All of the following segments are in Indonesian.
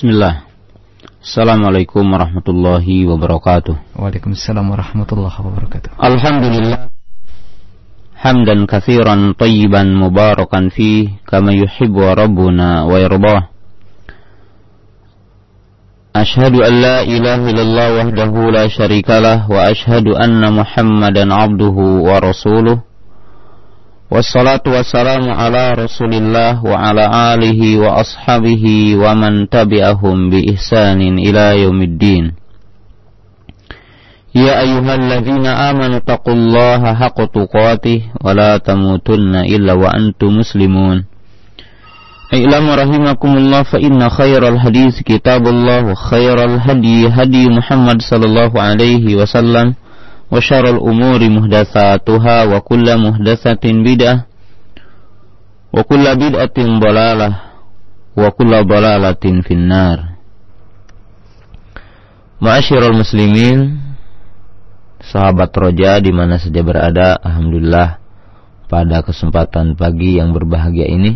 Bismillah. Assalamualaikum warahmatullahi wabarakatuh. Waalaikumsalam warahmatullahi wabarakatuh. Alhamdulillah. Hamdan kathiran tayyiban mubarakan fi kama yuhibbu rabbuna wa yarbah. Ashhadu an la ilaha illallah wahdahu la syarikalah wa ashhadu anna Muhammadan abduhu wa rasuluh. ورسوله والصلاة والسلام على رسول الله وعلى آله وأصحابه ومن تبعهم بإحسان إلى يوم الدين يا أيها الذين آمنوا اتقوا الله حق تقاته ولا تموتن إلا وأنتم مسلمون اعلموا رحمكم الله فإن خير الحديث كتاب الله وخير الهدي هدي محمد صلى الله عليه وسلم وشر الأمور محدثاتها وكل محدثة بدعة وكل بدعة ضلالة وكل ضلالة في النار Ma'asyiral muslimin Sahabat roja di mana saja berada Alhamdulillah Pada kesempatan pagi yang berbahagia ini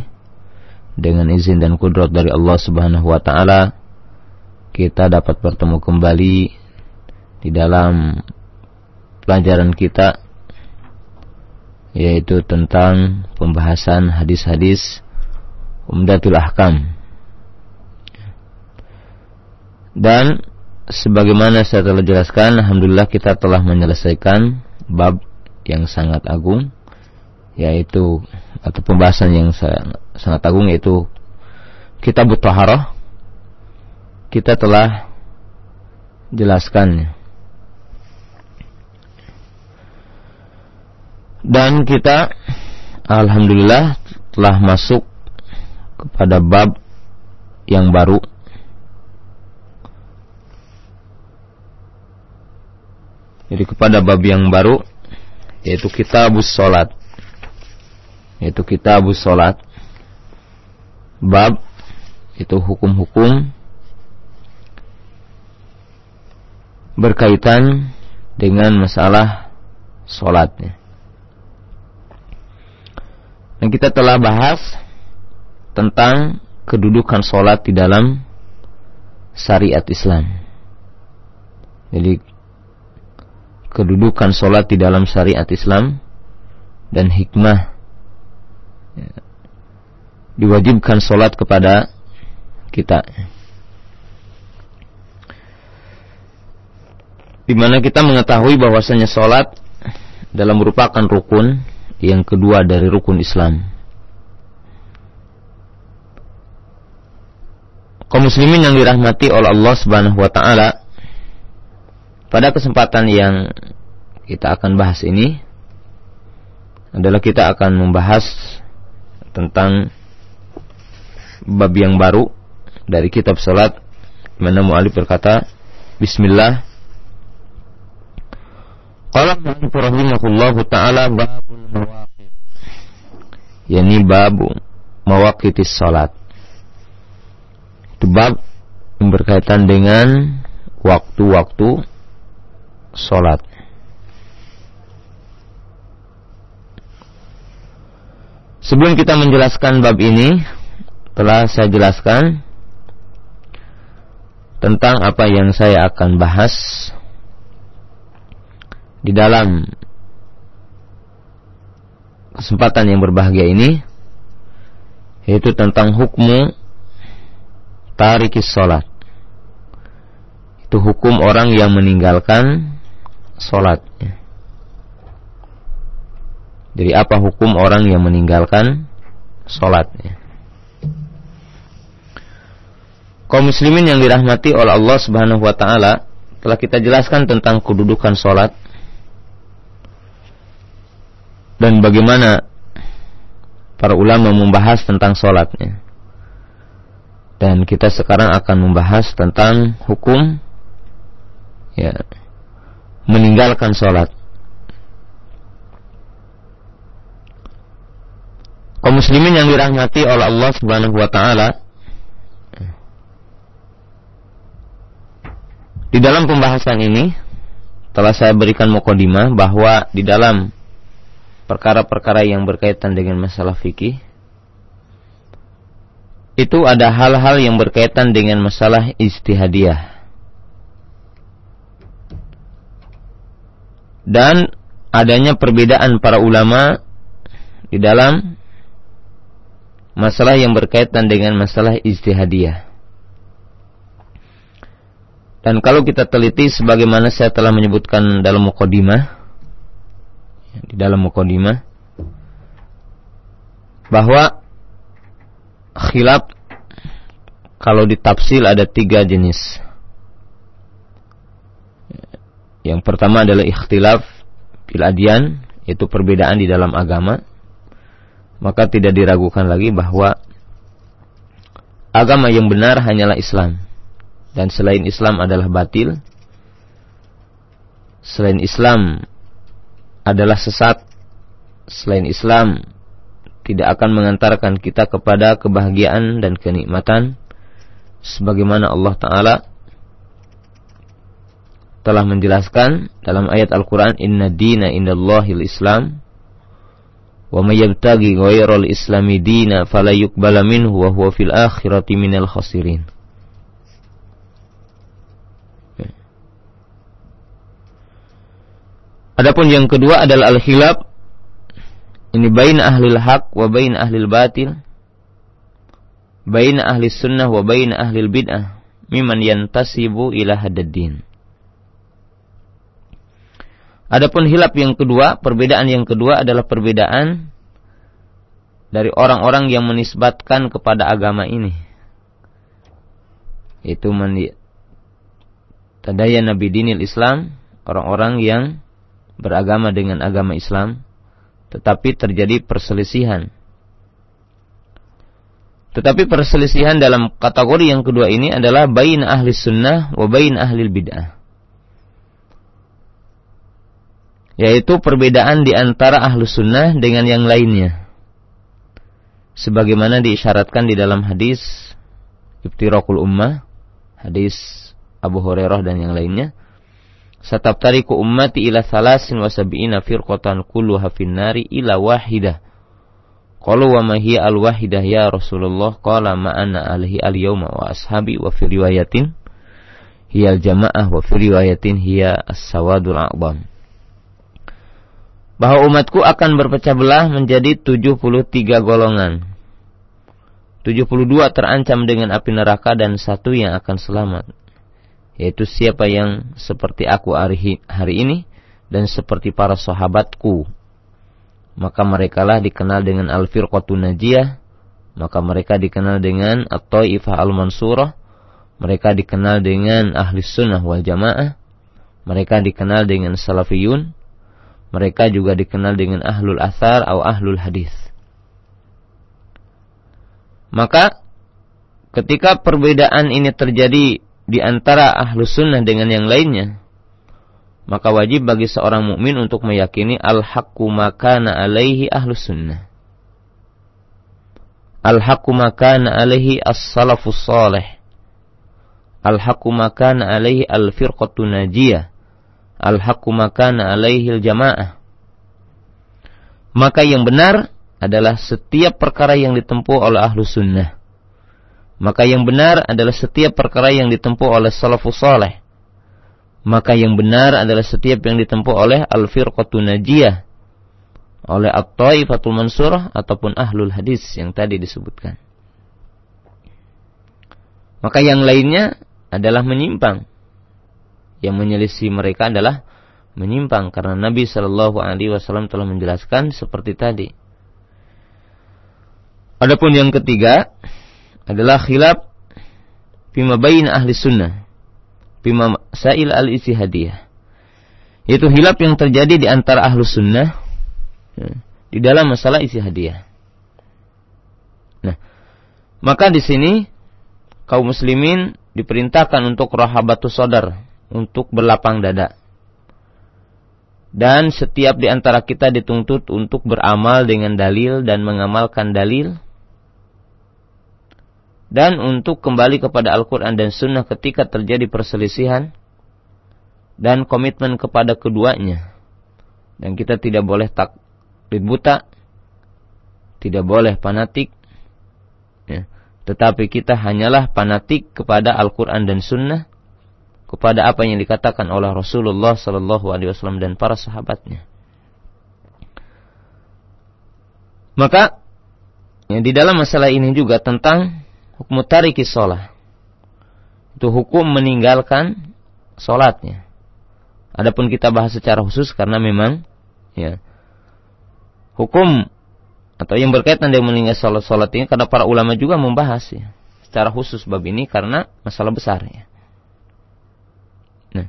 Dengan izin dan kudrat dari Allah subhanahu wa ta'ala Kita dapat bertemu kembali Di dalam pelajaran kita yaitu tentang pembahasan hadis-hadis Umdatul Ahkam. Dan sebagaimana saya telah jelaskan, alhamdulillah kita telah menyelesaikan bab yang sangat agung yaitu atau pembahasan yang sangat agung yaitu kitab Taharah. Kita telah jelaskan Dan kita alhamdulillah telah masuk kepada bab yang baru Jadi kepada bab yang baru yaitu kitabus salat. Yaitu kitabus salat. Bab itu hukum-hukum berkaitan dengan masalah salatnya. Dan kita telah bahas tentang kedudukan sholat di dalam syariat Islam. Jadi kedudukan sholat di dalam syariat Islam dan hikmah ya, diwajibkan sholat kepada kita. Di mana kita mengetahui bahwasanya sholat dalam merupakan rukun yang kedua dari rukun Islam. Kaum muslimin yang dirahmati oleh Allah Subhanahu wa taala, pada kesempatan yang kita akan bahas ini adalah kita akan membahas tentang bab yang baru dari kitab salat mana mu'alif berkata Bismillah Qala rahimahullahu taala babul mawaqit. Yani babu mawaqitis salat. Itu bab yang berkaitan dengan waktu-waktu salat. Sebelum kita menjelaskan bab ini, telah saya jelaskan tentang apa yang saya akan bahas di dalam kesempatan yang berbahagia ini yaitu tentang hukum tarikis salat. Itu hukum orang yang meninggalkan salat. Jadi apa hukum orang yang meninggalkan salat? Kaum muslimin yang dirahmati oleh Allah Subhanahu wa taala telah kita jelaskan tentang kedudukan salat dan bagaimana para ulama membahas tentang sholatnya. Dan kita sekarang akan membahas tentang hukum ya meninggalkan sholat. Kaum muslimin yang dirahmati oleh Allah Subhanahu wa taala Di dalam pembahasan ini telah saya berikan mukodimah bahwa di dalam perkara-perkara yang berkaitan dengan masalah fikih itu ada hal-hal yang berkaitan dengan masalah istihadiah. Dan adanya perbedaan para ulama di dalam masalah yang berkaitan dengan masalah istihadiah. Dan kalau kita teliti sebagaimana saya telah menyebutkan dalam mukadimah di dalam mukadimah bahwa khilaf kalau ditafsir ada tiga jenis. Yang pertama adalah ikhtilaf fil adian, itu perbedaan di dalam agama. Maka tidak diragukan lagi bahwa agama yang benar hanyalah Islam. Dan selain Islam adalah batil. Selain Islam adalah sesat. Selain Islam tidak akan mengantarkan kita kepada kebahagiaan dan kenikmatan sebagaimana Allah taala telah menjelaskan dalam ayat Al-Qur'an inna dina indallahil islam wa may yabtaghi ghairal islami dina fala yuqbala minhu wa huwa fil akhirati minal khasirin Adapun yang kedua adalah al-khilaf ini bain ahli haq wa bain ahli batil. Bain ahli sunnah wa bain ahli bid'ah. Miman yantasibu ila hadaddin. Adapun hilap yang kedua, perbedaan yang kedua adalah perbedaan dari orang-orang yang menisbatkan kepada agama ini. Itu tadaya Nabi dinil Islam, orang-orang yang beragama dengan agama Islam, tetapi terjadi perselisihan. Tetapi perselisihan dalam kategori yang kedua ini adalah bain ahli sunnah wa bain ahli bid'ah. Yaitu perbedaan di antara ahlu sunnah dengan yang lainnya. Sebagaimana diisyaratkan di dalam hadis Ibtirakul Ummah, hadis Abu Hurairah dan yang lainnya Satabtariku ummati ila thalasin wa sab'ina firqatan kulluha finnari ila wahidah. Qalu wa ma hiya al wahidah ya Rasulullah? Qala ma ana alaihi al yawma wa ashabi wa fi riwayatin hiya al jamaah wa fi riwayatin hiya as-sawadul a'zam. Bahwa umatku akan berpecah belah menjadi 73 golongan. 72 terancam dengan api neraka dan satu yang akan selamat yaitu siapa yang seperti aku hari, ini dan seperti para sahabatku. Maka merekalah dikenal dengan al-firqatun najiyah maka mereka dikenal dengan at-taifah al-mansurah mereka dikenal dengan ahli sunnah wal jamaah mereka dikenal dengan salafiyun mereka juga dikenal dengan ahlul athar atau ahlul hadis. Maka ketika perbedaan ini terjadi di antara ahlu sunnah dengan yang lainnya, maka wajib bagi seorang mukmin untuk meyakini al-haqqu makana alaihi ahlu sunnah. Al-haqqu makana alaihi as-salafus salih. Al-haqqu makana alaihi al-firqatu najiyah. Al-haqqu makana alaihi al-jamaah. Maka yang benar adalah setiap perkara yang ditempuh oleh ahlu sunnah maka yang benar adalah setiap perkara yang ditempuh oleh salafus saleh. Maka yang benar adalah setiap yang ditempuh oleh al-firqatun najiyah. Oleh at-taifatul mansurah ataupun ahlul hadis yang tadi disebutkan. Maka yang lainnya adalah menyimpang. Yang menyelisih mereka adalah menyimpang karena Nabi Wasallam telah menjelaskan seperti tadi. Adapun yang ketiga, adalah khilaf bima bain ahli sunnah bima sa'il al hadiyah yaitu hilaf yang terjadi di antara ahlu sunnah ya, di dalam masalah isi hadiah. Nah, maka di sini kaum muslimin diperintahkan untuk rahabatus sodar, untuk berlapang dada. Dan setiap di antara kita dituntut untuk beramal dengan dalil dan mengamalkan dalil dan untuk kembali kepada Al-Quran dan Sunnah ketika terjadi perselisihan dan komitmen kepada keduanya. Dan kita tidak boleh taklid buta, tidak boleh fanatik, ya, tetapi kita hanyalah fanatik kepada Al-Quran dan Sunnah, kepada apa yang dikatakan oleh Rasulullah Wasallam dan para sahabatnya. Maka ya, di dalam masalah ini juga tentang hukum tariki sholat. Itu hukum meninggalkan sholatnya. Adapun kita bahas secara khusus karena memang ya hukum atau yang berkaitan dengan meninggal sholat sholat ini karena para ulama juga membahas ya secara khusus bab ini karena masalah besar ya. Nah,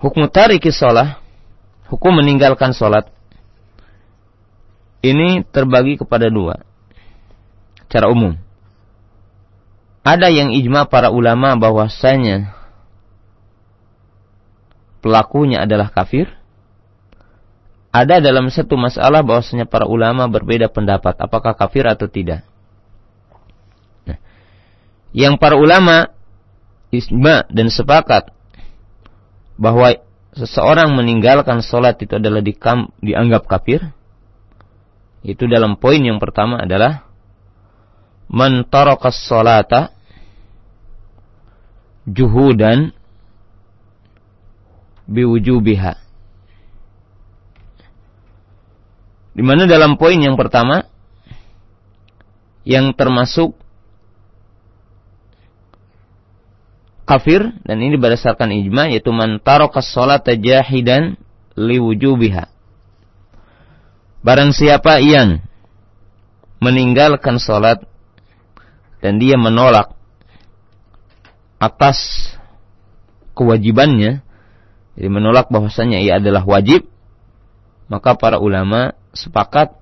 hukum tariki sholat, hukum meninggalkan sholat ini terbagi kepada dua secara umum. Ada yang ijma para ulama bahwasanya pelakunya adalah kafir ada dalam satu masalah bahwasanya para ulama berbeda pendapat apakah kafir atau tidak. Nah, yang para ulama isma dan sepakat bahwa seseorang meninggalkan sholat itu adalah dianggap kafir. Itu dalam poin yang pertama adalah mentarakas sholata juhudan biwujubiha Di mana dalam poin yang pertama yang termasuk kafir dan ini berdasarkan ijma yaitu man taraka sholata jahidan liwujubiha. Barang siapa yang meninggalkan salat dan dia menolak atas kewajibannya jadi menolak bahwasanya ia adalah wajib maka para ulama sepakat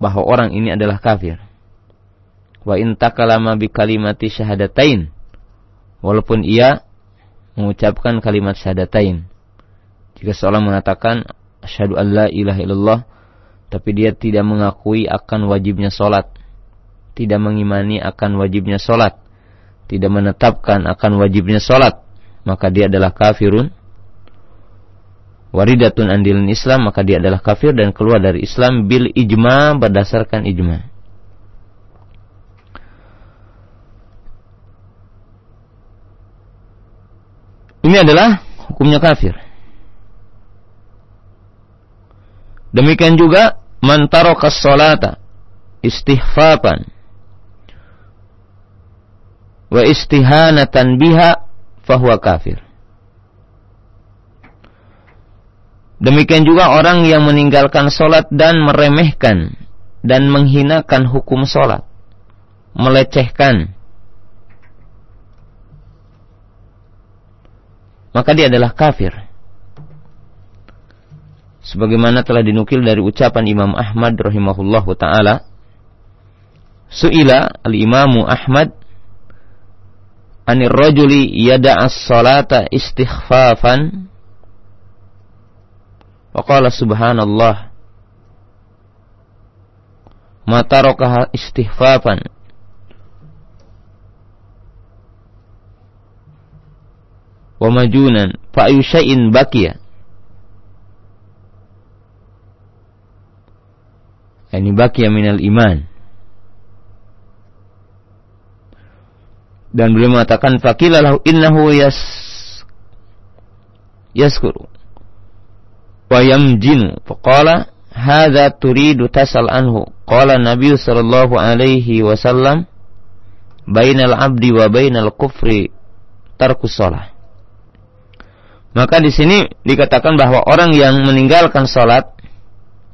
bahwa orang ini adalah kafir. Wa in takalama bi kalimati syahadatain. Walaupun ia mengucapkan kalimat syahadatain. Jika seorang mengatakan asyhadu an la ilaha illallah tapi dia tidak mengakui akan wajibnya salat, tidak mengimani akan wajibnya salat, tidak menetapkan akan wajibnya salat, maka dia adalah kafirun waridatun andilin Islam maka dia adalah kafir dan keluar dari Islam bil ijma berdasarkan ijma. Ini adalah hukumnya kafir. Demikian juga man taraka salata istihfafan wa istihanatan biha fahuwa kafir. Demikian juga orang yang meninggalkan sholat dan meremehkan dan menghinakan hukum sholat. Melecehkan. Maka dia adalah kafir. Sebagaimana telah dinukil dari ucapan Imam Ahmad rahimahullah ta'ala. Su'ila al-imamu Ahmad anir rajuli yada'as salata istighfafan. Waqala subhanallah. Ma tarakaha istihfafan wa majunan. Fa baqiya ini baqiya minal iman dan beliau mengatakan faqilalahu innahu yas yaskuru wa yamjinu. Faqala hadza turidu tasal anhu. Qala nabi sallallahu alaihi wasallam bainal abdi wa bainal kufri tarkus shalah. Maka di sini dikatakan bahwa orang yang meninggalkan salat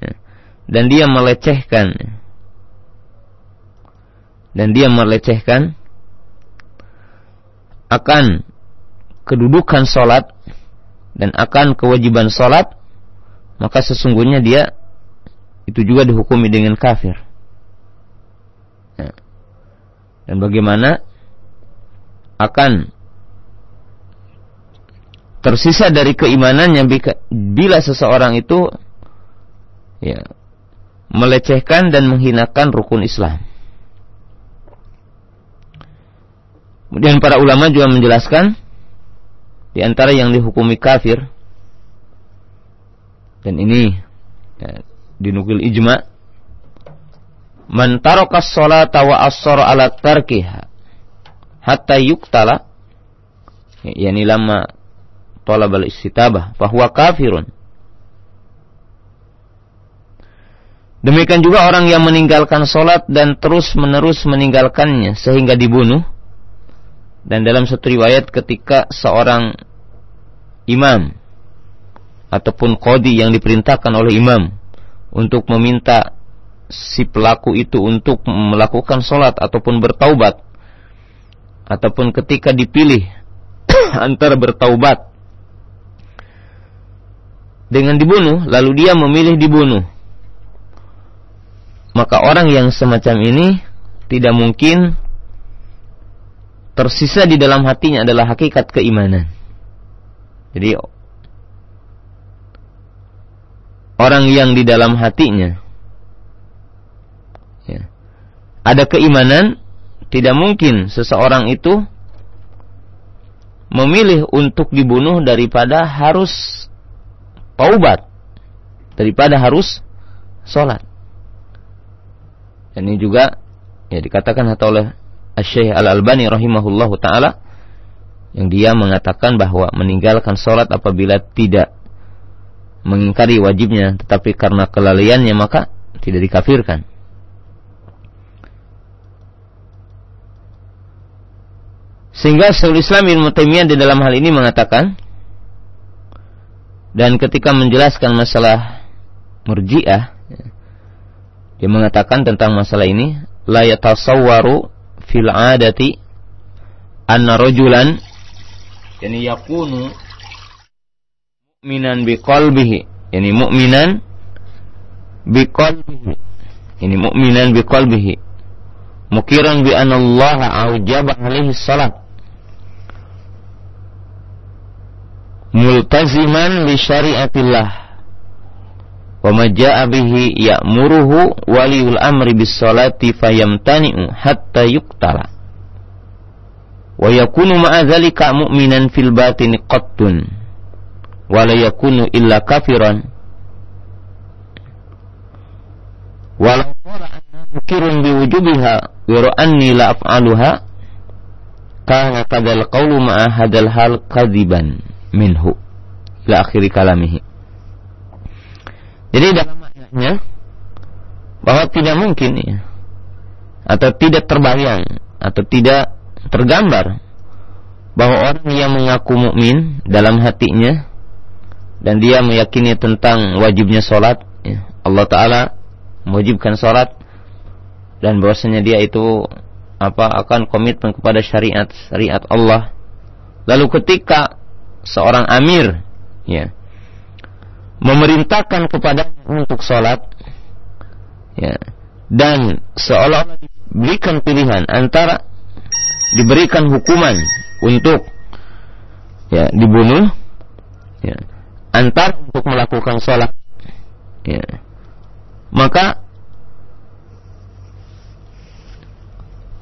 ya, dan dia melecehkan dan dia melecehkan akan kedudukan salat dan akan kewajiban salat maka sesungguhnya dia itu juga dihukumi dengan kafir. Ya. Dan bagaimana akan tersisa dari keimanannya bila seseorang itu ya melecehkan dan menghinakan rukun Islam. Kemudian para ulama juga menjelaskan di antara yang dihukumi kafir dan ini ya, dinukil ijma Man taraka sholata wa asara ala tarkiha hatta yuktala yani lama talab al-istitabah fahuwa kafirun. Demikian juga orang yang meninggalkan sholat dan terus menerus meninggalkannya sehingga dibunuh. Dan dalam satu riwayat ketika seorang imam ataupun kodi yang diperintahkan oleh imam untuk meminta si pelaku itu untuk melakukan sholat ataupun bertaubat ataupun ketika dipilih antara bertaubat dengan dibunuh lalu dia memilih dibunuh maka orang yang semacam ini tidak mungkin tersisa di dalam hatinya adalah hakikat keimanan. Jadi orang yang di dalam hatinya ya, ada keimanan, tidak mungkin seseorang itu memilih untuk dibunuh daripada harus taubat, daripada harus sholat. Ini juga ya dikatakan oleh Syekh Al-Albani rahimahullahu taala yang dia mengatakan bahwa meninggalkan sholat apabila tidak mengingkari wajibnya tetapi karena kelalaiannya maka tidak dikafirkan. Sehingga Syaikhul Islam Ibnu Taimiyah di dalam hal ini mengatakan dan ketika menjelaskan masalah murjiah dia mengatakan tentang masalah ini, la yatasawwaru fil adati anna rajulan yani yakunu mu'minan biqalbihi, yani mu'minan biqalbihi. Ini mu'minan biqalbihi. Mukiran bi anna Allah aujaba alaihi salat. Multaziman li syariatillah wa ma jaa bihi ya'muruhu waliul amri bis salati fayamtani'u hatta yuqtala. Wa yakunu ma'a dzalika mu'minan fil batini qattun. Wa la yakunu illa kafiran. Walau qala mukirun biwujubiha wa anni la af'aluha kana kadal qawlu ma'a hadal hal kadiban minhu. Ila akhiri kalamihi jadi dalam maknanya bahwa tidak mungkin ya atau tidak terbayang atau tidak tergambar bahwa orang yang mengaku mukmin dalam hatinya dan dia meyakini tentang wajibnya sholat ya, Allah Taala mewajibkan sholat dan bahwasanya dia itu apa akan komitmen kepada syariat syariat Allah. Lalu ketika seorang amir ya memerintahkan kepada untuk sholat ya, dan seolah diberikan pilihan antara diberikan hukuman untuk ya dibunuh ya, antar untuk melakukan sholat ya, maka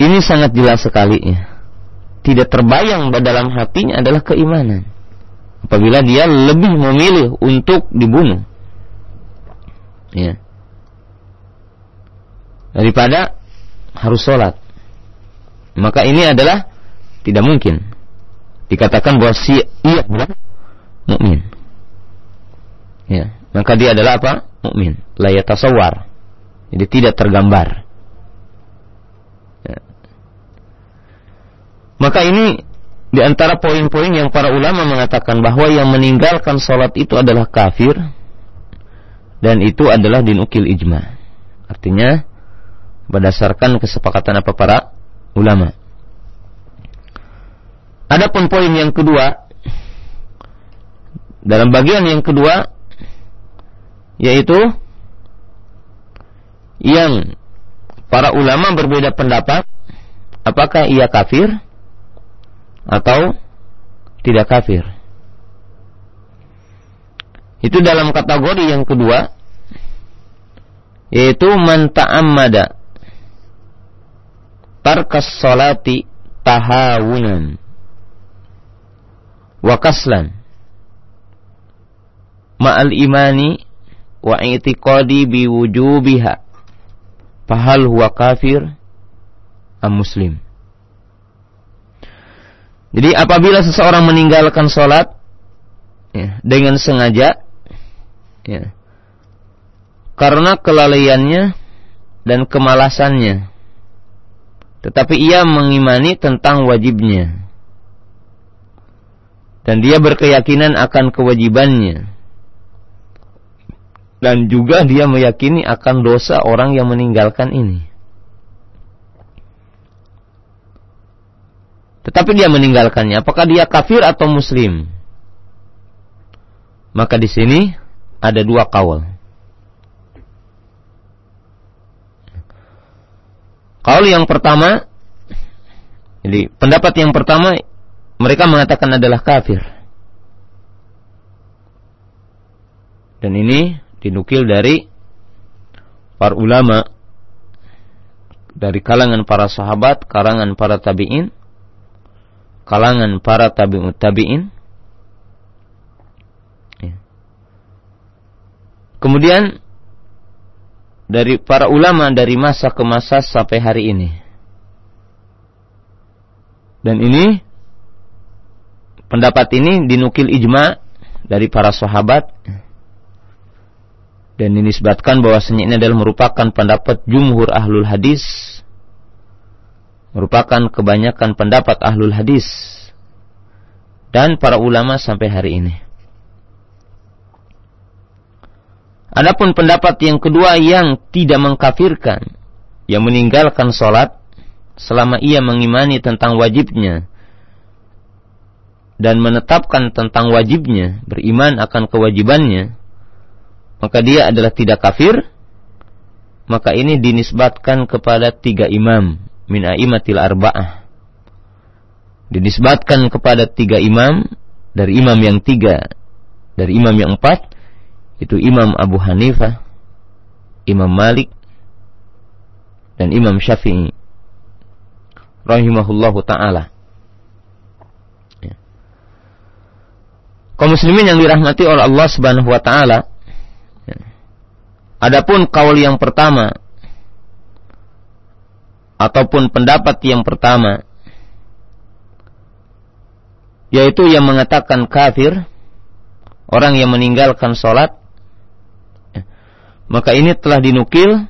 ini sangat jelas sekali ya. tidak terbayang dalam hatinya adalah keimanan apabila dia lebih memilih untuk dibunuh. Ya. Daripada harus sholat. Maka ini adalah tidak mungkin. Dikatakan bahwa si ia adalah mukmin. Ya, maka dia adalah apa? Mukmin. La yatasawwar. Jadi tidak tergambar. Ya. Maka ini di antara poin-poin yang para ulama mengatakan bahwa yang meninggalkan sholat itu adalah kafir dan itu adalah dinukil ijma. Artinya berdasarkan kesepakatan apa para ulama. Adapun poin yang kedua dalam bagian yang kedua yaitu yang para ulama berbeda pendapat apakah ia kafir atau tidak kafir. Itu dalam kategori yang kedua yaitu man ta'ammada tarkas salati tahawunan wa kaslan ma'al imani wa i'tiqadi biwujubiha Fahal huwa kafir am muslim. Jadi apabila seseorang meninggalkan sholat ya, dengan sengaja, ya, karena kelalaiannya dan kemalasannya, tetapi ia mengimani tentang wajibnya, dan dia berkeyakinan akan kewajibannya, dan juga dia meyakini akan dosa orang yang meninggalkan ini. Tetapi dia meninggalkannya. Apakah dia kafir atau muslim? Maka di sini ada dua kaul. Kaul yang pertama, jadi pendapat yang pertama mereka mengatakan adalah kafir. Dan ini dinukil dari para ulama dari kalangan para sahabat, kalangan para tabi'in, kalangan para tabi'ut tabi'in. Ya. Kemudian dari para ulama dari masa ke masa sampai hari ini. Dan ini pendapat ini dinukil ijma dari para sahabat dan dinisbatkan bahwasanya ini adalah merupakan pendapat jumhur ahlul hadis merupakan kebanyakan pendapat ahlul hadis dan para ulama sampai hari ini. Adapun pendapat yang kedua yang tidak mengkafirkan, yang meninggalkan sholat selama ia mengimani tentang wajibnya dan menetapkan tentang wajibnya, beriman akan kewajibannya, maka dia adalah tidak kafir, maka ini dinisbatkan kepada tiga imam min aimatil arba'ah. Dinisbatkan kepada tiga imam dari imam yang tiga, dari imam yang empat, itu Imam Abu Hanifah, Imam Malik, dan Imam Syafi'i. Rahimahullahu ta'ala. Ya. Kaum muslimin yang dirahmati oleh Allah Subhanahu wa taala, Adapun kaul yang pertama ataupun pendapat yang pertama yaitu yang mengatakan kafir orang yang meninggalkan sholat maka ini telah dinukil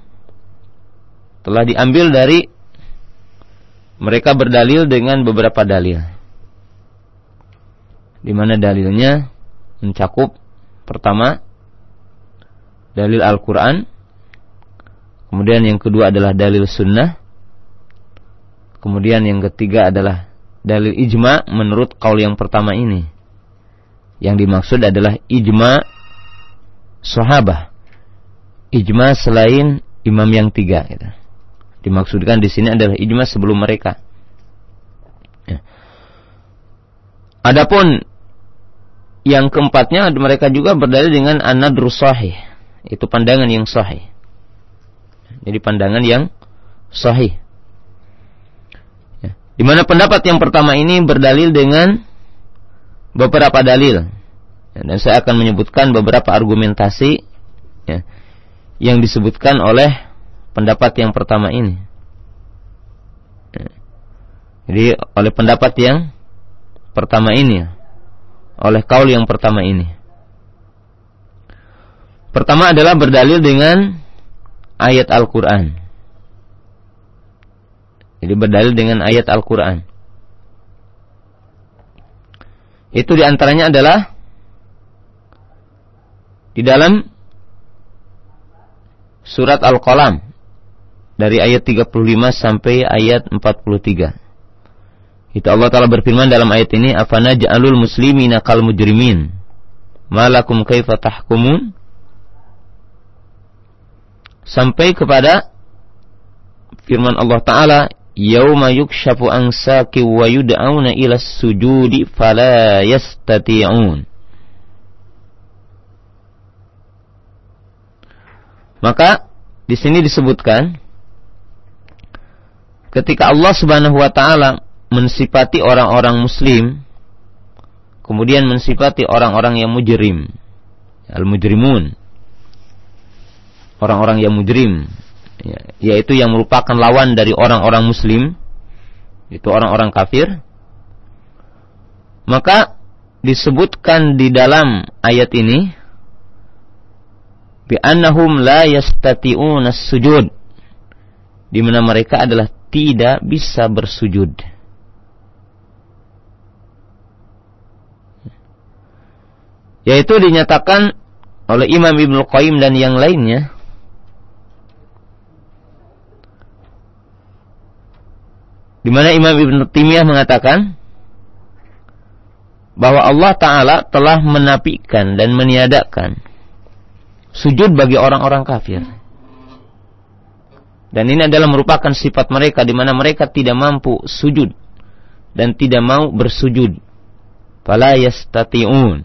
telah diambil dari mereka berdalil dengan beberapa dalil di mana dalilnya mencakup pertama dalil Al-Quran. Kemudian yang kedua adalah dalil sunnah. Kemudian yang ketiga adalah dalil ijma menurut kaul yang pertama ini. Yang dimaksud adalah ijma sahabah. Ijma selain imam yang tiga. Gitu. Dimaksudkan di sini adalah ijma sebelum mereka. Ya. Adapun yang keempatnya mereka juga berdalil dengan anadrus sahih itu pandangan yang sahih. Jadi pandangan yang sahih. Ya. Di mana pendapat yang pertama ini berdalil dengan beberapa dalil. Ya, dan saya akan menyebutkan beberapa argumentasi ya, yang disebutkan oleh pendapat yang pertama ini. Ya. Jadi oleh pendapat yang pertama ini, oleh kaul yang pertama ini. Pertama adalah berdalil dengan ayat Al-Quran. Jadi berdalil dengan ayat Al-Quran. Itu di antaranya adalah di dalam surat Al-Qalam dari ayat 35 sampai ayat 43. Itu Allah Ta'ala berfirman dalam ayat ini, Afana ja'alul muslimina kal mujrimin. Malakum kaifa tahkumun? sampai kepada firman Allah Ta'ala yauma yukshafu an saki wa yud'auna ila sujudi fala yastati'un. Maka di sini disebutkan ketika Allah Subhanahu wa taala mensifati orang-orang muslim kemudian mensifati orang-orang yang mujrim al-mujrimun orang-orang yang mujrim ya, yaitu yang merupakan lawan dari orang-orang muslim itu orang-orang kafir. Maka disebutkan di dalam ayat ini bi annahum la yastati'una sujud. Di mana mereka adalah tidak bisa bersujud. Yaitu dinyatakan oleh Imam Ibnu Qayyim dan yang lainnya di mana Imam Ibnu Taimiyah mengatakan bahwa Allah taala telah menapikan dan meniadakan sujud bagi orang-orang kafir. Dan ini adalah merupakan sifat mereka di mana mereka tidak mampu sujud dan tidak mau bersujud. Fala yastati'un.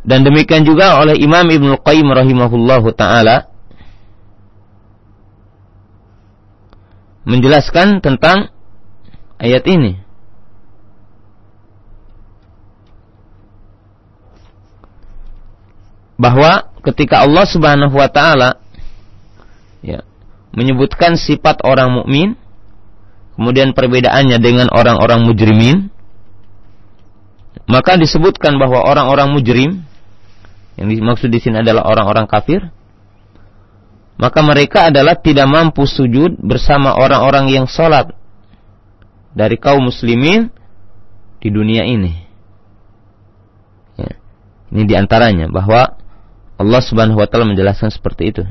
Dan demikian juga oleh Imam Ibnu Qayyim rahimahullahu taala menjelaskan tentang ayat ini. Bahwa ketika Allah Subhanahu wa taala ya, menyebutkan sifat orang mukmin, kemudian perbedaannya dengan orang-orang mujrimin, maka disebutkan bahwa orang-orang mujrim yang dimaksud di sini adalah orang-orang kafir, maka mereka adalah tidak mampu sujud bersama orang-orang yang sholat dari kaum muslimin di dunia ini. Ya. Ini di antaranya bahwa Allah Subhanahu Wa Taala menjelaskan seperti itu.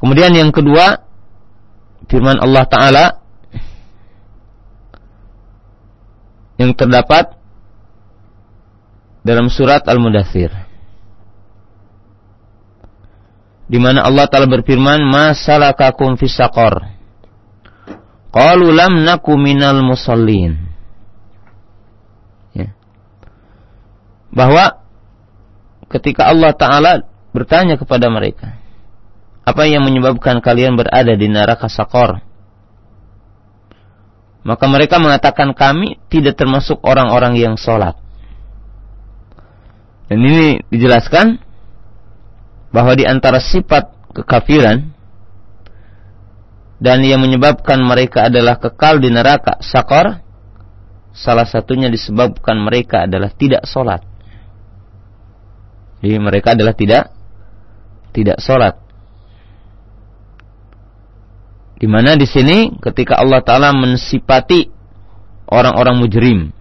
Kemudian yang kedua, firman Allah Taala yang terdapat dalam surat Al-Mudathir di mana Allah Taala berfirman, "Masalakakum fis saqar?" Qalu lam naku musallin. Ya. Bahwa ketika Allah Taala bertanya kepada mereka, apa yang menyebabkan kalian berada di neraka Sakor? Maka mereka mengatakan kami tidak termasuk orang-orang yang sholat. Dan ini dijelaskan bahwa di antara sifat kekafiran dan yang menyebabkan mereka adalah kekal di neraka sakor salah satunya disebabkan mereka adalah tidak sholat. Jadi mereka adalah tidak tidak sholat. Di mana di sini ketika Allah Taala mensipati orang-orang mujrim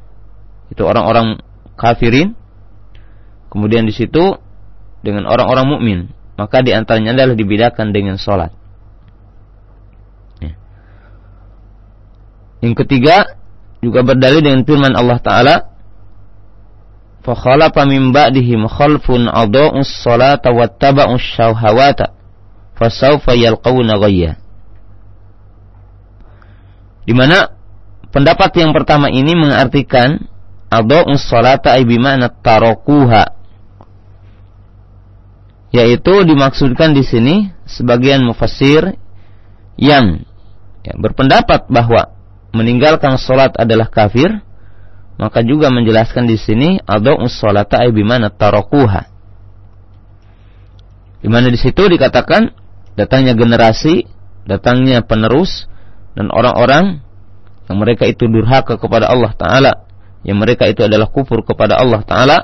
itu orang-orang kafirin kemudian di situ dengan orang-orang mukmin, maka di antaranya adalah dibedakan dengan sholat. Ya. Yang ketiga juga berdalil dengan firman Allah Taala, "Fakhalafa min ba'dihim khalfun adha'us salata wattaba'us syahawata, fasawfa yalqawna ghayya." Di mana pendapat yang pertama ini mengartikan adha'us salata ay bima'na tarakuha yaitu dimaksudkan di sini sebagian mufassir yang ya, berpendapat bahwa meninggalkan sholat adalah kafir, maka juga menjelaskan di sini ada sholata ay bimana tarokuha. Di mana di situ dikatakan datangnya generasi, datangnya penerus dan orang-orang yang mereka itu durhaka kepada Allah Taala, yang mereka itu adalah kufur kepada Allah Taala,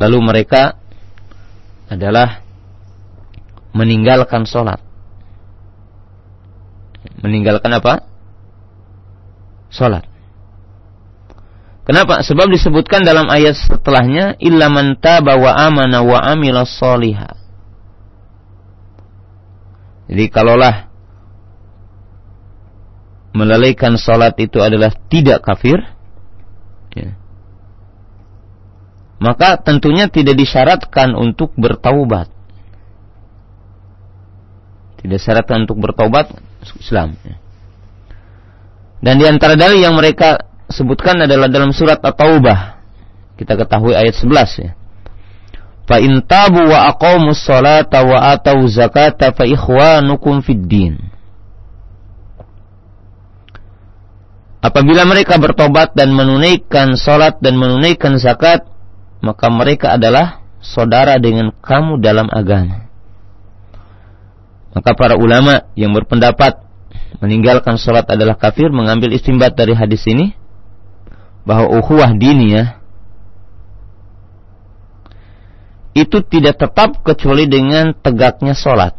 lalu mereka adalah meninggalkan sholat. Meninggalkan apa? Sholat. Kenapa? Sebab disebutkan dalam ayat setelahnya illa man taba wa amana wa amila sholiha. Jadi kalaulah melalaikan sholat itu adalah tidak kafir, ya, maka tentunya tidak disyaratkan untuk bertaubat. Tidak syaratkan untuk bertobat Islam. Dan di antara dalil yang mereka sebutkan adalah dalam surat At-Taubah. Kita ketahui ayat 11 ya. Fa in tabu wa aqamus salata wa atau zakata fa ikhwanukum fid din. Apabila mereka bertobat dan menunaikan salat dan menunaikan zakat, maka mereka adalah saudara dengan kamu dalam agama. Maka para ulama yang berpendapat meninggalkan sholat adalah kafir mengambil istimbat dari hadis ini bahwa ukhuwah diniyah itu tidak tetap kecuali dengan tegaknya sholat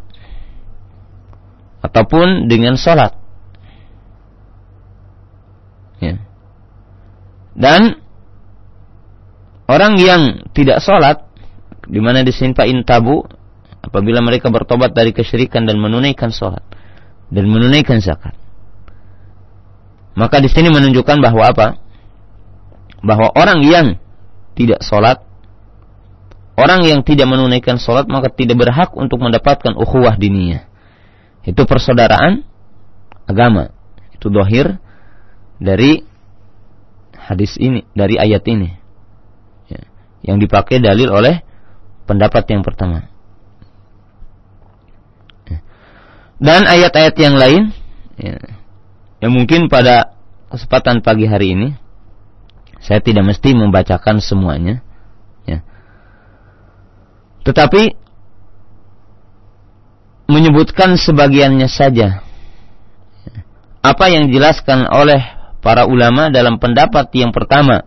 ataupun dengan sholat. Ya. Dan orang yang tidak sholat, di mana disimpa intabu, apabila mereka bertobat dari kesyirikan dan menunaikan sholat dan menunaikan zakat. Maka di sini menunjukkan bahwa apa? Bahwa orang yang tidak sholat, orang yang tidak menunaikan sholat maka tidak berhak untuk mendapatkan ukhuwah diniyah. Itu persaudaraan agama. Itu dohir dari hadis ini, dari ayat ini. Ya, yang dipakai dalil oleh pendapat yang pertama. Ya. Dan ayat-ayat yang lain, ya, yang mungkin pada kesempatan pagi hari ini, saya tidak mesti membacakan semuanya. Ya. Tetapi menyebutkan sebagiannya saja. Apa yang dijelaskan oleh para ulama dalam pendapat yang pertama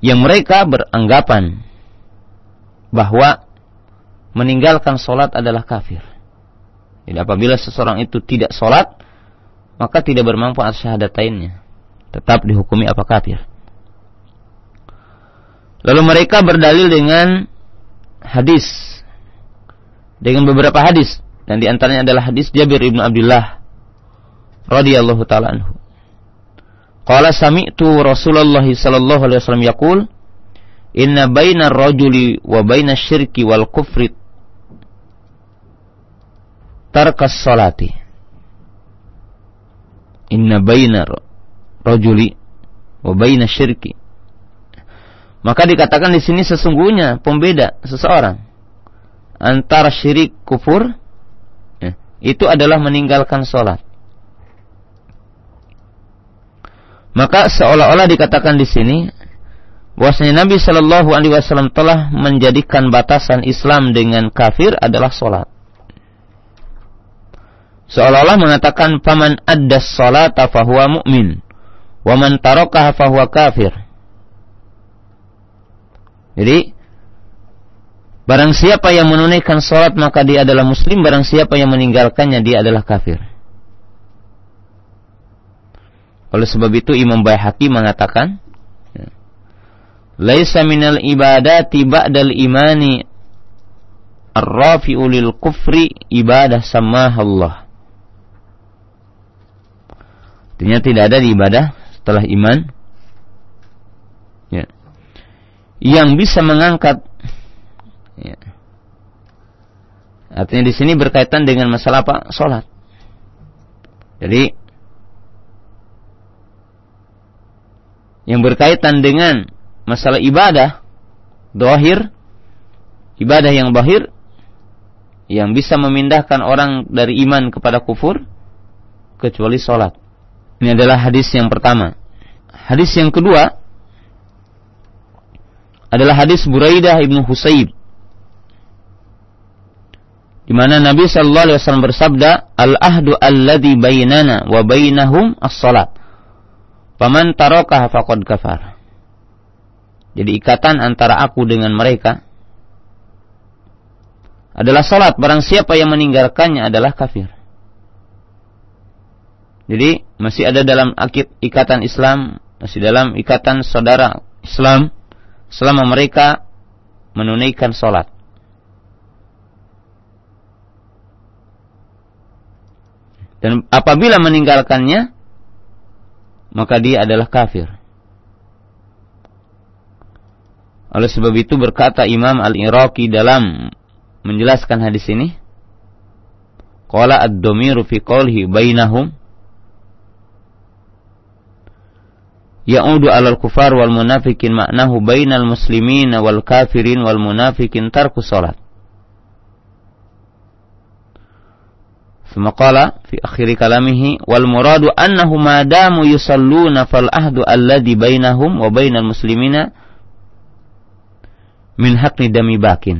yang mereka beranggapan bahwa meninggalkan solat adalah kafir. Jadi apabila seseorang itu tidak solat, maka tidak bermanfaat syahadatainnya. Tetap dihukumi apa kafir. Lalu mereka berdalil dengan hadis dengan beberapa hadis dan di antaranya adalah hadis Jabir ibnu Abdullah radhiyallahu taala anhu. Qala sami'tu Rasulullah sallallahu alaihi wasallam yaqul Inna bainar rajuli wa bainas syirki wal kufri tarkas salati. Inna bainar rajuli wa bainas syirki. Maka dikatakan di sini sesungguhnya pembeda seseorang antara syirik kufur ya, itu adalah meninggalkan sholat. Maka seolah-olah dikatakan di sini bahwasanya Nabi Shallallahu Alaihi Wasallam telah menjadikan batasan Islam dengan kafir adalah sholat. Seolah-olah mengatakan paman ada sholat fahuwa mu'min, waman tarokah fahuwa kafir. Jadi Barang siapa yang menunaikan sholat maka dia adalah muslim. Barang siapa yang meninggalkannya dia adalah kafir. Oleh sebab itu Imam Bayhaqi mengatakan, Laisa minal ibadati ba'dal imani ar-rafi'u lil kufri ibadah sama Allah. Artinya tidak ada di ibadah setelah iman ya, yang bisa mengangkat Ya. Artinya di sini berkaitan dengan masalah apa? Sholat. Jadi yang berkaitan dengan masalah ibadah, dohir, ibadah yang bahir, yang bisa memindahkan orang dari iman kepada kufur, kecuali sholat. Ini adalah hadis yang pertama. Hadis yang kedua adalah hadis Buraidah ibnu Husayb di mana Nabi sallallahu alaihi wasallam bersabda, "Al-ahdu alladhi bainana wa bainahum as-salat. Faman tarakaha faqad kafar." Jadi ikatan antara aku dengan mereka adalah salat. Barang siapa yang meninggalkannya adalah kafir. Jadi masih ada dalam ikatan Islam, masih dalam ikatan saudara Islam selama mereka menunaikan salat. Dan apabila meninggalkannya, maka dia adalah kafir. Oleh sebab itu berkata Imam Al-Iraqi dalam menjelaskan hadis ini, Qala ad-domiru fi qawlihi bainahum Ya'udu alal kufar wal munafikin maknahu bainal muslimin wal kafirin wal munafikin tarku salat. ثم قال في آخر كلامه والمراد أنه ما داموا يصلون فالعهد الذي بينهم وبين المسلمين من حق دم باكن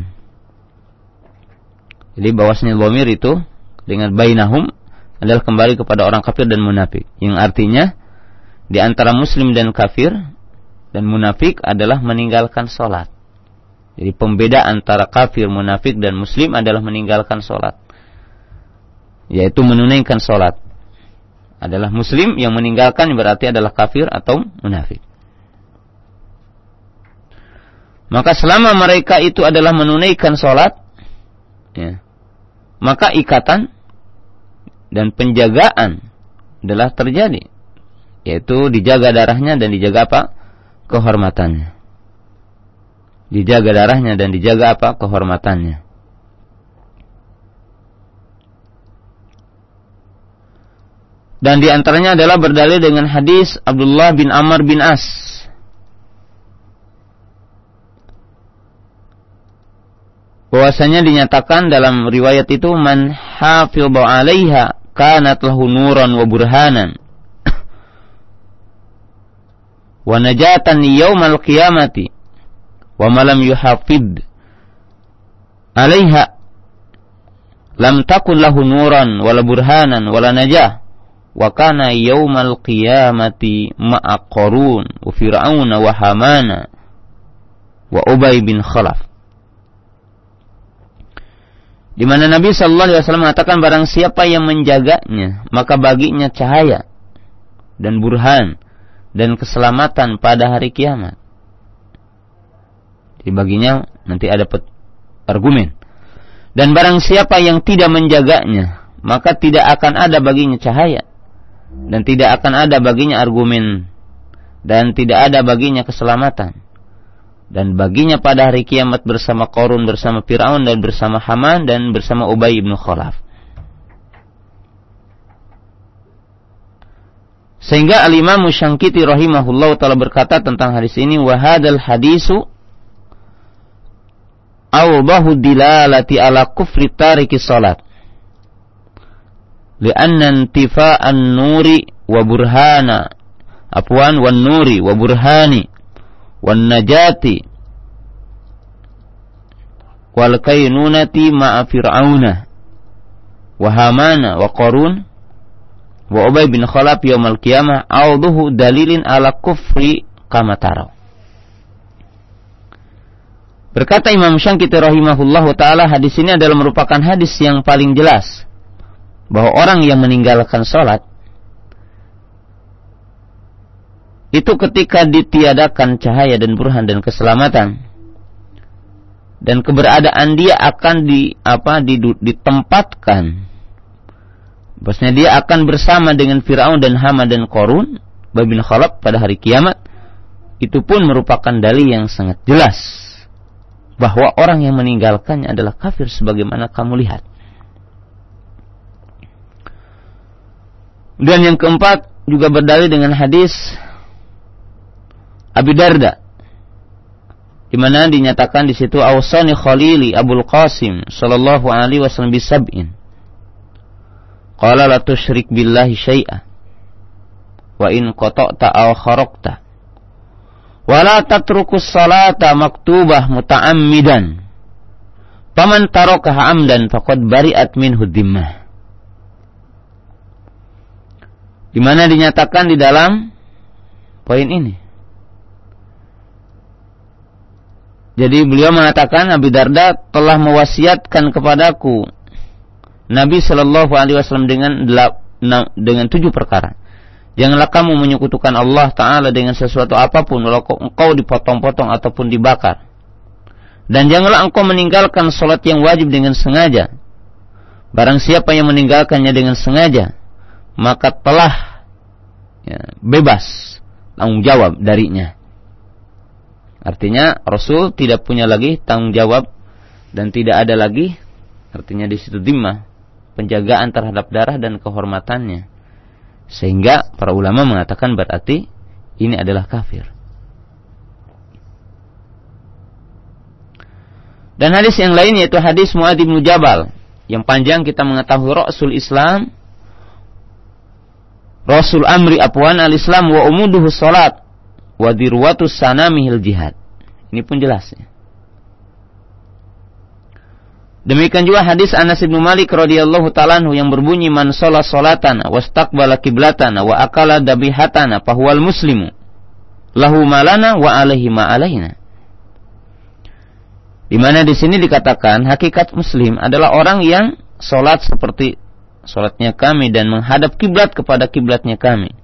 Jadi bahwasanya dhamir itu dengan bainahum adalah kembali kepada orang kafir dan munafik. Yang artinya di antara muslim dan kafir dan munafik adalah meninggalkan sholat. Jadi pembeda antara kafir, munafik dan muslim adalah meninggalkan sholat. Yaitu menunaikan sholat. Adalah muslim yang meninggalkan berarti adalah kafir atau munafik. Maka selama mereka itu adalah menunaikan sholat, ya, maka ikatan dan penjagaan adalah terjadi yaitu dijaga darahnya dan dijaga apa? Kehormatannya. Dijaga darahnya dan dijaga apa? Kehormatannya. Dan di antaranya adalah berdalil dengan hadis Abdullah bin Amr bin As. Bahwasanya dinyatakan dalam riwayat itu man hafidha 'alaiha kanat lahu nuran wa burhanan wa najatan yaumal qiyamati. Wa malam yuhafid 'alaiha. Lam takun lahu nuran wala burhanan wala najah. Wa kana yaumal qiyamati ma'a qarun wa fir'auna wa hamana wa ubay bin khalaf. Di mana Nabi Shallallahu Alaihi Wasallam mengatakan barang siapa yang menjaganya, maka baginya cahaya dan burhan dan keselamatan pada hari kiamat. Di baginya nanti ada argumen. Dan barang siapa yang tidak menjaganya, maka tidak akan ada baginya cahaya dan tidak akan ada baginya argumen dan tidak ada baginya keselamatan dan baginya pada hari kiamat bersama Korun, bersama Fir'aun dan bersama Haman dan bersama Ubay ibn Khalaf. Sehingga Al-Imam Musyangkiti rahimahullah telah berkata tentang hadis ini wahadal hadisu awbahu dilalati ala kufri tariki salat. Lianna intifa'an nuri wa burhana afwan wan nuri wa burhani wan najati wal kainunati ma'a fir'auna wa hamana wa qarun wa ubay bin khalaf yaumal qiyamah auduhu dalilin ala kufri kama Berkata Imam Syangkiti rahimahullahu taala hadis ini adalah merupakan hadis yang paling jelas bahwa orang yang meninggalkan salat itu ketika ditiadakan cahaya dan burhan dan keselamatan dan keberadaan dia akan di apa di, Bosnya dia akan bersama dengan Firaun dan Hama dan Korun Babin Khalaf pada hari kiamat itu pun merupakan dalil yang sangat jelas bahwa orang yang meninggalkannya adalah kafir sebagaimana kamu lihat. Dan yang keempat juga berdalil dengan hadis Abi Darda di mana dinyatakan di situ awsani khalili Abul Qasim sallallahu alaihi wasallam bisab'in qala la tusyrik billahi syai'a. Wa in qata'ta aw kharaqta. Wa la tatrukus salata maktubah muta'ammidan. Faman tarakaha amdan faqad bari'at minhu dhimmah. Di mana dinyatakan di dalam poin ini? Jadi beliau mengatakan Nabi Darda telah mewasiatkan kepadaku Nabi Shallallahu Alaihi Wasallam dengan dengan tujuh perkara. Janganlah kamu menyekutukan Allah Taala dengan sesuatu apa pun, walau engkau dipotong-potong ataupun dibakar. Dan janganlah engkau meninggalkan sholat yang wajib dengan sengaja. Barang siapa yang meninggalkannya dengan sengaja, maka telah ya, bebas tanggung jawab darinya. Artinya Rasul tidak punya lagi tanggung jawab dan tidak ada lagi artinya di situ dimah penjagaan terhadap darah dan kehormatannya. Sehingga para ulama mengatakan berarti ini adalah kafir. Dan hadis yang lain yaitu hadis Muadz bin Jabal yang panjang kita mengetahui Rasul Islam Rasul Amri Apwan al-Islam wa umuduhu salat wa dirwatus sanamihil jihad. Ini pun jelas ya. Demikian juga hadis Anas bin Malik radhiyallahu taala yang berbunyi man sholat sholatan wastaqbala qiblatan wa akala dabihatana fahuwal muslimu lahu malana wa alaihi ma alaina. Di mana di sini dikatakan hakikat muslim adalah orang yang sholat seperti sholatnya kami dan menghadap kiblat kepada kiblatnya kami.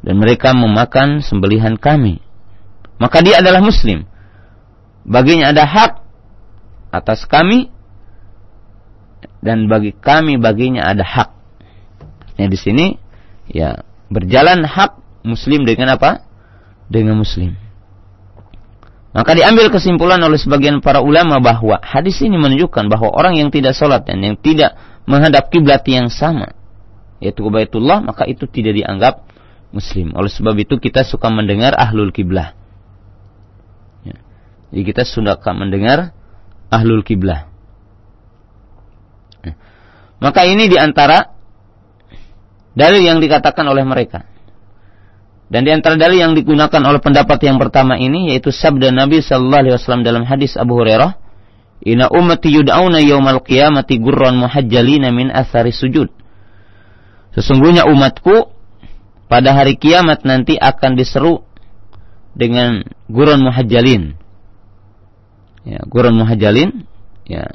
Dan mereka memakan sembelihan kami. Maka dia adalah muslim. Baginya ada hak atas kami dan bagi kami baginya ada hak. Yang di sini ya berjalan hak muslim dengan apa? Dengan muslim. Maka diambil kesimpulan oleh sebagian para ulama bahwa hadis ini menunjukkan bahwa orang yang tidak sholat dan yang tidak menghadap kiblat yang sama, yaitu Baitullah, maka itu tidak dianggap muslim. Oleh sebab itu kita suka mendengar ahlul kiblah. Ya. Jadi kita sudah mendengar ahlul kiblah. Maka ini di antara dalil yang dikatakan oleh mereka. Dan di antara dalil yang digunakan oleh pendapat yang pertama ini yaitu sabda Nabi sallallahu alaihi wasallam dalam hadis Abu Hurairah, "Inna ummati yud'auna yaumal qiyamati gurran muhajjalina min athari sujud." Sesungguhnya umatku pada hari kiamat nanti akan diseru dengan gurun muhajjalin. Ya, gurun muhajjalin ya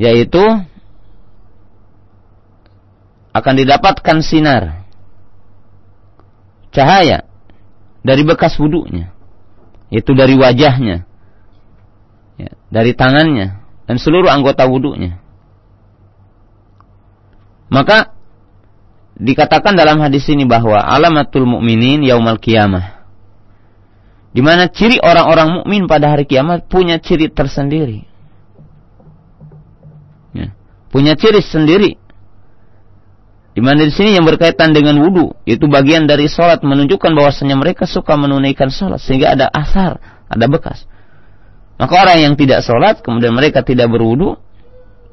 yaitu akan didapatkan sinar. Cahaya dari bekas wudhunya itu dari wajahnya ya, dari tangannya dan seluruh anggota wudhunya maka dikatakan dalam hadis ini bahwa alamatul mukminin yaumal kiamah di mana ciri orang-orang mukmin pada hari kiamat punya ciri tersendiri. Ya, punya ciri sendiri di mana di sini yang berkaitan dengan wudhu itu bagian dari sholat menunjukkan bahwasanya mereka suka menunaikan sholat sehingga ada asar, ada bekas. Maka orang yang tidak sholat kemudian mereka tidak berwudhu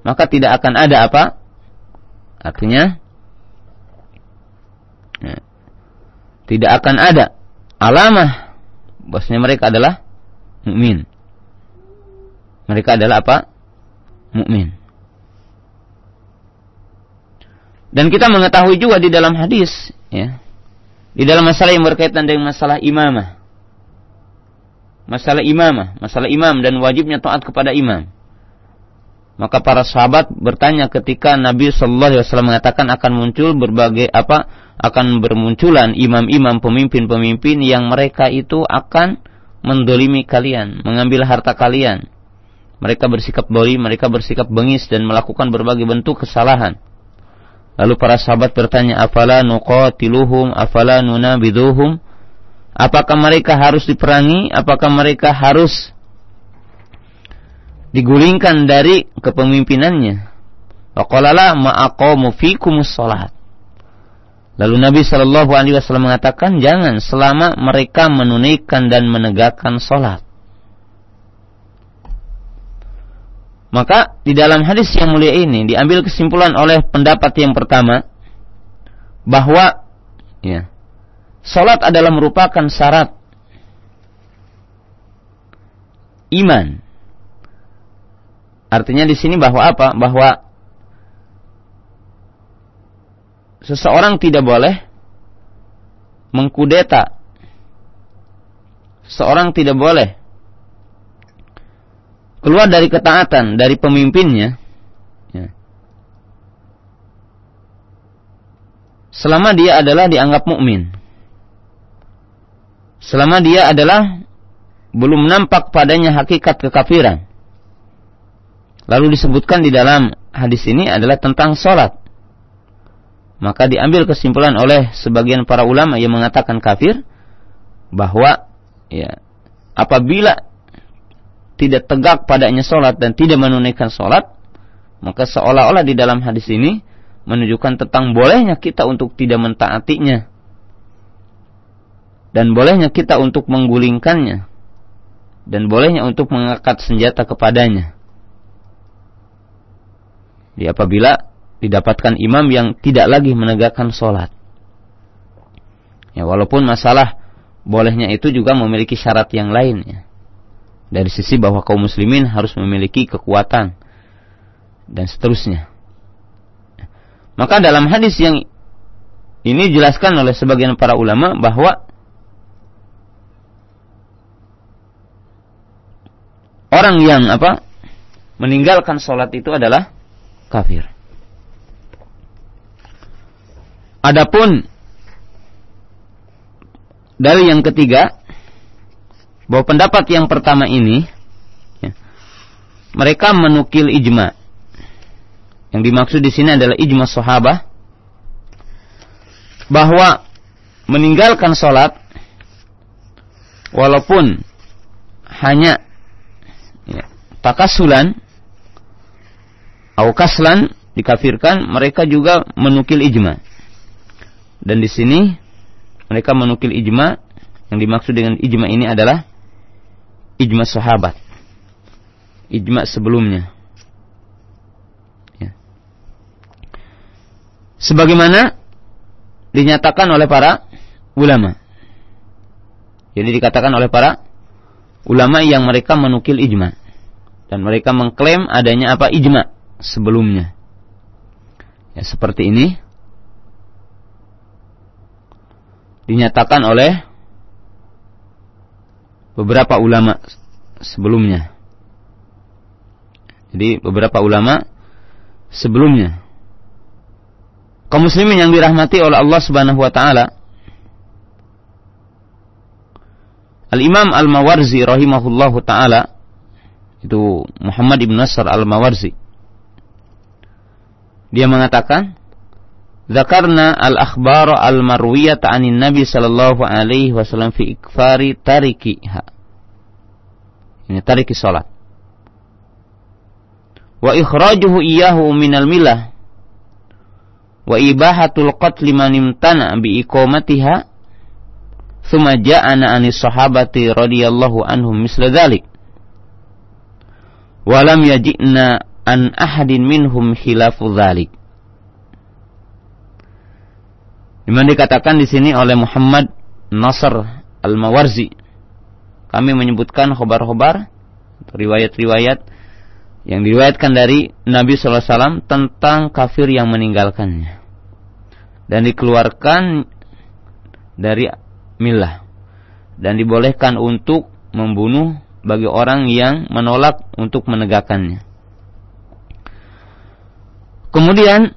maka tidak akan ada apa? Artinya ya, tidak akan ada alamah bahwasanya mereka adalah mukmin. Mereka adalah apa? Mukmin. Dan kita mengetahui juga di dalam hadis, ya, di dalam masalah yang berkaitan dengan masalah imamah. Masalah imamah, masalah imam dan wajibnya taat kepada imam. Maka para sahabat bertanya ketika Nabi Shallallahu Alaihi Wasallam mengatakan akan muncul berbagai apa akan bermunculan imam-imam pemimpin-pemimpin yang mereka itu akan mendolimi kalian, mengambil harta kalian. Mereka bersikap doli, mereka bersikap bengis dan melakukan berbagai bentuk kesalahan. Lalu para sahabat bertanya, "Afala nuqatiluhum, afala nunabiduhum?" Apakah mereka harus diperangi? Apakah mereka harus digulingkan dari kepemimpinannya? Ma'aqamu fikumus. Lalu Nabi Shallallahu Alaihi Wasallam mengatakan jangan selama mereka menunaikan dan menegakkan salat. Maka di dalam hadis yang mulia ini diambil kesimpulan oleh pendapat yang pertama bahwa ya, salat adalah merupakan syarat iman. Artinya di sini bahwa apa? Bahwa seseorang tidak boleh mengkudeta. Seorang tidak boleh keluar dari ketaatan dari pemimpinnya. Ya. selama dia adalah dianggap mukmin. Selama dia adalah belum nampak padanya hakikat kekafiran. Lalu disebutkan di dalam hadis ini adalah tentang sholat. Maka diambil kesimpulan oleh sebagian para ulama yang mengatakan kafir bahwa ya apabila tidak tegak padanya sholat dan tidak menunaikan sholat, maka seolah-olah di dalam hadis ini menunjukkan tentang bolehnya kita untuk tidak mentaatinya. Dan bolehnya kita untuk menggulingkannya. Dan bolehnya untuk mengangkat senjata kepadanya. Di apabila didapatkan imam yang tidak lagi menegakkan sholat. Ya, walaupun masalah bolehnya itu juga memiliki syarat yang lainnya dari sisi bahwa kaum muslimin harus memiliki kekuatan dan seterusnya. Maka dalam hadis yang ini dijelaskan oleh sebagian para ulama bahwa orang yang apa meninggalkan sholat itu adalah kafir. Adapun dari yang ketiga bahwa pendapat yang pertama ini ya, mereka menukil ijma. Yang dimaksud di sini adalah ijma sahabah. Bahwa meninggalkan sholat walaupun hanya ya, takasulan atau kaslan dikafirkan mereka juga menukil ijma. Dan di sini mereka menukil ijma. Yang dimaksud dengan ijma ini adalah ijma sahabat ijma sebelumnya ya. sebagaimana dinyatakan oleh para ulama. Jadi dikatakan oleh para ulama yang mereka menukil ijma dan mereka mengklaim adanya apa ijma sebelumnya. Ya seperti ini dinyatakan oleh beberapa ulama sebelumnya. Jadi beberapa ulama sebelumnya kaum muslimin yang dirahmati oleh Allah Subhanahu wa taala. Al-Imam Al-Mawarzi rahimahullahu taala itu Muhammad ibn Nasr Al-Mawarzi. Dia mengatakan, "Zakarna al-akhbar al-marwiyah 'anin Nabi sallallahu alaihi wasallam fi ikfari tarikiha." Ini tariki salat. Wa ikhrajuhu iyyahu minal milah wa ibahatul qatl man imtana bi iqamatiha thumma ja'ana anis sahabati radhiyallahu anhum misla dhalik wa lam yaji'na an ahadin minhum khilafu dhalik Di mana dikatakan di sini oleh Muhammad Nasr Al-Mawarzi kami menyebutkan khobar-khobar riwayat-riwayat yang diriwayatkan dari Nabi SAW tentang kafir yang meninggalkannya dan dikeluarkan dari milah dan dibolehkan untuk membunuh bagi orang yang menolak untuk menegakkannya. Kemudian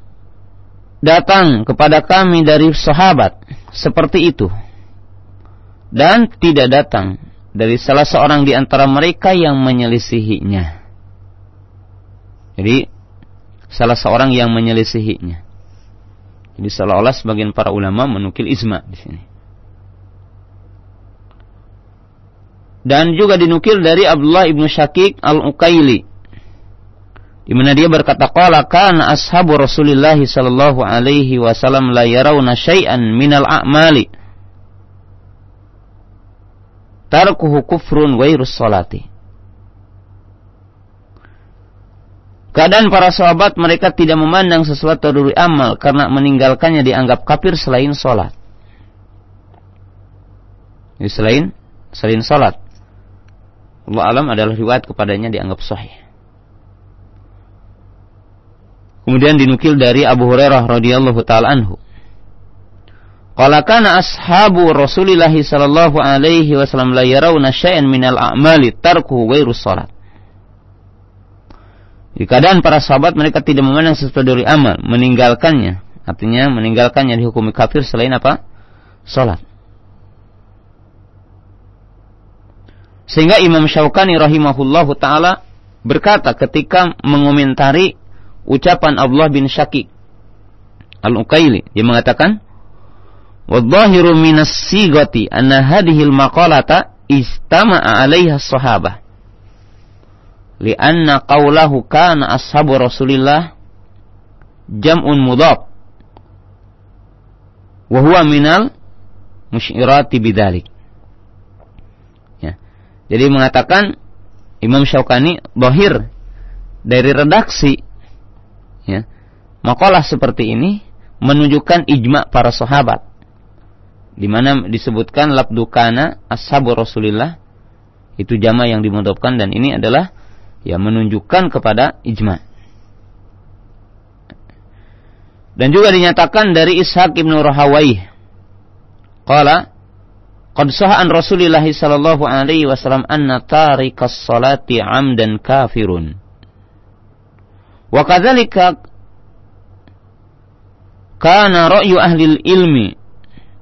datang kepada kami dari sahabat seperti itu dan tidak datang dari salah seorang di antara mereka yang menyelisihinya. Jadi salah seorang yang menyelisihinya. Jadi seolah-olah sebagian para ulama menukil isma di sini. Dan juga dinukil dari Abdullah ibnu Syakik al-Ukaili. Di mana dia berkata qala kana ashabu Rasulillah sallallahu alaihi wasallam la yarawna syai'an minal a'mali tarkuhu kufrun wairus salati. Keadaan para sahabat mereka tidak memandang sesuatu dari amal karena meninggalkannya dianggap kafir selain sholat. Selain selain sholat. Allah alam adalah riwayat kepadanya dianggap sahih. Kemudian dinukil dari Abu Hurairah radhiyallahu taala anhu. Qala kana ashabu Rasulillah sallallahu alaihi wasallam la yarawna syai'an minal a'mali tarkuhu ghairu salat. Di keadaan para sahabat mereka tidak memandang sesuatu dari amal, meninggalkannya. Artinya meninggalkannya dihukumi kafir selain apa? Salat. Sehingga Imam Syaukani rahimahullahu taala berkata ketika mengomentari ucapan Allah bin Syakik Al-Ukaili, dia mengatakan, "Wadhahiru minas sigati anna hadhil maqalata istama'a 'alaiha sahabah." lianna qawlahu kana ashabu Rasulillah jam'un mudhaf wa huwa minal musyirati bidzalik. Ya. Jadi mengatakan Imam Syaukani bahir dari redaksi ya. Makalah seperti ini menunjukkan ijma para sahabat di mana disebutkan labdukana ashabu Rasulillah itu jama yang dimudofkan dan ini adalah ya menunjukkan kepada ijma. Dan juga dinyatakan dari Ishaq ibnu Rahawai. Qala Qad saha'an Rasulullah sallallahu alaihi wasallam anna tarikas salati amdan kafirun. Wa kadzalika kana ra'yu ahli ilmi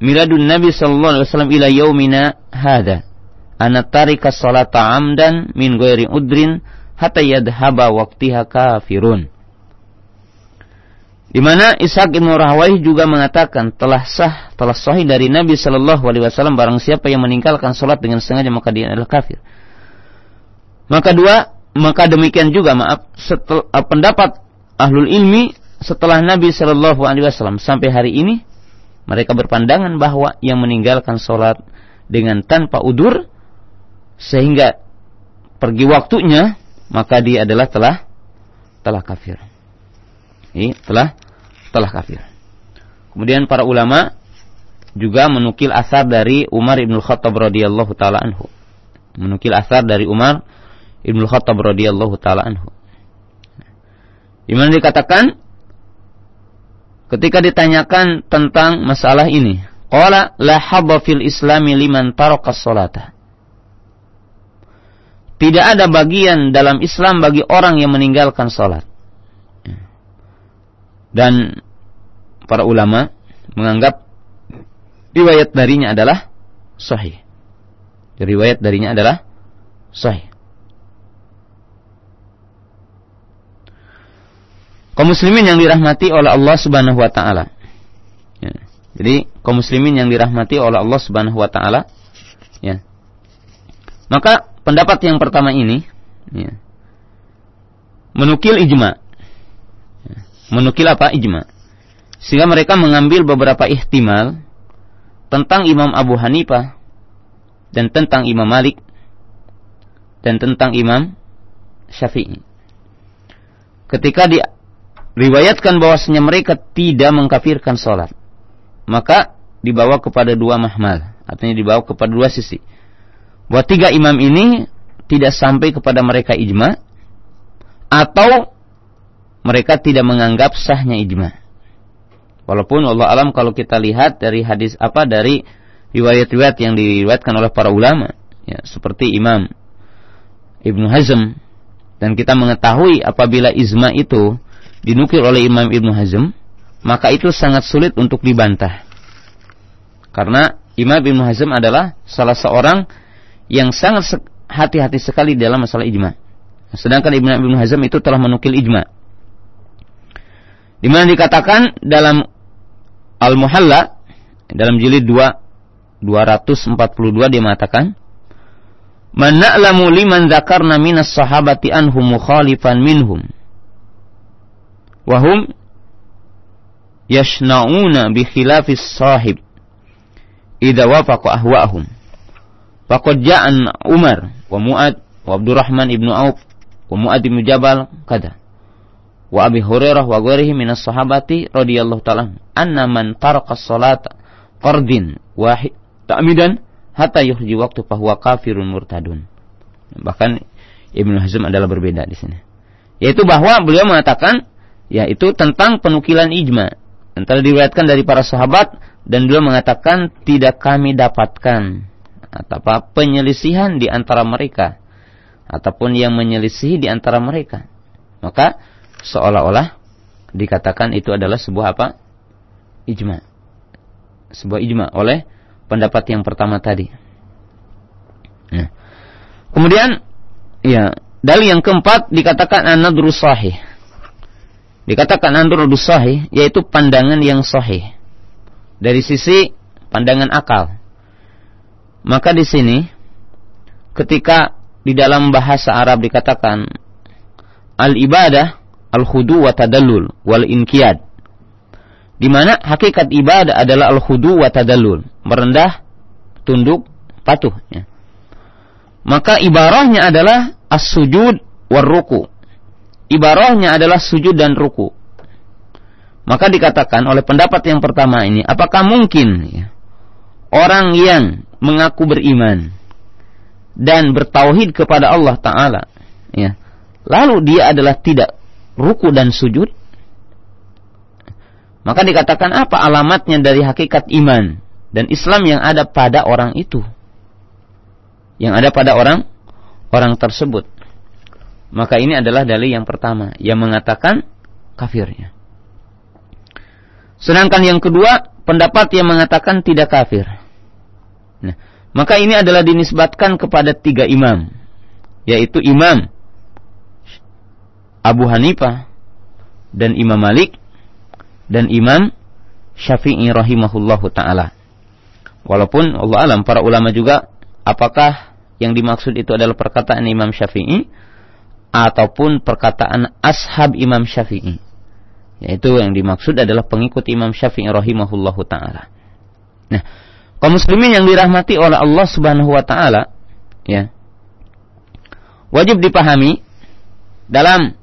miladun Nabi sallallahu alaihi wasallam ila yaumina hadha. Anna tarikas salata amdan min ghairi udrin hatta yadhhaba waqtiha kafirun. Di mana Ishaq bin Rahwayh juga mengatakan telah sah, telah sahih dari Nabi Shallallahu Alaihi Wasallam barang siapa yang meninggalkan sholat dengan sengaja maka dia adalah kafir. Maka dua, maka demikian juga maaf setel, uh, pendapat ahlul ilmi setelah Nabi Shallallahu Alaihi Wasallam sampai hari ini mereka berpandangan bahwa yang meninggalkan sholat dengan tanpa udur sehingga pergi waktunya maka dia adalah telah telah kafir. Ini telah telah kafir. Kemudian para ulama juga menukil asar dari Umar ibn Khattab radhiyallahu taala anhu. Menukil asar dari Umar ibn Khattab radhiyallahu taala anhu. Di mana dikatakan ketika ditanyakan tentang masalah ini, qala la habba fil islami liman taraka salata. Tidak ada bagian dalam Islam bagi orang yang meninggalkan salat. Dan para ulama menganggap riwayat darinya adalah sahih. Riwayat darinya adalah sahih. Kaum muslimin yang dirahmati oleh Allah Subhanahu wa taala. Ya. Jadi kaum muslimin yang dirahmati oleh Allah Subhanahu wa taala. Ya. Maka pendapat yang pertama ini ya, menukil ijma. Menukil apa? Ijma. Sehingga mereka mengambil beberapa ihtimal tentang Imam Abu Hanifah dan tentang Imam Malik dan tentang Imam Syafi'i. Ketika diriwayatkan bahwasanya mereka tidak mengkafirkan sholat. Maka dibawa kepada dua mahmal. Artinya dibawa kepada dua sisi. Bahwa tiga imam ini tidak sampai kepada mereka ijma atau mereka tidak menganggap sahnya ijma. Walaupun Allah alam kalau kita lihat dari hadis apa dari riwayat-riwayat yang diriwayatkan oleh para ulama ya seperti Imam Ibnu Hazm dan kita mengetahui apabila ijma itu dinukil oleh Imam Ibnu Hazm maka itu sangat sulit untuk dibantah. Karena Imam Ibnu Hazm adalah salah seorang yang sangat hati-hati sekali dalam masalah ijma. Sedangkan Ibnu Ibnu Hazm itu telah menukil ijma. Di mana dikatakan dalam Al-Muhalla dalam jilid 2 242 dia mengatakan Man na'lamu liman dzakarna minas sahabati anhum mukhalifan minhum wahum yashna'una bi khilafis sahib idza wafaqa ahwa'ahum faqad ja'an Umar wa Mu'ad wa Abdurrahman ibnu Auf wa Mu'ad bin Jabal kada wa Abi Hurairah wa ghairihi minas sahabati radhiyallahu ta'ala anna man taraka salata qardin wahid ta'midan hatta yuhji waktu fahuwa kafirun murtadun. Bahkan Ibnu Hazm adalah berbeda di sini. Yaitu bahwa beliau mengatakan yaitu tentang penukilan ijma. Antara diriwayatkan dari para sahabat dan beliau mengatakan tidak kami dapatkan atau apa penyelisihan di antara mereka ataupun yang menyelisihi di antara mereka. Maka seolah-olah dikatakan itu adalah sebuah apa? Ijma. Sebuah ijma oleh pendapat yang pertama tadi. Ya. Kemudian ya, dalil yang keempat dikatakan an-nadru sahih. Dikatakan an-nadru sahih yaitu pandangan yang sahih. Dari sisi pandangan akal. Maka di sini ketika di dalam bahasa Arab dikatakan al-ibadah al-khudu wa tadallul wal inkiyad. Di mana hakikat ibadah adalah al-khudu wa tadallul, merendah, tunduk, patuh ya. Maka ibarahnya adalah as-sujud war ruku. Ibarahnya adalah sujud dan ruku. Maka dikatakan oleh pendapat yang pertama ini, apakah mungkin ya, orang yang mengaku beriman dan bertauhid kepada Allah Taala, ya, lalu dia adalah tidak ruku dan sujud, Maka dikatakan apa alamatnya dari hakikat iman dan Islam yang ada pada orang itu? Yang ada pada orang orang tersebut. Maka ini adalah dalil yang pertama yang mengatakan kafirnya. Sedangkan yang kedua, pendapat yang mengatakan tidak kafir. Nah, maka ini adalah dinisbatkan kepada tiga imam, yaitu Imam Abu Hanifah dan Imam Malik dan Imam Syafi'i rahimahullahu taala. Walaupun Allah alam para ulama juga apakah yang dimaksud itu adalah perkataan Imam Syafi'i ataupun perkataan ashab Imam Syafi'i. Yaitu yang dimaksud adalah pengikut Imam Syafi'i rahimahullahu taala. Nah, kaum muslimin yang dirahmati oleh Allah Subhanahu wa taala, ya. Wajib dipahami dalam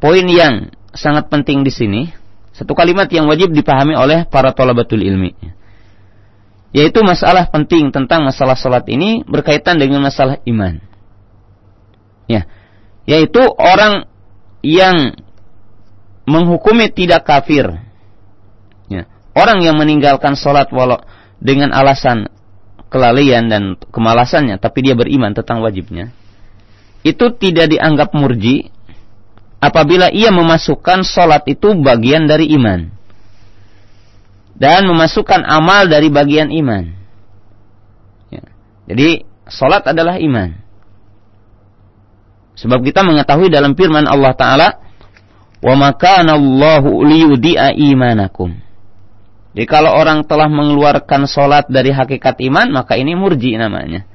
poin yang sangat penting di sini, satu kalimat yang wajib dipahami oleh para tolabatul ilmi. Yaitu masalah penting tentang masalah salat ini berkaitan dengan masalah iman. Ya. Yaitu orang yang menghukumi tidak kafir. Ya. Orang yang meninggalkan sholat walau dengan alasan kelalaian dan kemalasannya, tapi dia beriman tentang wajibnya, itu tidak dianggap murji apabila ia memasukkan sholat itu bagian dari iman dan memasukkan amal dari bagian iman. Ya. Jadi sholat adalah iman. Sebab kita mengetahui dalam firman Allah Ta'ala, Wa makana Allahu liyudi'a imanakum. Jadi kalau orang telah mengeluarkan solat dari hakikat iman, maka ini murji namanya.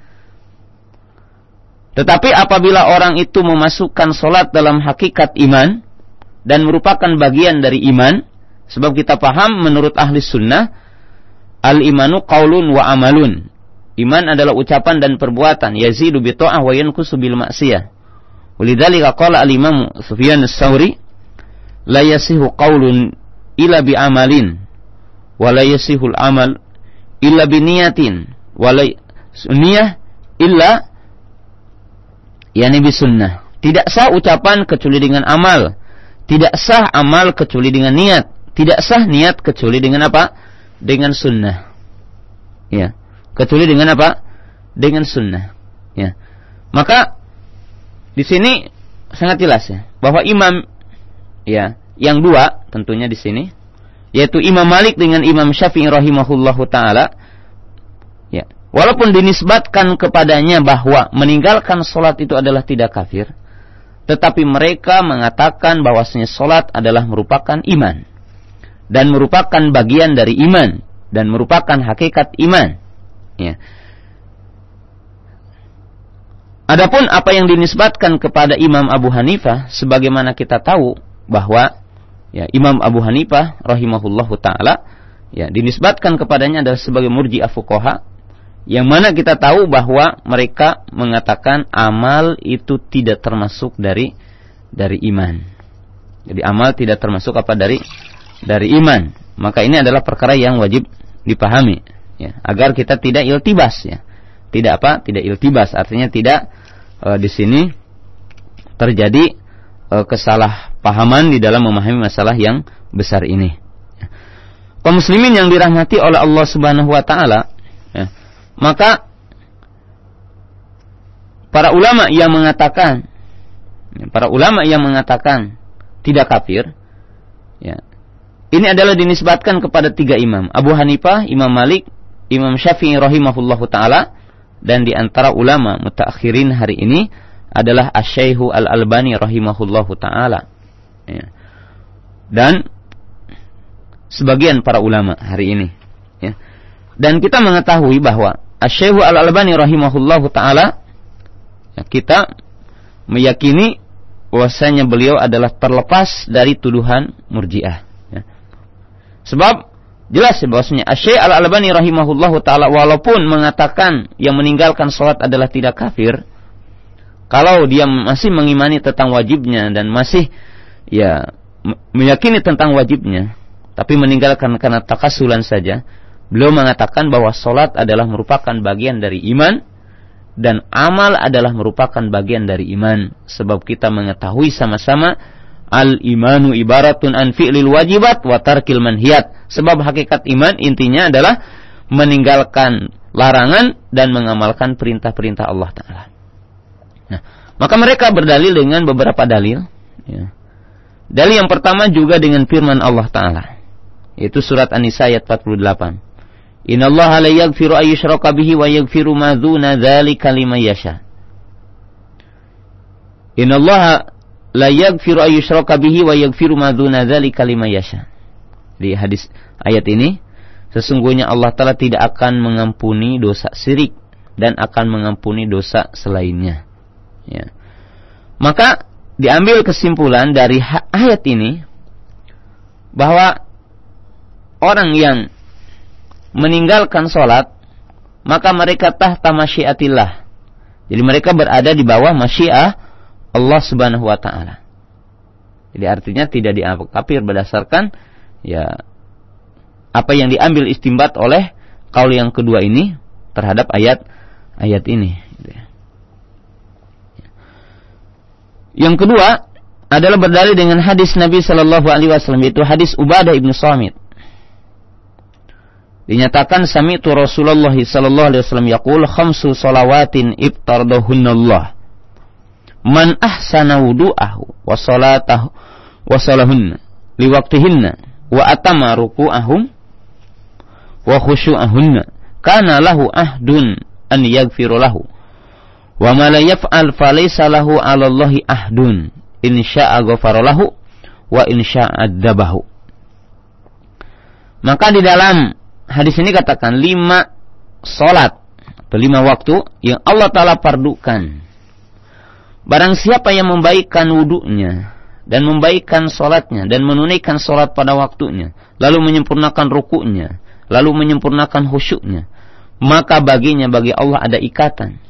Tetapi apabila orang itu memasukkan solat dalam hakikat iman, dan merupakan bagian dari iman, sebab kita paham menurut ahli sunnah, al-imanu qaulun wa amalun. Iman adalah ucapan dan perbuatan, yazidu bi ta'ah wa yankusu bil ma'siyah. Walidzalika qala al-Imam Sufyan as-Sauri la yasihu qaulun illa bi amalin wa la yasihul amal illa bi niyatin wa la niyah illa yani bi sunnah. Tidak sah ucapan kecuali dengan amal. Tidak sah amal kecuali dengan niat. Tidak sah niat kecuali dengan apa? Dengan sunnah. Ya. Kecuali dengan apa? Dengan sunnah. Ya. Maka di sini sangat jelas ya bahwa imam ya yang dua tentunya di sini yaitu Imam Malik dengan Imam Syafi'i rahimahullahu taala ya walaupun dinisbatkan kepadanya bahwa meninggalkan solat itu adalah tidak kafir tetapi mereka mengatakan bahwasanya solat adalah merupakan iman dan merupakan bagian dari iman dan merupakan hakikat iman ya Adapun apa yang dinisbatkan kepada Imam Abu Hanifah sebagaimana kita tahu bahwa ya Imam Abu Hanifah rahimahullahu taala ya dinisbatkan kepadanya adalah sebagai murji'ah fuqaha yang mana kita tahu bahwa mereka mengatakan amal itu tidak termasuk dari dari iman. Jadi amal tidak termasuk apa dari dari iman. Maka ini adalah perkara yang wajib dipahami ya, agar kita tidak iltibas ya. Tidak apa? Tidak iltibas artinya tidak e, di sini terjadi e, kesalahpahaman di dalam memahami masalah yang besar ini. Kaum muslimin yang dirahmati oleh Allah Subhanahu wa taala, ya, maka para ulama yang mengatakan para ulama yang mengatakan tidak kafir, ya, ini adalah dinisbatkan kepada tiga imam, Abu Hanifah, Imam Malik, Imam Syafi'i rahimahullahu taala dan di antara ulama mutakhirin hari ini adalah Asyaihu Al-Albani rahimahullahu taala. Ya. Dan sebagian para ulama hari ini, ya. Dan kita mengetahui bahwa Asyaihu Al-Albani rahimahullahu taala ya, kita meyakini bahwasanya beliau adalah terlepas dari tuduhan Murji'ah. Ya. Sebab jelas ya bahwasanya Asyai Al-Albani rahimahullahu taala walaupun mengatakan yang meninggalkan salat adalah tidak kafir, kalau dia masih mengimani tentang wajibnya dan masih ya meyakini tentang wajibnya, tapi meninggalkan karena takasulan saja, beliau mengatakan bahwa solat adalah merupakan bagian dari iman dan amal adalah merupakan bagian dari iman. Sebab kita mengetahui sama-sama Al imanu ibaratun an fi'lil wajibat wa tarkil manhiyat. Sebab hakikat iman intinya adalah meninggalkan larangan dan mengamalkan perintah-perintah Allah Taala. Nah, maka mereka berdalil dengan beberapa dalil. Ya. Dalil yang pertama juga dengan firman Allah Taala, yaitu surat An-Nisa ayat 48. Inna Allah la yaghfiru ayyushraka bihi wa yaghfiru ma dzuna dzalika liman yasha. Inna Allah la ayyushraka bihi wa yaghfiru ma dzuna dzalika liman yasha. Di hadis ayat ini sesungguhnya Allah Taala tidak akan mengampuni dosa syirik dan akan mengampuni dosa selainnya. Ya. Maka diambil kesimpulan dari ayat ini bahwa orang yang meninggalkan sholat, maka mereka tahta masyiatillah. Jadi mereka berada di bawah masyiah Allah subhanahu wa ta'ala. Jadi artinya tidak dianggap kafir berdasarkan ya apa yang diambil istimbat oleh kaul yang kedua ini terhadap ayat ayat ini. Yang kedua adalah berdalil dengan hadis Nabi Shallallahu Alaihi Wasallam yaitu hadis Ubadah ibnu Samit Dinyatakan sami'tu Rasulullah sallallahu alaihi wasallam yaqul khamsu salawatin ibtardahunnallah. Man ahsana wudu'ahu wa salatahu wa salahunna liwaqtihinna wa atama ruku'ahum wa khusyu'ahunna kana lahu ahdun an yaghfiru lahu. Wa ma la yaf'al falaysa lahu 'ala Allahi ahdun. In syaa'a ghafara lahu wa in syaa'a adzabahu. Maka di dalam hadis ini katakan lima solat atau lima waktu yang Allah Ta'ala pardukan. Barang siapa yang membaikkan wudhunya dan membaikkan solatnya dan menunaikan solat pada waktunya, lalu menyempurnakan rukuknya, lalu menyempurnakan khusyuknya, maka baginya bagi Allah ada ikatan.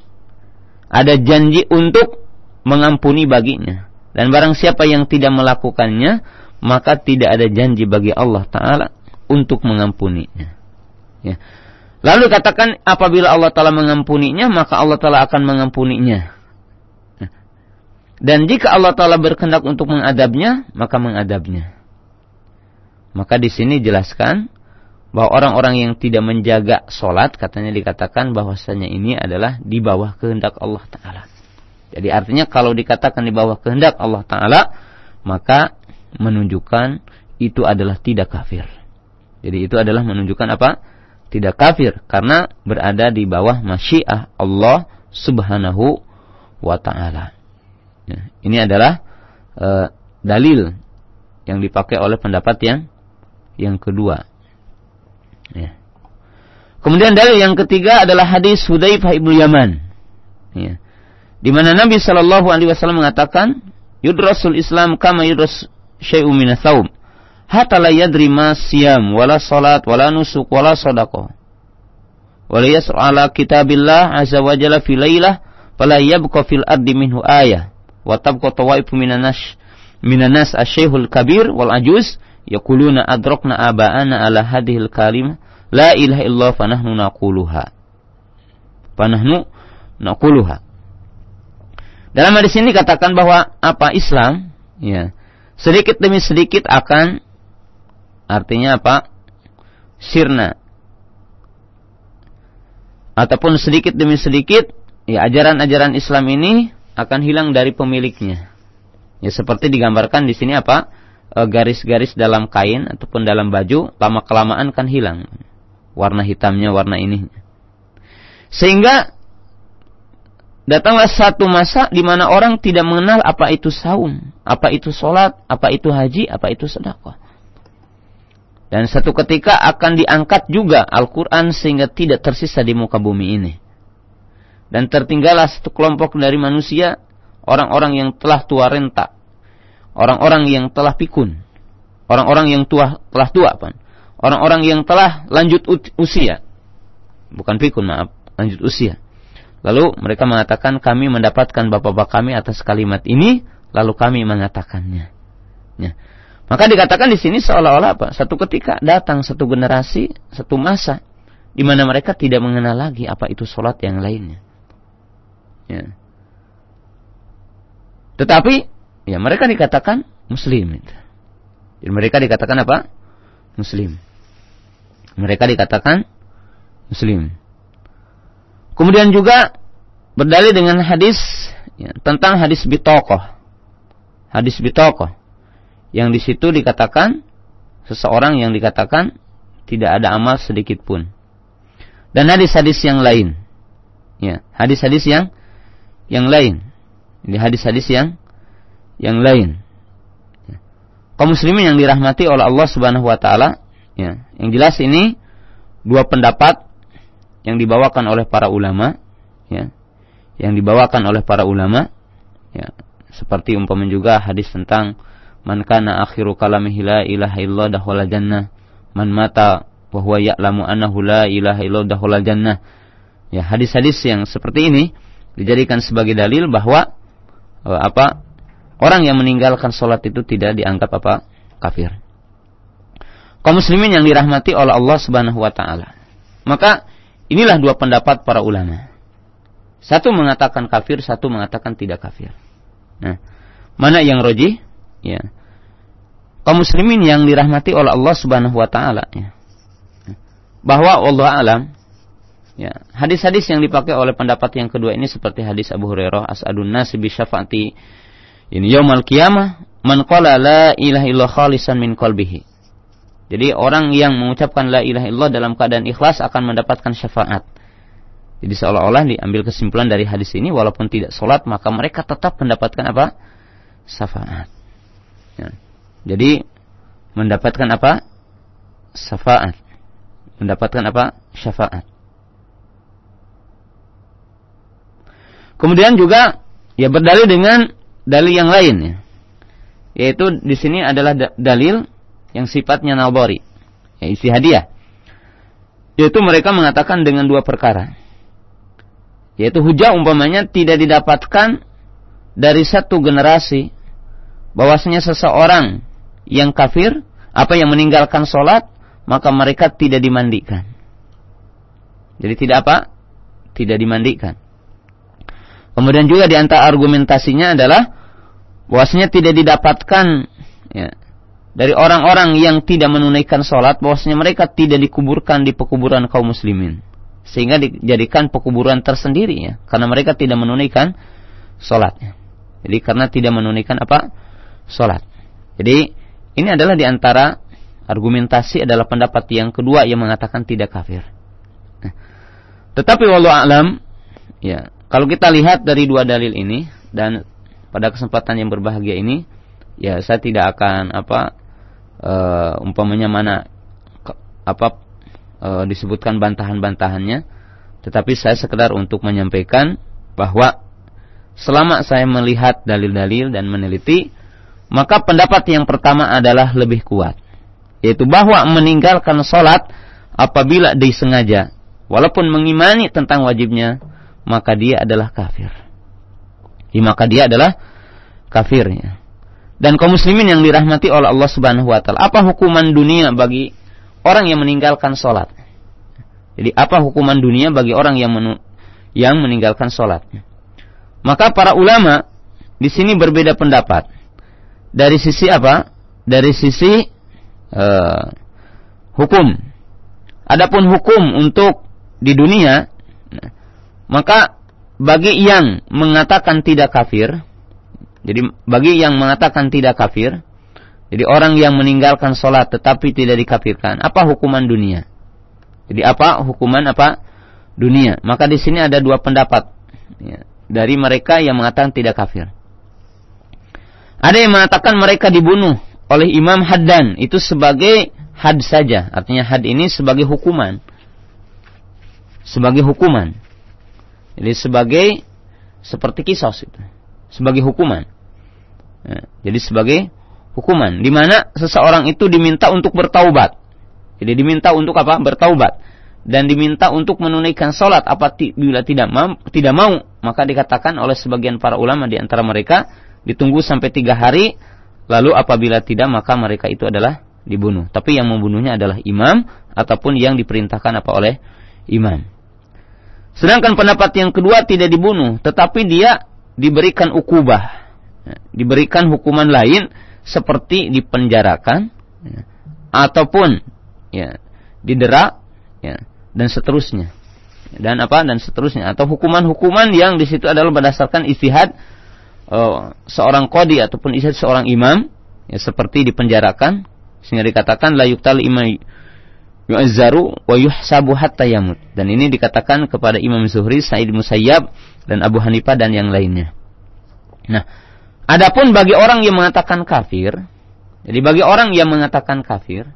Ada janji untuk mengampuni baginya. Dan barang siapa yang tidak melakukannya, maka tidak ada janji bagi Allah Ta'ala untuk mengampuninya. Ya. Lalu katakan apabila Allah Ta'ala mengampuninya, maka Allah Ta'ala akan mengampuninya. Dan jika Allah Ta'ala berkehendak untuk mengadabnya, maka mengadabnya. Maka di sini jelaskan bahwa orang-orang yang tidak menjaga sholat, katanya dikatakan bahwasanya ini adalah di bawah kehendak Allah Ta'ala. Jadi artinya kalau dikatakan di bawah kehendak Allah Ta'ala, maka menunjukkan itu adalah tidak kafir. Jadi itu adalah menunjukkan apa? tidak kafir karena berada di bawah masyiah Allah Subhanahu wa taala. Ya, ini adalah e, dalil yang dipakai oleh pendapat yang yang kedua. Ya. Kemudian dalil yang ketiga adalah hadis Hudzaifah ibnu Yaman. Ya. Di mana Nabi Shallallahu alaihi wasallam mengatakan, "Yudrasul Islam kama yudras syai'un min hatta la yadri ma siyam wala salat wala nusuk wala sadaqah wala yasra ala kitabillah azza wa jalla fi lailah fala yabqa fil ardi minhu ayah wa tabqa tawaifu minan nas minan nas asyhul kabir wal ajuz yaquluna adrakna aba'ana ala hadhil kalimah la ilaha illallah fa nahnu naquluha fa nahnu naquluha dalam hadis ini katakan bahwa apa Islam ya sedikit demi sedikit akan Artinya apa? Sirna. Ataupun sedikit demi sedikit, ya ajaran-ajaran Islam ini akan hilang dari pemiliknya. Ya seperti digambarkan di sini apa? E, garis-garis dalam kain ataupun dalam baju lama kelamaan kan hilang. Warna hitamnya, warna ini. Sehingga datanglah satu masa di mana orang tidak mengenal apa itu saum, apa itu sholat, apa itu haji, apa itu sedekah. Dan satu ketika akan diangkat juga Al-Quran sehingga tidak tersisa di muka bumi ini. Dan tertinggallah satu kelompok dari manusia, orang-orang yang telah tua renta, orang-orang yang telah pikun, orang-orang yang tua telah tua, pan. orang-orang yang telah lanjut usia, bukan pikun maaf, lanjut usia. Lalu mereka mengatakan kami mendapatkan bapak-bapak kami atas kalimat ini, lalu kami mengatakannya. Ya. Maka dikatakan di sini seolah-olah apa? Satu ketika datang satu generasi, satu masa di mana mereka tidak mengenal lagi apa itu sholat yang lainnya. Ya. Tetapi ya mereka dikatakan muslim. Jadi mereka dikatakan apa? Muslim. Mereka dikatakan muslim. Kemudian juga berdalil dengan hadis ya, tentang hadis bitokoh. Hadis bitokoh. Yang di situ dikatakan seseorang yang dikatakan tidak ada amal sedikit pun. Dan hadis-hadis yang lain. Ya, hadis-hadis yang yang lain. Ini hadis-hadis yang yang lain. Ya. Kaum muslimin yang dirahmati oleh Allah Subhanahu wa taala, ya. Yang jelas ini dua pendapat yang dibawakan oleh para ulama, ya. Yang dibawakan oleh para ulama, ya. Seperti umpama juga hadis tentang man kana akhiru kalamihi la ilaha illallah dakhala jannah, man mata wa huwa ya'lamu annahu la ilaha illallah dakhala jannah. Ya, hadis-hadis yang seperti ini dijadikan sebagai dalil bahwa uh, apa orang yang meninggalkan sholat itu tidak dianggap apa kafir. Kaum muslimin yang dirahmati oleh Allah Subhanahu wa taala. Maka inilah dua pendapat para ulama. Satu mengatakan kafir, satu mengatakan tidak kafir. Nah, mana yang roji? Ya. Kaum muslimin yang dirahmati oleh Allah Subhanahu wa taala ya. Bahwa Allah alam Ya, hadis-hadis yang dipakai oleh pendapat yang kedua ini seperti hadis Abu Hurairah as'adun nasi bi syafaati ini yaumal qiyamah man qala la ilaha illallah khalisan min qalbihi. Jadi orang yang mengucapkan la ilaha illallah dalam keadaan ikhlas akan mendapatkan syafaat. Jadi seolah-olah diambil kesimpulan dari hadis ini walaupun tidak sholat maka mereka tetap mendapatkan apa? Syafaat. Ya. Jadi mendapatkan apa? Syafaat. Mendapatkan apa? Syafaat. Kemudian juga ya berdalil dengan dalil yang lain ya. Yaitu di sini adalah dalil yang sifatnya nabari, ya isi hadiah. Yaitu mereka mengatakan dengan dua perkara. Yaitu hujah umpamanya tidak didapatkan dari satu generasi bahwasanya seseorang yang kafir apa yang meninggalkan sholat maka mereka tidak dimandikan. Jadi tidak apa? Tidak dimandikan. Kemudian juga di antara argumentasinya adalah bahwasanya tidak didapatkan ya, dari orang-orang yang tidak menunaikan sholat bahwasanya mereka tidak dikuburkan di pekuburan kaum muslimin sehingga dijadikan pekuburan tersendiri ya karena mereka tidak menunaikan sholatnya. Jadi karena tidak menunaikan apa sholat. Jadi ini adalah di antara argumentasi adalah pendapat yang kedua yang mengatakan tidak kafir. Nah, tetapi walau alam ya kalau kita lihat dari dua dalil ini dan pada kesempatan yang berbahagia ini, ya saya tidak akan apa uh, umpamanya mana apa uh, disebutkan bantahan-bantahannya, tetapi saya sekedar untuk menyampaikan bahwa selama saya melihat dalil-dalil dan meneliti, maka pendapat yang pertama adalah lebih kuat, yaitu bahwa meninggalkan sholat apabila disengaja, walaupun mengimani tentang wajibnya, maka dia adalah kafir. Ya, maka dia adalah kafirnya. Dan kaum muslimin yang dirahmati oleh Allah Subhanahu wa taala, apa hukuman dunia bagi orang yang meninggalkan salat? Jadi apa hukuman dunia bagi orang yang menu, yang meninggalkan salat? Maka para ulama di sini berbeda pendapat. Dari sisi apa? Dari sisi uh, hukum. Adapun hukum untuk di dunia maka bagi yang mengatakan tidak kafir, jadi bagi yang mengatakan tidak kafir, jadi orang yang meninggalkan sholat tetapi tidak dikafirkan, apa hukuman dunia? Jadi apa hukuman apa dunia? Maka di sini ada dua pendapat ya, dari mereka yang mengatakan tidak kafir. Ada yang mengatakan mereka dibunuh oleh Imam Haddan itu sebagai had saja, artinya had ini sebagai hukuman, sebagai hukuman. Jadi sebagai seperti kisos itu, sebagai hukuman. Ya, jadi sebagai hukuman, di mana seseorang itu diminta untuk bertaubat. Jadi diminta untuk apa? Bertaubat dan diminta untuk menunaikan sholat. Apa bila tidak mau, tidak mau, maka dikatakan oleh sebagian para ulama di antara mereka ditunggu sampai tiga hari. Lalu apabila tidak, maka mereka itu adalah dibunuh. Tapi yang membunuhnya adalah imam ataupun yang diperintahkan apa oleh imam. Sedangkan pendapat yang kedua tidak dibunuh, tetapi dia diberikan ukubah. Diberikan hukuman lain seperti dipenjarakan ya, ataupun ya didera ya dan seterusnya. Dan apa? Dan seterusnya. Atau hukuman-hukuman yang di situ adalah berdasarkan istihad uh, seorang kodi ataupun istihad seorang imam ya seperti dipenjarakan. Sehingga dikatakan la yuqtal imam yu'azzaru wa yuhsabu hatta yamut dan ini dikatakan kepada Imam Zuhri, Sa'id Musayyab dan Abu Hanifah dan yang lainnya. Nah, adapun bagi orang yang mengatakan kafir, jadi bagi orang yang mengatakan kafir,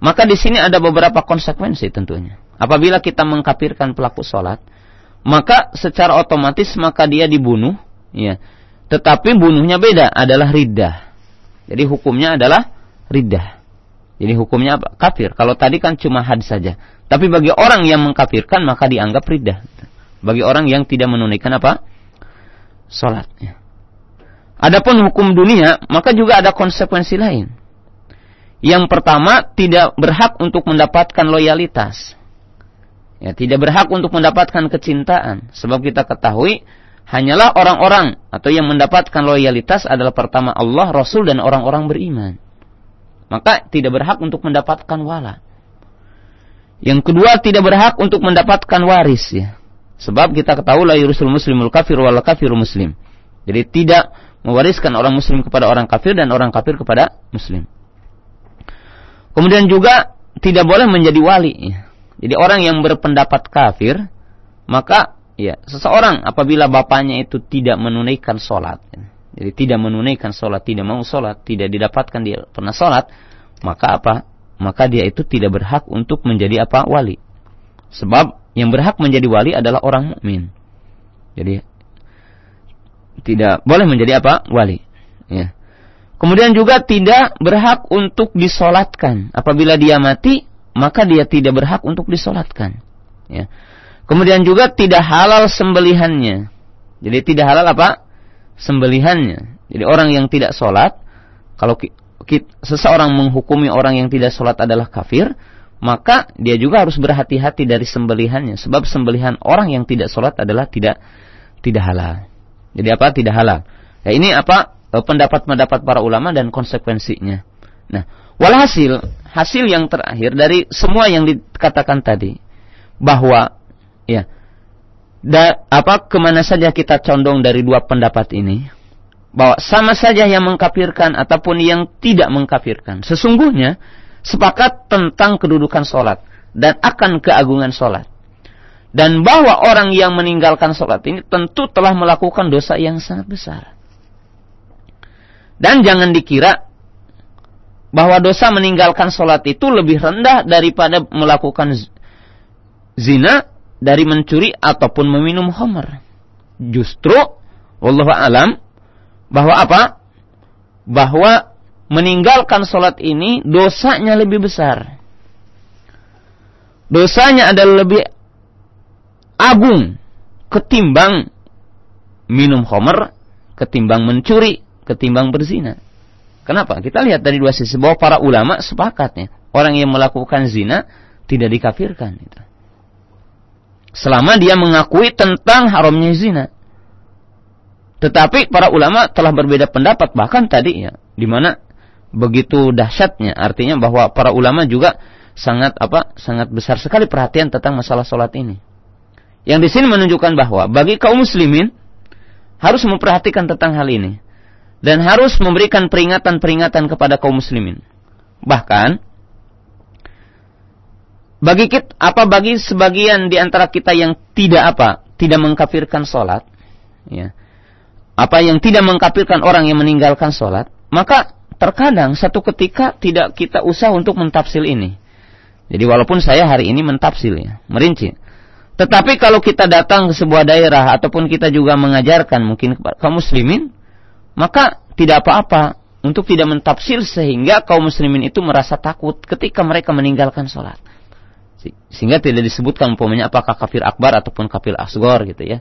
maka di sini ada beberapa konsekuensi tentunya. Apabila kita mengkafirkan pelaku sholat, maka secara otomatis maka dia dibunuh, ya. Tetapi bunuhnya beda, adalah riddah. Jadi hukumnya adalah riddah. Jadi hukumnya apa? Kafir. Kalau tadi kan cuma had saja. Tapi bagi orang yang mengkafirkan maka dianggap riddah. Bagi orang yang tidak menunaikan apa? Sholat. Ya. Adapun hukum dunia, maka juga ada konsekuensi lain. Yang pertama, tidak berhak untuk mendapatkan loyalitas. Ya, tidak berhak untuk mendapatkan kecintaan. Sebab kita ketahui hanyalah orang-orang atau yang mendapatkan loyalitas adalah pertama Allah, Rasul dan orang-orang beriman. Maka tidak berhak untuk mendapatkan wala. Yang kedua tidak berhak untuk mendapatkan waris ya. Sebab kita ketahui la yurusul muslimul kafir wal kafiru muslim. Jadi tidak mewariskan orang muslim kepada orang kafir dan orang kafir kepada muslim. Kemudian juga tidak boleh menjadi wali. Ya. Jadi orang yang berpendapat kafir, maka ya seseorang apabila bapaknya itu tidak menunaikan sholat, ya, jadi tidak menunaikan sholat, tidak mau sholat, tidak didapatkan dia pernah sholat, maka apa? Maka dia itu tidak berhak untuk menjadi apa? Wali. Sebab yang berhak menjadi wali adalah orang mukmin. Jadi tidak boleh menjadi apa? Wali. Ya. Kemudian juga tidak berhak untuk disolatkan. Apabila dia mati, maka dia tidak berhak untuk disolatkan. Ya. Kemudian juga tidak halal sembelihannya. Jadi tidak halal apa? Sembelihannya. Jadi orang yang tidak solat, kalau seseorang menghukumi orang yang tidak solat adalah kafir, maka dia juga harus berhati-hati dari sembelihannya. Sebab sembelihan orang yang tidak solat adalah tidak tidak halal. Jadi apa? Tidak halal. Ya, ini apa? Eh, pendapat-pendapat para ulama dan konsekuensinya. Nah, walhasil hasil yang terakhir dari semua yang dikatakan tadi bahwa ya da, apa ke mana saja kita condong dari dua pendapat ini bahwa sama saja yang mengkafirkan ataupun yang tidak mengkafirkan sesungguhnya sepakat tentang kedudukan sholat dan akan keagungan sholat. Dan bahwa orang yang meninggalkan sholat ini tentu telah melakukan dosa yang sangat besar. Dan jangan dikira bahwa dosa meninggalkan sholat itu lebih rendah daripada melakukan zina dari mencuri ataupun meminum khamr. Justru Allah alam bahwa apa? Bahwa meninggalkan sholat ini dosanya lebih besar. Dosanya adalah lebih agung ketimbang minum khamr, ketimbang mencuri, ketimbang berzina. Kenapa? Kita lihat dari dua sisi bahwa para ulama sepakatnya orang yang melakukan zina tidak dikafirkan. Gitu. Selama dia mengakui tentang haramnya zina. Tetapi para ulama telah berbeda pendapat bahkan tadi ya, di mana begitu dahsyatnya artinya bahwa para ulama juga sangat apa sangat besar sekali perhatian tentang masalah sholat ini. Yang di sini menunjukkan bahwa bagi kaum muslimin harus memperhatikan tentang hal ini dan harus memberikan peringatan-peringatan kepada kaum muslimin. Bahkan bagi kita, apa bagi sebagian di antara kita yang tidak apa, tidak mengkafirkan salat, ya. Apa yang tidak mengkafirkan orang yang meninggalkan salat, maka terkadang satu ketika tidak kita usah untuk mentafsil ini. Jadi walaupun saya hari ini mentafsil ya, merinci. Tetapi kalau kita datang ke sebuah daerah ataupun kita juga mengajarkan mungkin kaum muslimin, maka tidak apa-apa untuk tidak mentafsir sehingga kaum muslimin itu merasa takut ketika mereka meninggalkan sholat. Sehingga tidak disebutkan umpamanya apakah kafir akbar ataupun kafir asgor gitu ya.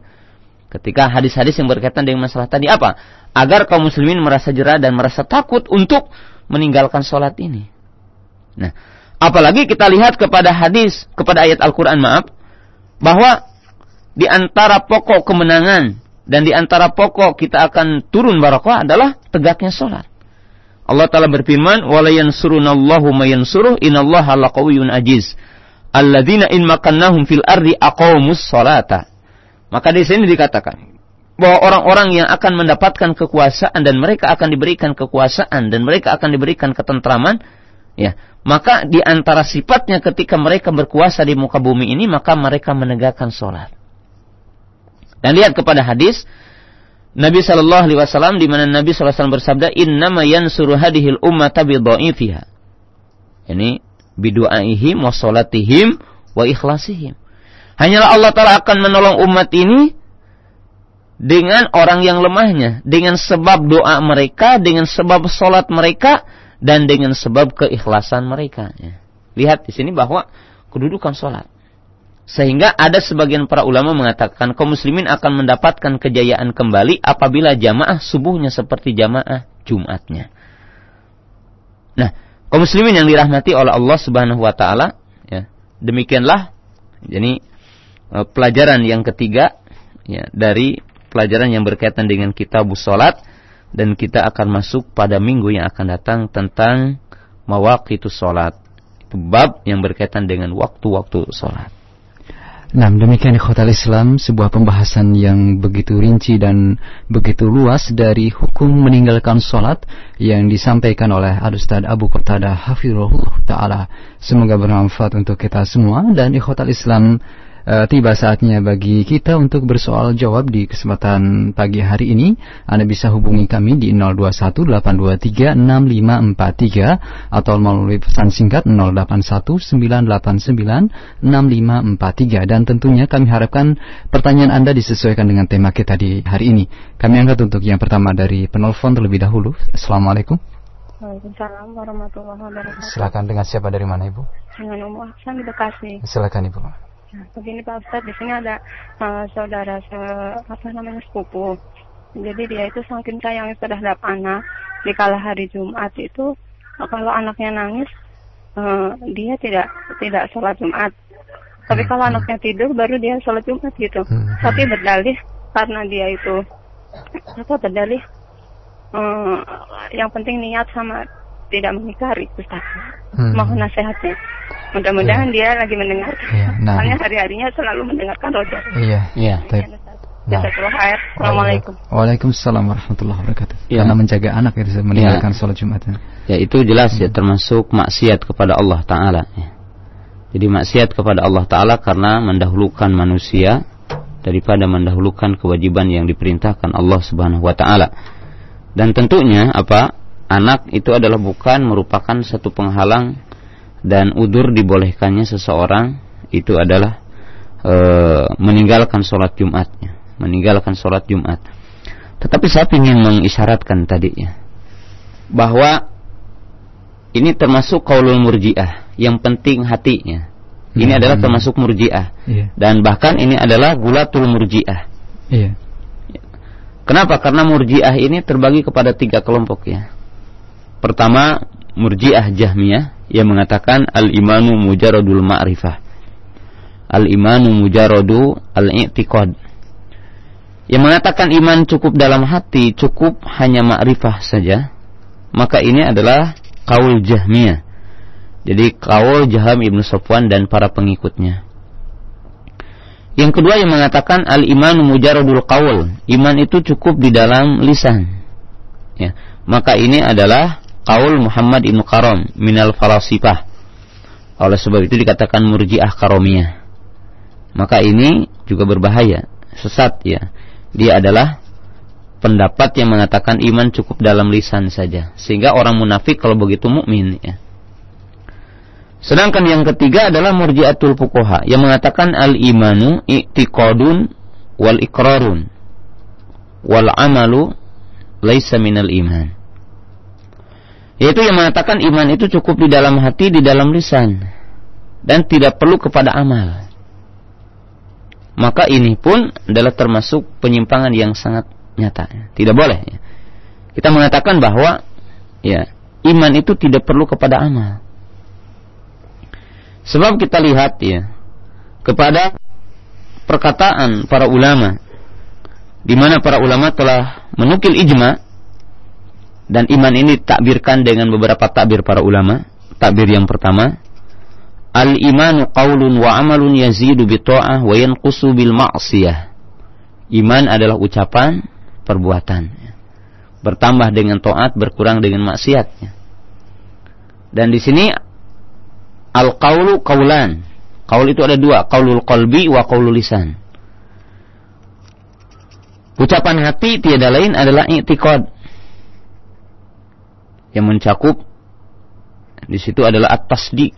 Ketika hadis-hadis yang berkaitan dengan masalah tadi apa? Agar kaum muslimin merasa jerah dan merasa takut untuk meninggalkan sholat ini. Nah, apalagi kita lihat kepada hadis, kepada ayat Al-Quran maaf, bahwa di antara pokok kemenangan dan di antara pokok kita akan turun barokah adalah tegaknya sholat. Allah Ta'ala berfirman, "Wala yansurunallahu may yansuruh, innallaha laqawiyyun ajiz." Alladzina in makannahum fil ardi aqamus salata. Maka di sini dikatakan bahwa orang-orang yang akan mendapatkan kekuasaan dan mereka akan diberikan kekuasaan dan mereka akan diberikan ketentraman, ya, maka di antara sifatnya ketika mereka berkuasa di muka bumi ini maka mereka menegakkan sholat. Dan lihat kepada hadis Nabi Shallallahu Alaihi Wasallam di mana Nabi Shallallahu Alaihi Wasallam bersabda, Inna suruh hadihil ummata bidha'ifiha. Ini bidu'aihim wa salatihim wa ikhlasihim. Hanyalah Allah Ta'ala akan menolong umat ini dengan orang yang lemahnya, dengan sebab doa mereka, dengan sebab solat mereka, dan dengan sebab keikhlasan mereka. Ya. Lihat di sini bahwa kedudukan solat. Sehingga ada sebagian para ulama mengatakan kaum muslimin akan mendapatkan kejayaan kembali apabila jamaah subuhnya seperti jamaah Jumatnya. Nah, kaum muslimin yang dirahmati oleh Allah Subhanahu wa taala, ya. Demikianlah jadi eh, pelajaran yang ketiga ya dari pelajaran yang berkaitan dengan kitab salat dan kita akan masuk pada minggu yang akan datang tentang mawaqitus salat. Itu bab yang berkaitan dengan waktu-waktu salat. Nah, demikian ikhwatal Islam, sebuah pembahasan yang begitu rinci dan begitu luas dari hukum meninggalkan sholat yang disampaikan oleh Al-Ustaz Abu Qatada Hafirullah Ta'ala. Semoga bermanfaat untuk kita semua dan ikhwatal Islam uh, tiba saatnya bagi kita untuk bersoal jawab di kesempatan pagi hari ini. Anda bisa hubungi kami di 0218236543 atau melalui pesan singkat 0819896543 dan tentunya kami harapkan pertanyaan Anda disesuaikan dengan tema kita di hari ini. Kami angkat untuk yang pertama dari penelpon terlebih dahulu. Assalamualaikum. Waalaikumsalam warahmatullahi wabarakatuh. Silakan dengan siapa dari mana Ibu? Dengan Umu Aksan di Bekasi. Silakan Ibu. Nah, begini Pak Ustadz, di sini ada uh, saudara se apa namanya sepupu. Jadi dia itu saking sayangnya terhadap anak di kala hari Jumat itu kalau anaknya nangis uh, dia tidak tidak sholat Jumat. Tapi kalau hmm. anaknya tidur baru dia sholat Jumat gitu. Hmm. Tapi berdalih karena dia itu apa berdalih uh, yang penting niat sama tidak mengingkari Ustaz. Hmm. Mohon nasihatnya. Mudah-mudahan ya. dia lagi mendengar. Ya. Nah. Soalnya hari-harinya selalu mendengarkan roja. Iya, iya. Nah. Assalamualaikum. Waalaikumsalam warahmatullahi wabarakatuh. Ya. Karena menjaga anak itu meninggalkan ya. sholat Jumat. Ya itu jelas ya termasuk maksiat kepada Allah Taala. Ya. Jadi maksiat kepada Allah Taala karena mendahulukan manusia daripada mendahulukan kewajiban yang diperintahkan Allah Subhanahu Wa Taala. Dan tentunya apa anak itu adalah bukan merupakan satu penghalang dan udur dibolehkannya seseorang itu adalah e, meninggalkan sholat Jumatnya, meninggalkan sholat Jumat. Tetapi saya ingin mengisyaratkan tadi ya bahwa ini termasuk kaulul murjiah, yang penting hatinya. Ini hmm. adalah termasuk murjiah yeah. dan bahkan ini adalah gulatul murjiah. Yeah. Kenapa? Karena murjiah ini terbagi kepada tiga kelompok ya. Pertama, murjiah jahmiyah yang mengatakan al-imanu mujaradul ma'rifah. Al-imanu mujaradu al-i'tiqad. Yang mengatakan iman cukup dalam hati, cukup hanya ma'rifah saja, maka ini adalah kaul Jahmiyah. Jadi kaul Jaham Ibnu Sofwan dan para pengikutnya. Yang kedua yang mengatakan al-imanu mujaradul qaul. Iman itu cukup di dalam lisan. Ya. Maka ini adalah Qaul Muhammad Ibn Karam minal falasifah. Oleh sebab itu dikatakan murjiah karomiyah. Maka ini juga berbahaya, sesat ya. Dia adalah pendapat yang mengatakan iman cukup dalam lisan saja. Sehingga orang munafik kalau begitu mukmin ya. Sedangkan yang ketiga adalah murjiatul fuqaha yang mengatakan al-imanu i'tiqadun wal ikrarun wal amalu laisa minal iman. Yaitu yang mengatakan iman itu cukup di dalam hati, di dalam lisan. Dan tidak perlu kepada amal. Maka ini pun adalah termasuk penyimpangan yang sangat nyata. Tidak boleh. Kita mengatakan bahwa ya iman itu tidak perlu kepada amal. Sebab kita lihat ya kepada perkataan para ulama di mana para ulama telah menukil ijma Dan iman ini takbirkan dengan beberapa takbir para ulama. Takbir yang pertama, Al-imanu qaulun wa amalun yazidu bi ta'ah wa yanqusu bil ma'siyah. Iman adalah ucapan, perbuatan. Bertambah dengan taat, berkurang dengan maksiatnya. Dan di sini al-qaulu qaulan. Qaul itu ada dua, qaulul qalbi wa qaulul lisan. Ucapan hati tiada lain adalah i'tiqad yang mencakup di situ adalah at-tasdiq.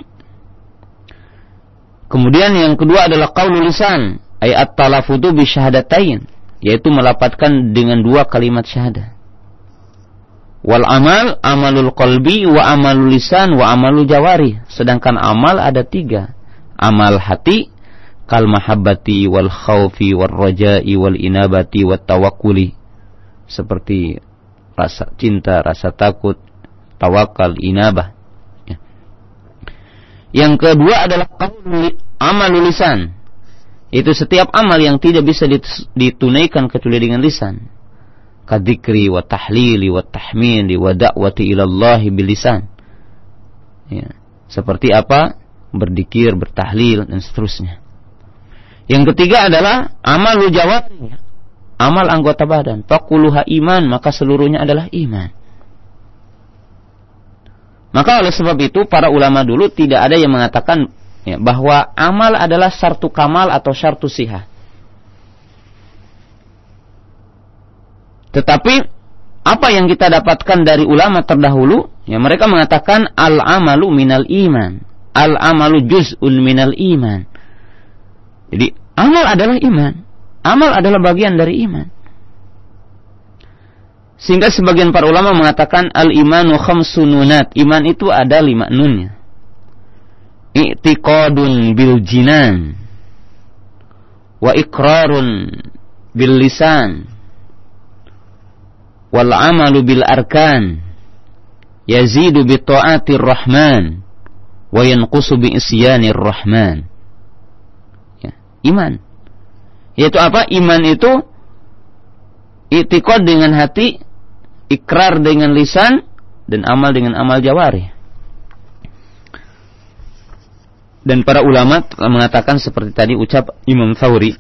Kemudian yang kedua adalah qaulul lisan, ay at-talaffudu bi syahadatain, yaitu melapatkan dengan dua kalimat syahadah. Wal amal amalul qalbi wa amalul lisan wa amalul jawari. Sedangkan amal ada tiga. Amal hati kal mahabbati wal khawfi wal raja'i wal inabati wat tawakkuli. Seperti rasa cinta, rasa takut, tawakal, inabah. Ya. Yang kedua adalah amal lisan. Itu setiap amal yang tidak bisa ditunaikan kecuali dengan lisan. Kadikri wa tahlili wa tahmili wa da'wati ilallahi bilisan. Ya. Seperti apa? Berdikir, bertahlil, dan seterusnya. Yang ketiga adalah amal jawab. Amal anggota badan. Fakuluha iman, maka seluruhnya adalah iman. Maka oleh sebab itu para ulama dulu tidak ada yang mengatakan ya, bahwa amal adalah syartu kamal atau syartu siha. Tetapi apa yang kita dapatkan dari ulama terdahulu, ya mereka mengatakan al amalu minal iman, al amalu juz'un minal iman. Jadi amal adalah iman, amal adalah bagian dari iman. Sehingga sebagian para ulama mengatakan al-imanu khamsununat. Iman itu ada lima nunnya. I'tiqadun bil jinan. Wa iqrarun bil lisan. Wal amalu bil arkan. Yazidu bi ta'atir rahman. Wa yanqusu bi isyanir rahman. Ya, iman. Yaitu apa? Iman itu i'tiqad dengan hati ikrar dengan lisan dan amal dengan amal jawari. Dan para ulama mengatakan seperti tadi ucap Imam Thawri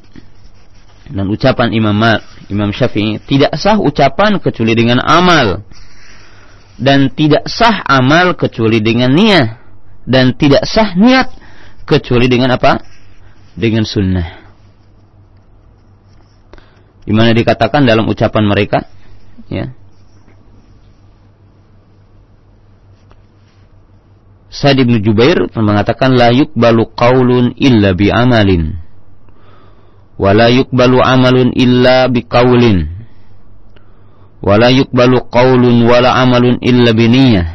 dan ucapan Imam Mar, Imam Syafi'i tidak sah ucapan kecuali dengan amal dan tidak sah amal kecuali dengan niat dan tidak sah niat kecuali dengan apa? Dengan sunnah. Di mana dikatakan dalam ucapan mereka, ya, Sa'id bin Jubair mengatakan la yuqbalu qaulun illa bi amalin wa la yuqbalu amalun illa bi qaulin wa la yuqbalu qaulun wa la amalun illa bi niyyah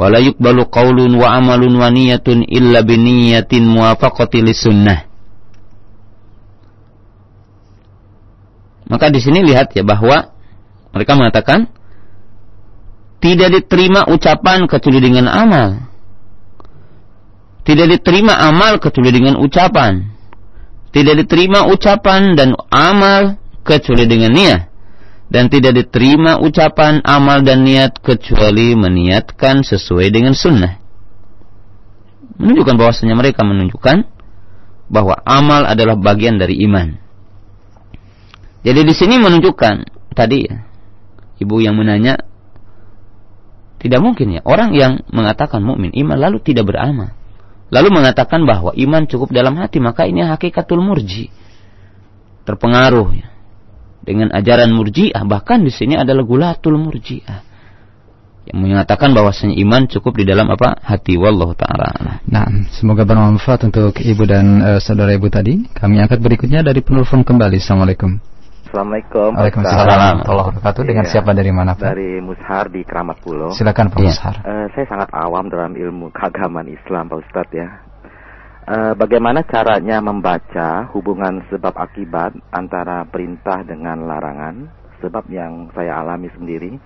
wa la yuqbalu qaulun wa amalun wa niyatun illa bi niyyatin muwafaqati sunnah Maka di sini lihat ya bahwa mereka mengatakan tidak diterima ucapan kecuali dengan amal. Tidak diterima amal kecuali dengan ucapan. Tidak diterima ucapan dan amal kecuali dengan niat. Dan tidak diterima ucapan, amal dan niat kecuali meniatkan sesuai dengan sunnah. Menunjukkan bahwasanya mereka menunjukkan bahwa amal adalah bagian dari iman. Jadi di sini menunjukkan tadi ibu yang menanya tidak mungkin ya orang yang mengatakan mukmin iman lalu tidak beramal lalu mengatakan bahwa iman cukup dalam hati, maka ini hakikatul murji. Terpengaruh ya, dengan ajaran murjiah, bahkan di sini adalah gulatul murjiah yang mengatakan bahwasanya iman cukup di dalam apa hati wallahu taala. Nah, semoga bermanfaat untuk ibu dan uh, saudara ibu tadi. Kami angkat berikutnya dari penelpon kembali. Assalamualaikum. Assalamualaikum. Waalaikumsalam. Tolong wabarakatuh. Dengan ya, siapa dari mana Pak? Dari Mushar di Keramat Pulau. Silakan Pak ya. Mushar. Uh, saya sangat awam dalam ilmu keagamaan Islam Pak Ustadz ya. Uh, bagaimana caranya membaca hubungan sebab akibat antara perintah dengan larangan? Sebab yang saya alami sendiri,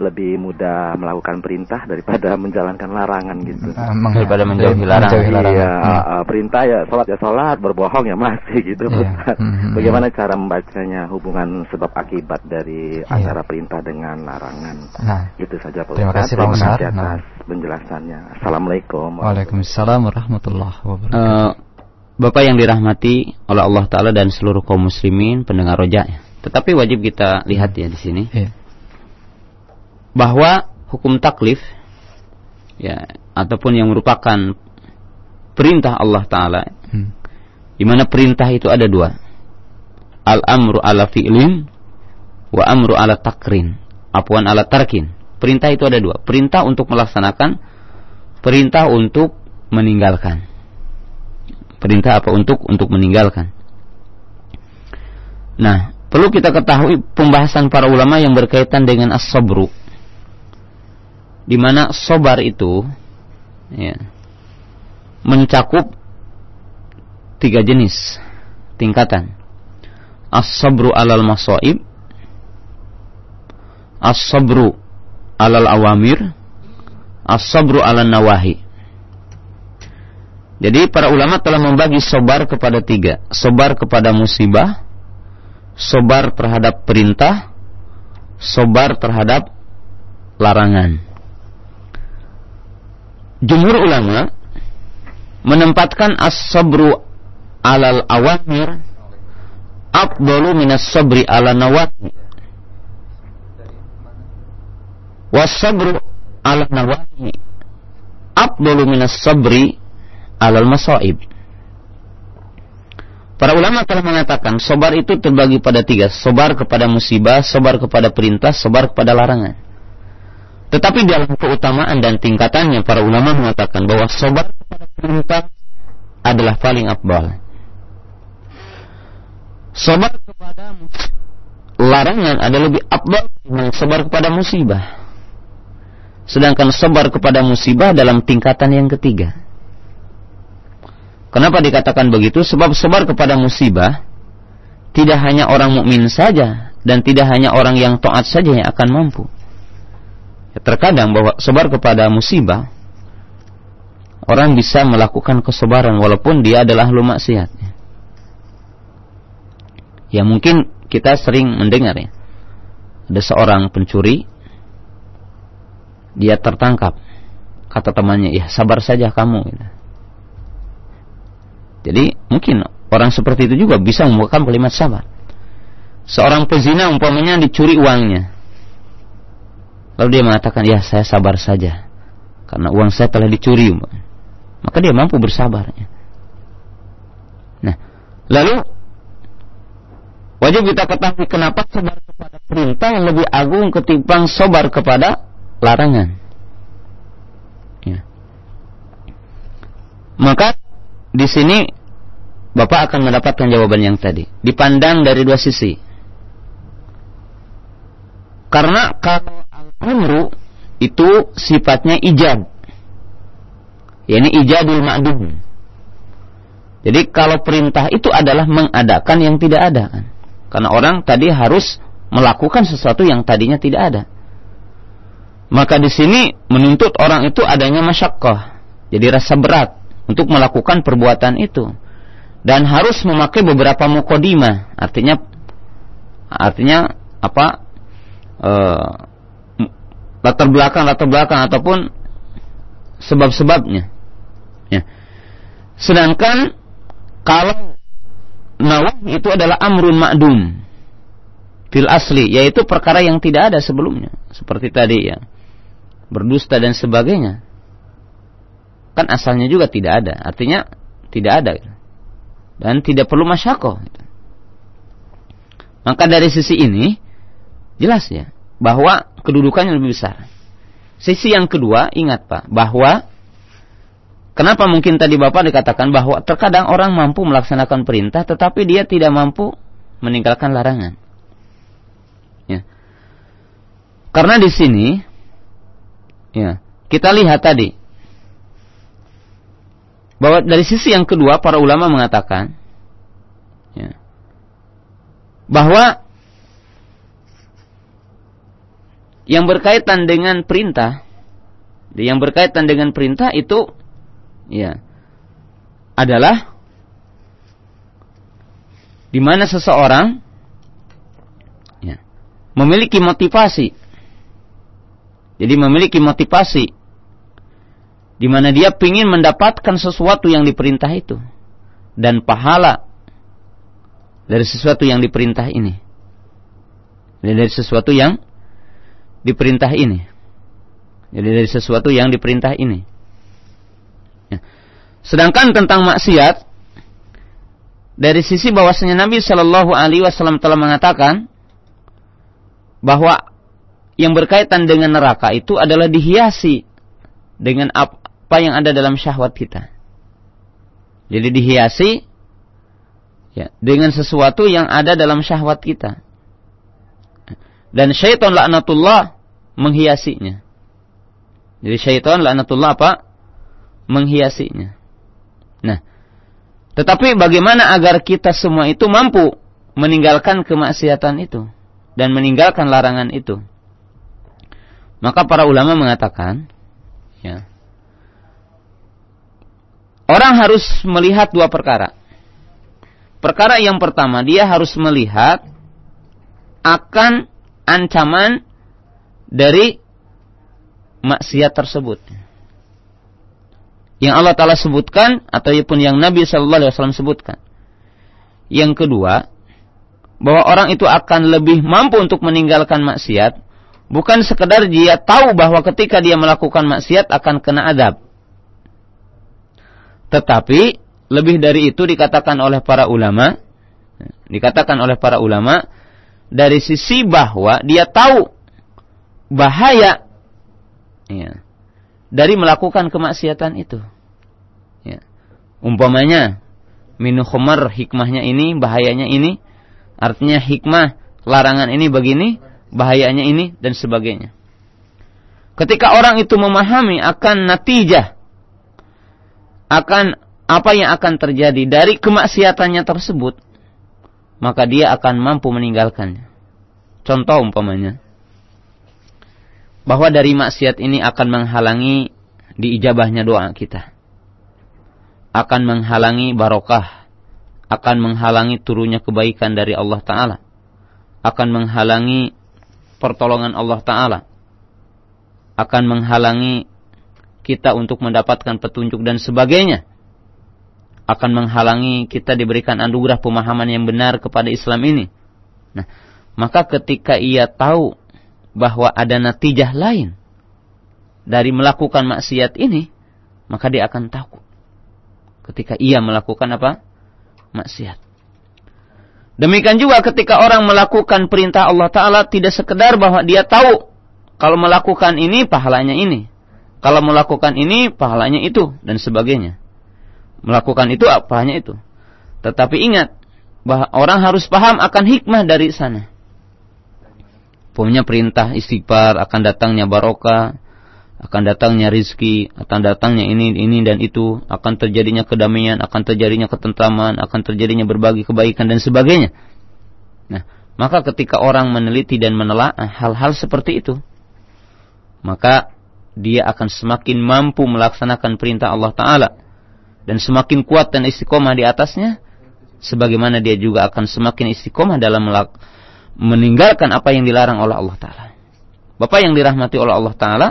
lebih mudah melakukan perintah daripada menjalankan larangan gitu. Uh, daripada menjauhi larangan. Menjauhi larangan. Iya, hmm. uh, perintah ya sholat ya sholat, berbohong ya masih gitu. Yeah. Hmm. Bagaimana cara membacanya hubungan sebab akibat dari yeah. antara perintah dengan larangan? Nah, itu saja Pak Terima kasih Pak Ustaz. atas nah. penjelasannya. Assalamualaikum. Waalaikumsalam warahmatullahi wabarakatuh. Uh, Bapak yang dirahmati oleh Allah Taala dan seluruh kaum muslimin pendengar rojak. Tetapi wajib kita lihat ya di sini. Yeah bahwa hukum taklif ya ataupun yang merupakan perintah Allah taala hmm. di mana perintah itu ada dua. Al amru ala fi'lin wa amru ala takrin apuan ala tarkin. Perintah itu ada dua. Perintah untuk melaksanakan perintah untuk meninggalkan. Perintah apa untuk? Untuk meninggalkan. Nah perlu kita ketahui pembahasan para ulama yang berkaitan dengan as-sabru di mana sobar itu ya, mencakup tiga jenis tingkatan. As-sabru alal masoib, as-sabru alal awamir, as-sabru alal nawahi. Jadi para ulama telah membagi sobar kepada tiga. Sobar kepada musibah, sobar terhadap perintah, sobar terhadap larangan jumhur ulama menempatkan as-sabru alal awamir afdalu minas sabri ala nawahi was-sabru ala nawahi afdalu minas sabri alal masaib Para ulama telah mengatakan sobar itu terbagi pada tiga. Sobar kepada musibah, sobar kepada perintah, sobar kepada larangan. Tetapi dalam keutamaan dan tingkatannya para ulama mengatakan bahwa sobat kepada perintah adalah paling abal. Sobat kepada larangan adalah lebih abal dibanding sobar kepada musibah. Sedangkan sobar kepada musibah dalam tingkatan yang ketiga. Kenapa dikatakan begitu? Sebab sobar kepada musibah tidak hanya orang mukmin saja dan tidak hanya orang yang taat saja yang akan mampu terkadang bahwa sebar kepada musibah orang bisa melakukan kesabaran walaupun dia adalah ahlu maksiat. Ya mungkin kita sering mendengar ya. Ada seorang pencuri dia tertangkap. Kata temannya, "Ya, sabar saja kamu." Gitu. Jadi mungkin orang seperti itu juga bisa membuka kalimat sabar. Seorang pezina umpamanya dicuri uangnya. Lalu dia mengatakan, ya saya sabar saja. Karena uang saya telah dicuri. Maka dia mampu bersabar. Nah, lalu wajib kita ketahui kenapa sabar kepada perintah yang lebih agung ketimbang sabar kepada larangan. Ya. Maka di sini Bapak akan mendapatkan jawaban yang tadi. Dipandang dari dua sisi. Karena kalau amru itu sifatnya ijab. ini ijabul ma'dum. Jadi kalau perintah itu adalah mengadakan yang tidak ada. Karena orang tadi harus melakukan sesuatu yang tadinya tidak ada. Maka di sini menuntut orang itu adanya masyakkah. Jadi rasa berat untuk melakukan perbuatan itu. Dan harus memakai beberapa mukodima. Artinya artinya apa? Eh, latar belakang latar belakang ataupun sebab-sebabnya. Ya. Sedangkan kalau nawah itu adalah amrun ma'dum fil asli yaitu perkara yang tidak ada sebelumnya. Seperti tadi ya. Berdusta dan sebagainya. Kan asalnya juga tidak ada. Artinya tidak ada. Dan tidak perlu masyakoh. Maka dari sisi ini jelas ya bahwa kedudukannya lebih besar. Sisi yang kedua, ingat Pak, bahwa kenapa mungkin tadi Bapak dikatakan bahwa terkadang orang mampu melaksanakan perintah tetapi dia tidak mampu meninggalkan larangan. Ya. Karena di sini ya, kita lihat tadi bahwa dari sisi yang kedua para ulama mengatakan ya, bahwa yang berkaitan dengan perintah, yang berkaitan dengan perintah itu ya adalah di mana seseorang ya, memiliki motivasi. Jadi memiliki motivasi di mana dia ingin mendapatkan sesuatu yang diperintah itu dan pahala dari sesuatu yang diperintah ini. Dari sesuatu yang diperintah ini. Jadi dari sesuatu yang diperintah ini. Ya. Sedangkan tentang maksiat, dari sisi bahwasanya Nabi Shallallahu Alaihi Wasallam telah mengatakan bahwa yang berkaitan dengan neraka itu adalah dihiasi dengan apa yang ada dalam syahwat kita. Jadi dihiasi ya, dengan sesuatu yang ada dalam syahwat kita. Dan syaitan laknatullah menghiasinya. Jadi syaitan laknatullah apa? Menghiasinya. Nah, tetapi bagaimana agar kita semua itu mampu meninggalkan kemaksiatan itu dan meninggalkan larangan itu? Maka para ulama mengatakan, ya, orang harus melihat dua perkara. Perkara yang pertama, dia harus melihat akan ancaman dari maksiat tersebut. Yang Allah Ta'ala sebutkan ataupun yang Nabi Wasallam sebutkan. Yang kedua, bahwa orang itu akan lebih mampu untuk meninggalkan maksiat, bukan sekedar dia tahu bahwa ketika dia melakukan maksiat akan kena adab. Tetapi lebih dari itu dikatakan oleh para ulama, dikatakan oleh para ulama, dari sisi bahwa dia tahu bahaya ya, dari melakukan kemaksiatan itu. Ya. Umpamanya minum khamar hikmahnya ini, bahayanya ini, artinya hikmah larangan ini begini, bahayanya ini dan sebagainya. Ketika orang itu memahami akan natijah akan apa yang akan terjadi dari kemaksiatannya tersebut, maka dia akan mampu meninggalkannya. Contoh umpamanya, bahwa dari maksiat ini akan menghalangi diijabahnya doa kita. Akan menghalangi barokah. Akan menghalangi turunnya kebaikan dari Allah Ta'ala. Akan menghalangi pertolongan Allah Ta'ala. Akan menghalangi kita untuk mendapatkan petunjuk dan sebagainya akan menghalangi kita diberikan anugerah pemahaman yang benar kepada Islam ini. Nah, maka ketika ia tahu bahwa ada natijah lain dari melakukan maksiat ini, maka dia akan takut. Ketika ia melakukan apa? Maksiat. Demikian juga ketika orang melakukan perintah Allah Ta'ala tidak sekedar bahwa dia tahu kalau melakukan ini pahalanya ini. Kalau melakukan ini pahalanya itu dan sebagainya melakukan itu apa hanya itu. Tetapi ingat bahwa orang harus paham akan hikmah dari sana. Punya perintah istighfar akan datangnya barokah, akan datangnya rizki, akan datangnya ini ini dan itu, akan terjadinya kedamaian, akan terjadinya ketentraman, akan terjadinya berbagi kebaikan dan sebagainya. Nah, maka ketika orang meneliti dan menelaah hal-hal seperti itu, maka dia akan semakin mampu melaksanakan perintah Allah Ta'ala dan semakin kuat dan istiqomah di atasnya, sebagaimana dia juga akan semakin istiqomah dalam meninggalkan apa yang dilarang oleh Allah Taala. Bapak yang dirahmati oleh Allah Taala,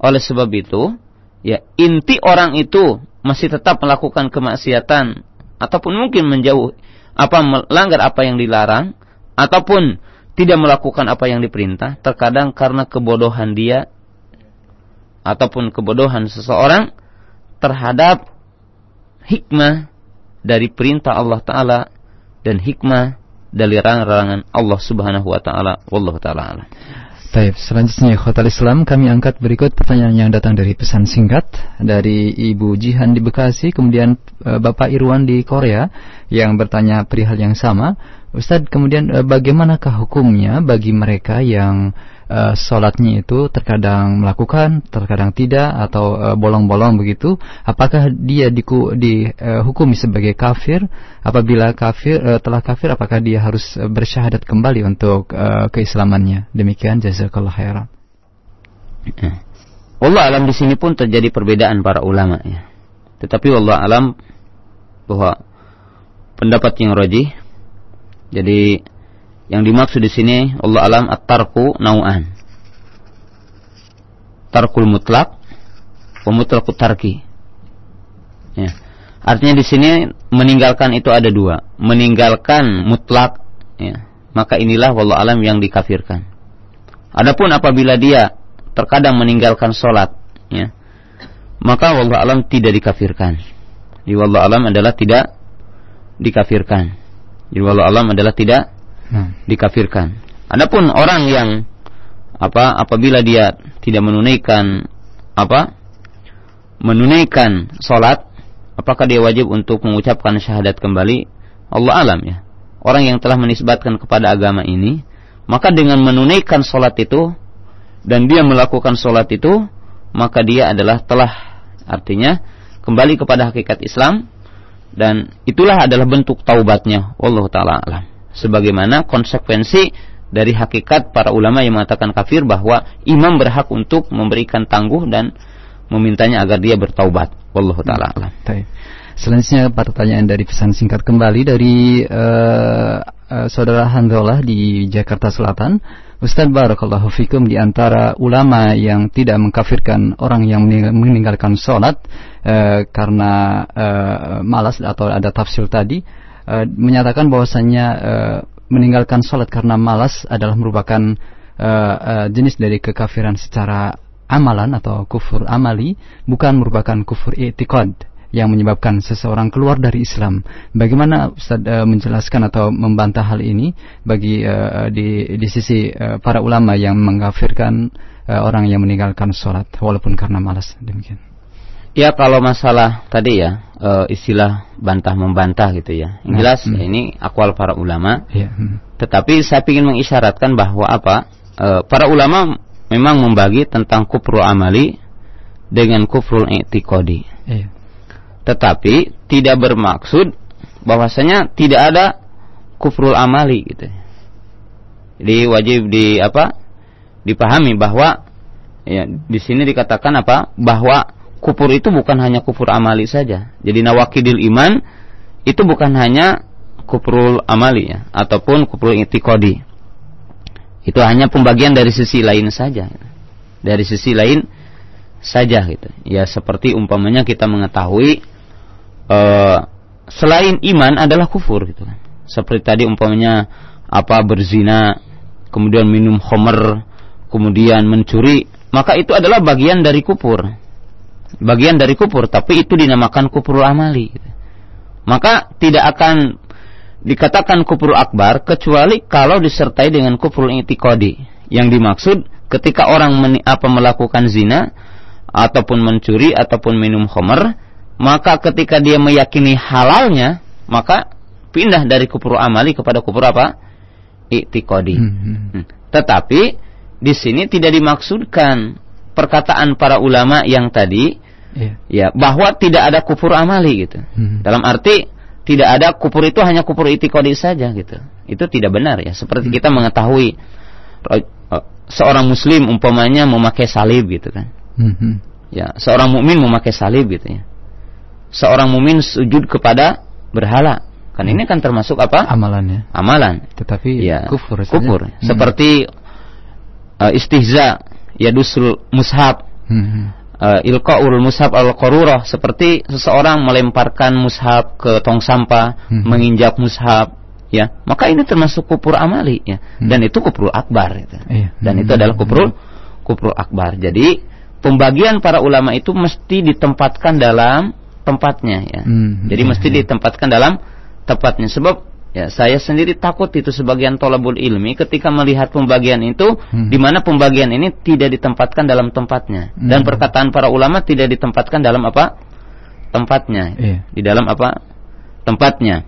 oleh sebab itu, ya inti orang itu masih tetap melakukan kemaksiatan ataupun mungkin menjauh apa melanggar apa yang dilarang ataupun tidak melakukan apa yang diperintah terkadang karena kebodohan dia ataupun kebodohan seseorang terhadap hikmah dari perintah Allah Ta'ala dan hikmah dari larangan Allah Subhanahu wa taala. Wallahu taala Baik, selanjutnya Khotal Islam kami angkat berikut pertanyaan yang datang dari pesan singkat dari Ibu Jihan di Bekasi, kemudian e, Bapak Irwan di Korea yang bertanya perihal yang sama. Ustadz, kemudian e, bagaimanakah hukumnya bagi mereka yang uh, sholatnya itu terkadang melakukan, terkadang tidak atau eh, bolong-bolong begitu, apakah dia dihukumi uh, sebagai kafir? Apabila kafir uh, telah kafir, apakah dia harus bersyahadat kembali untuk uh, keislamannya? Demikian jazakallah khairan. Allah alam di sini pun terjadi perbedaan para ulama ya. Tetapi Allah alam bahwa pendapat yang rajih jadi yang dimaksud di sini Allah alam at-tarku nau'an. Tarkul mutlak wa mutlaqut tarki. Ya. Artinya di sini meninggalkan itu ada dua, meninggalkan mutlak ya. Maka inilah wallahu alam yang dikafirkan. Adapun apabila dia terkadang meninggalkan sholat ya, maka wallahu alam tidak dikafirkan. Di wallahu alam adalah tidak dikafirkan. Jadi wallahu alam adalah tidak hmm. dikafirkan. Adapun orang yang apa apabila dia tidak menunaikan apa menunaikan sholat apakah dia wajib untuk mengucapkan syahadat kembali Allah alam ya orang yang telah menisbatkan kepada agama ini maka dengan menunaikan sholat itu dan dia melakukan sholat itu maka dia adalah telah artinya kembali kepada hakikat Islam dan itulah adalah bentuk taubatnya Allah taala alam sebagaimana konsekuensi dari hakikat para ulama yang mengatakan kafir bahwa imam berhak untuk memberikan tangguh dan memintanya agar dia bertaubat. Wallahu taala alam. Selanjutnya pertanyaan dari pesan singkat kembali dari uh, uh, saudara Handolah di Jakarta Selatan. Ustaz Barakallahu Fikum di antara ulama yang tidak mengkafirkan orang yang meninggalkan sholat uh, karena malas atau ada tafsir tadi uh, menyatakan bahwasannya uh, meninggalkan sholat karena malas adalah merupakan uh, uh, jenis dari kekafiran secara amalan atau kufur amali bukan merupakan kufur i'tiqad yang menyebabkan seseorang keluar dari Islam. Bagaimana Ustaz uh, menjelaskan atau membantah hal ini bagi uh, di di sisi uh, para ulama yang mengkafirkan uh, orang yang meninggalkan sholat walaupun karena malas demikian. Ya kalau masalah tadi ya uh, istilah bantah membantah gitu ya. Yang nah, jelas hmm. ini akwal para ulama. Ya, hmm. Tetapi saya ingin mengisyaratkan bahwa apa? Uh, para ulama memang membagi tentang kufrul amali dengan kufrul i'tiqadi. Iya. Tetapi tidak bermaksud bahwasanya tidak ada kufrul amali gitu. Jadi wajib di apa? dipahami bahwa ya di sini dikatakan apa? bahwa kufur itu bukan hanya kufur amali saja. Jadi nawakidil iman itu bukan hanya kufrul amali ya ataupun kufrul i'tiqadi. Itu hanya pembagian dari sisi lain saja. Dari sisi lain saja gitu. Ya seperti umpamanya kita mengetahui uh, selain iman adalah kufur gitu. Seperti tadi umpamanya apa berzina, kemudian minum homer, kemudian mencuri, maka itu adalah bagian dari kufur. Bagian dari kufur, tapi itu dinamakan kufur amali. Maka tidak akan dikatakan kufur akbar kecuali kalau disertai dengan kufur itikodi. Yang dimaksud ketika orang meni, apa melakukan zina ataupun mencuri ataupun minum khamar, maka ketika dia meyakini halalnya, maka pindah dari kufur amali kepada kufur apa? Itikodi. Hmm, hmm. hmm. Tetapi di sini tidak dimaksudkan perkataan para ulama yang tadi yeah. ya bahwa tidak ada kufur amali gitu. Hmm. Dalam arti tidak ada kufur itu hanya kufur itikodi saja gitu. Itu tidak benar ya. Seperti hmm. kita mengetahui eh, seorang muslim umpamanya memakai salib gitu kan. Hmm. Ya, seorang mukmin memakai salib gitu ya. Seorang mukmin sujud kepada berhala. Kan hmm. ini kan termasuk apa? Amalannya. Amalan. Tetapi ya, kufur. Kufur. Hmm. Seperti uh, istihza, ya dusul mushab. Hmm uh, ilqaul mushaf al-qarurah seperti seseorang melemparkan mushaf ke tong sampah, hmm. menginjak mushaf ya. Maka ini termasuk kufur amali ya. Hmm. Dan itu kufur akbar gitu. Iya. Dan hmm. itu adalah kufur kufur akbar. Jadi pembagian para ulama itu mesti ditempatkan dalam tempatnya ya. Hmm. Jadi mesti ditempatkan dalam tempatnya sebab Ya, saya sendiri takut itu sebagian tolabul ilmi ketika melihat pembagian itu hmm. di mana pembagian ini tidak ditempatkan dalam tempatnya hmm. dan perkataan para ulama tidak ditempatkan dalam apa? tempatnya. Yeah. Di dalam apa? tempatnya.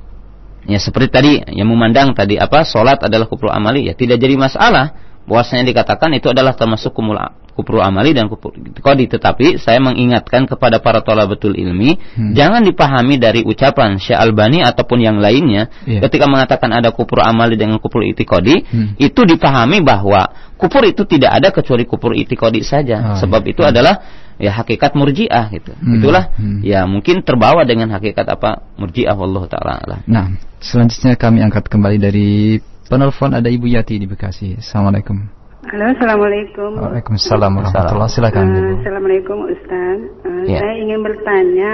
Ya seperti tadi yang memandang tadi apa? salat adalah kufur amali ya tidak jadi masalah bahwasanya dikatakan itu adalah termasuk kumul kufur amali dan kufur itikadi tetapi saya mengingatkan kepada para betul ilmi hmm. jangan dipahami dari ucapan Syekh Albani ataupun yang lainnya yeah. ketika mengatakan ada kufur amali dengan kufur itikadi hmm. itu dipahami bahwa kufur itu tidak ada kecuali kufur itikadi saja oh, sebab iya. itu hmm. adalah ya hakikat murjiah gitu hmm. itulah hmm. ya mungkin terbawa dengan hakikat apa murjiah Allah taala nah selanjutnya kami angkat kembali dari penelpon ada Ibu Yati di Bekasi assalamualaikum Halo, Assalamualaikum. Waalaikumsalam warahmatullahi Silakan. Uh, Assalamualaikum Ustaz. Uh, ya. Saya ingin bertanya,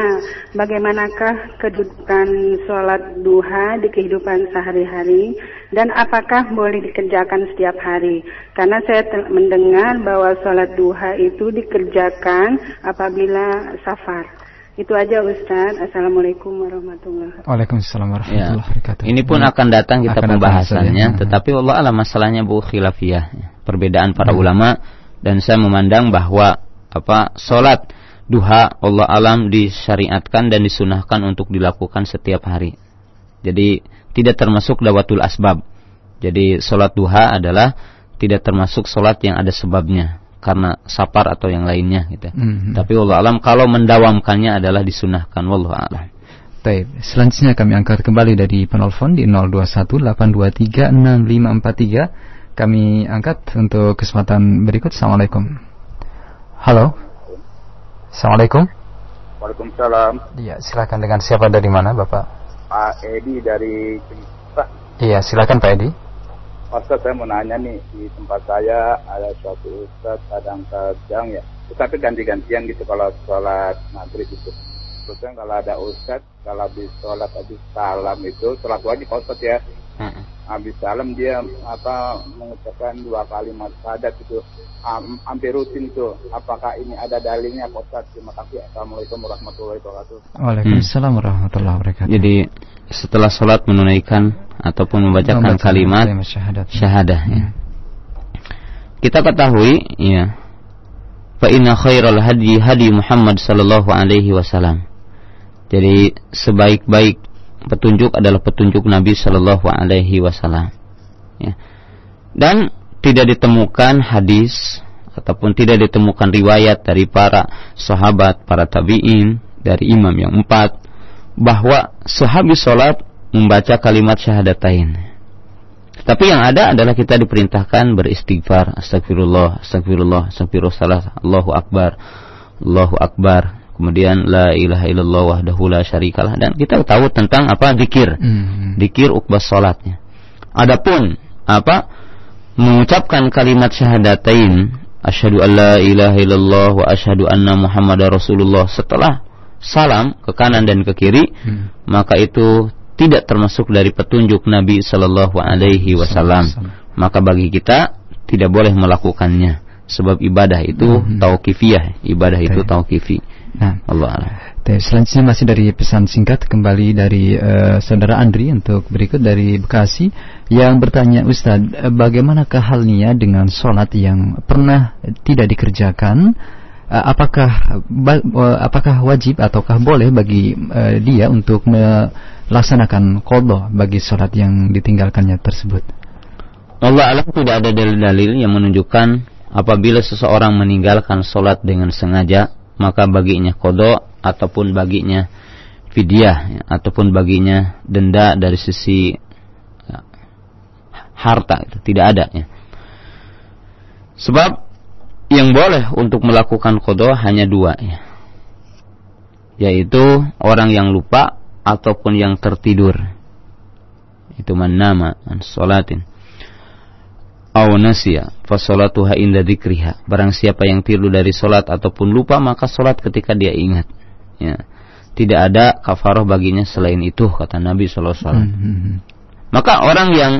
bagaimanakah kedudukan sholat duha di kehidupan sehari-hari dan apakah boleh dikerjakan setiap hari? Karena saya mendengar bahwa sholat duha itu dikerjakan apabila safar. Itu aja Ustaz. Assalamualaikum warahmatullahi wabarakatuh. Waalaikumsalam warahmatullahi ya. wabarakatuh. Ini pun akan datang kita akan pembahasannya, datang tetapi Allah alam masalahnya bu khilafiyah. Perbedaan para hmm. ulama dan saya memandang bahwa apa salat duha Allah alam disyariatkan dan disunahkan untuk dilakukan setiap hari. Jadi tidak termasuk dawatul asbab. Jadi salat duha adalah tidak termasuk salat yang ada sebabnya karena sapar atau yang lainnya gitu. Mm-hmm. Tapi Allah alam kalau mendawamkannya adalah disunahkan wallahu alam. Baik, selanjutnya kami angkat kembali dari penelpon di 0218236543. Kami angkat untuk kesempatan berikut. Assalamualaikum. Halo. Assalamualaikum. Waalaikumsalam. Iya, silakan dengan siapa dari mana, Bapak? Pak Edi dari Pak. Iya, silakan Pak Edi. Ustaz saya mau nanya nih di tempat saya ada suatu Ustaz kadang-kadang ya. Tapi ganti-gantian gitu kalau sholat maghrib itu. Terusnya kalau ada Ustaz kalau habis sholat habis salam itu sholat wajib Ustaz ya. Habis salam dia apa mengucapkan dua kalimat sadat itu um, hampir rutin tuh apakah ini ada dalilnya Ustaz? Terima kasih. Assalamualaikum warahmatullahi wabarakatuh. Waalaikumsalam warahmatullahi wabarakatuh. Jadi setelah sholat menunaikan ataupun membacakan kalimat syahadah, syahadah ya. Hmm. Kita ketahui ya fa inna khairal hadi hadi Muhammad sallallahu alaihi wasallam. Jadi sebaik-baik petunjuk adalah petunjuk Nabi sallallahu alaihi wasallam. Ya. Dan tidak ditemukan hadis ataupun tidak ditemukan riwayat dari para sahabat, para tabi'in, dari imam yang empat bahwa sahabi salat membaca kalimat syahadatain. Tapi yang ada adalah kita diperintahkan beristighfar, astagfirullah, astagfirullah, astagfirullah, Allahu akbar, Allahu akbar. Kemudian la ilaha illallah wahdahu la syarikalah dan kita tahu tentang apa zikir. Hmm. Zikir ukbas salatnya. Adapun apa mengucapkan kalimat syahadatain asyhadu alla ilaha illallah wa asyhadu anna muhammadar rasulullah setelah salam ke kanan dan ke kiri hmm. maka itu tidak termasuk dari petunjuk Nabi Shallallahu Alaihi Wasallam. Maka bagi kita tidak boleh melakukannya. Sebab ibadah itu hmm. tauqifiyah, ibadah itu tauqifi. Nah, Allah Allah. Selanjutnya masih dari pesan singkat kembali dari uh, saudara Andri untuk berikut dari Bekasi yang bertanya Ustadz, eh, bagaimanakah halnya dengan sholat yang pernah tidak dikerjakan apakah uh, apakah wajib ataukah boleh bagi uh, dia untuk melaksanakan qadha bagi sholat yang ditinggalkannya tersebut? Allah alam tidak ada dalil-dalil yang menunjukkan apabila seseorang meninggalkan sholat dengan sengaja maka baginya qadha ataupun baginya fidyah ya, ataupun baginya denda dari sisi harta tidak ada ya. Sebab yang boleh untuk melakukan kodoh hanya dua ya. Yaitu orang yang lupa ataupun yang tertidur. Itu man nama an salatin. Aw nasiya fa salatuha inda dzikriha. Barang siapa yang tidur dari salat ataupun lupa maka salat ketika dia ingat. Ya. Tidak ada kafarah baginya selain itu kata Nabi sallallahu alaihi wasallam. Hmm, hmm, hmm. Maka orang yang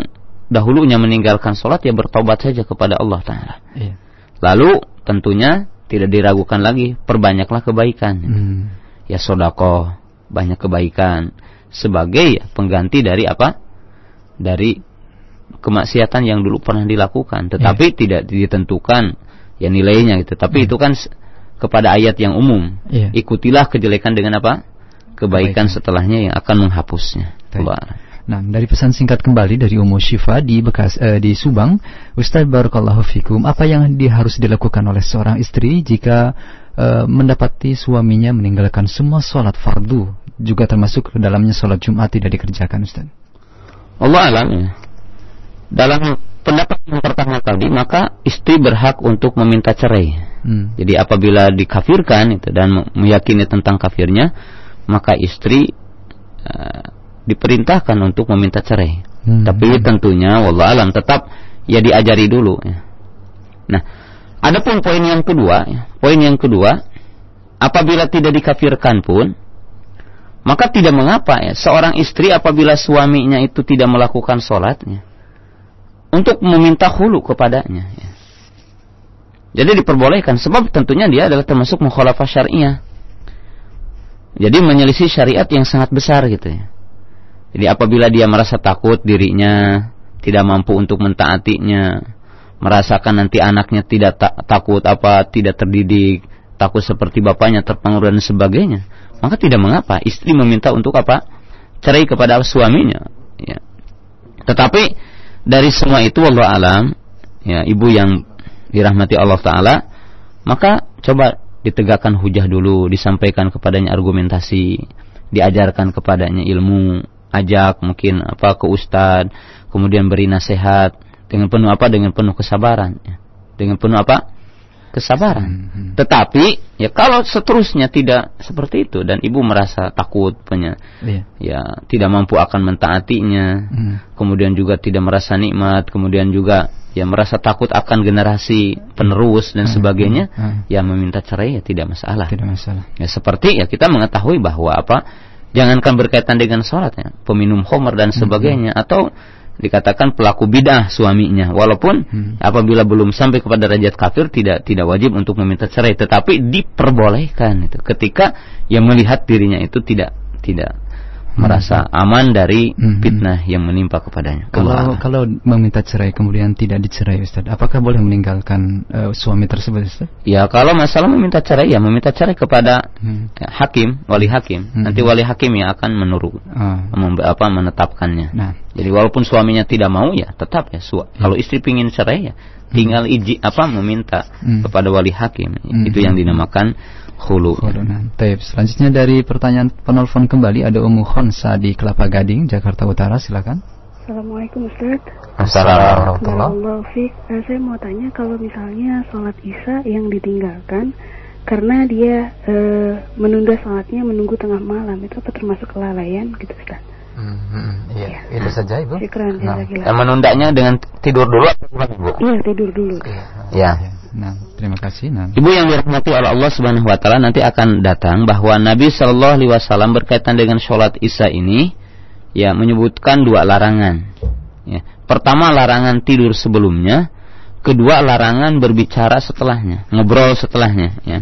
dahulunya meninggalkan salat ya bertobat saja kepada Allah taala. Iya. Lalu tentunya tidak diragukan lagi, perbanyaklah kebaikan. Hmm. Ya sodako, banyak kebaikan sebagai pengganti dari apa? Dari kemaksiatan yang dulu pernah dilakukan, tetapi yeah. tidak ditentukan ya nilainya gitu. Tapi yeah. itu kan kepada ayat yang umum. Yeah. Ikutilah kejelekan dengan apa? Kebaikan, kebaikan setelahnya yang akan menghapusnya. Nah, dari pesan singkat kembali dari Umu Syifa di Bekas eh, di Subang, Ustaz Barakallahu Fikum, apa yang di, harus dilakukan oleh seorang istri jika eh, mendapati suaminya meninggalkan semua sholat fardu, juga termasuk ke dalamnya sholat Jumat tidak dikerjakan, Ustaz? Allah alam ya. Dalam pendapat yang pertama tadi, maka istri berhak untuk meminta cerai. Hmm. Jadi apabila dikafirkan itu dan meyakini tentang kafirnya, maka istri uh, diperintahkan untuk meminta cerai. Hmm. Tapi tentunya wallah alam tetap ya diajari dulu ya. Nah, adapun poin yang kedua, ya, poin yang kedua, apabila tidak dikafirkan pun maka tidak mengapa ya seorang istri apabila suaminya itu tidak melakukan sholatnya untuk meminta hulu kepadanya ya. Jadi diperbolehkan sebab tentunya dia adalah termasuk mukhalafah syariah. Jadi menyelisih syariat yang sangat besar gitu ya. Jadi apabila dia merasa takut dirinya tidak mampu untuk mentaatinya, merasakan nanti anaknya tidak ta takut apa, tidak terdidik, takut seperti bapaknya terpengaruh dan sebagainya, maka tidak mengapa istri meminta untuk apa? cerai kepada suaminya, ya. Tetapi dari semua itu Allah alam, ya, ibu yang dirahmati Allah taala, maka coba ditegakkan hujah dulu, disampaikan kepadanya argumentasi, diajarkan kepadanya ilmu, ajak mungkin apa ke ustad, kemudian beri nasihat dengan penuh apa dengan penuh kesabaran ya. Dengan penuh apa? kesabaran. Hmm, hmm. Tetapi ya kalau seterusnya tidak seperti itu dan ibu merasa takut punya yeah. ya tidak mampu akan mentaatinya, hmm. kemudian juga tidak merasa nikmat, kemudian juga ya merasa takut akan generasi penerus dan hmm. sebagainya, hmm. ya meminta cerai ya tidak masalah. Tidak masalah. Ya seperti ya kita mengetahui bahwa apa jangankan berkaitan dengan sholat ya, peminum homer dan hmm, sebagainya hmm. atau dikatakan pelaku bidah suaminya walaupun hmm. apabila belum sampai kepada derajat kafir tidak tidak wajib untuk meminta cerai tetapi diperbolehkan itu ketika yang melihat dirinya itu tidak tidak merasa aman dari hmm. fitnah yang menimpa kepadanya. Kalau Allah. kalau meminta cerai kemudian tidak dicerai Ustaz, apakah boleh meninggalkan uh, suami tersebut Ustaz? Ya, kalau masalah meminta cerai ya meminta cerai kepada hmm. hakim, wali hakim. Hmm. Nanti wali hakim yang akan menurut oh. apa menetapkannya. Nah. Jadi walaupun suaminya tidak mau ya tetap ya su hmm. kalau istri ingin cerai ya tinggal iji apa meminta hmm. kepada wali hakim. Hmm. Itu yang dinamakan khulu. Nah, Taib. Selanjutnya dari pertanyaan penelpon kembali ada Ummu Khonsa di Kelapa Gading, Jakarta Utara. Silakan. Assalamualaikum Ustaz. Assalamualaikum warahmatullahi uh, Saya mau tanya kalau misalnya sholat isya yang ditinggalkan karena dia uh, menunda sholatnya menunggu tengah malam itu apa termasuk kelalaian gitu Ustaz? Hmm, hmm, iya, ya. itu saja Ibu. Syukran, nah, yang menundanya dengan tidur dulu atau gimana Ibu? Iya, tidur dulu. Iya. Ya. Nah, terima kasih. Nah. Ibu yang dirahmati oleh Allah Subhanahu wa taala nanti akan datang bahwa Nabi Shallallahu alaihi wasallam berkaitan dengan sholat Isya ini ya menyebutkan dua larangan. Ya. Pertama larangan tidur sebelumnya, kedua larangan berbicara setelahnya, ngobrol setelahnya ya.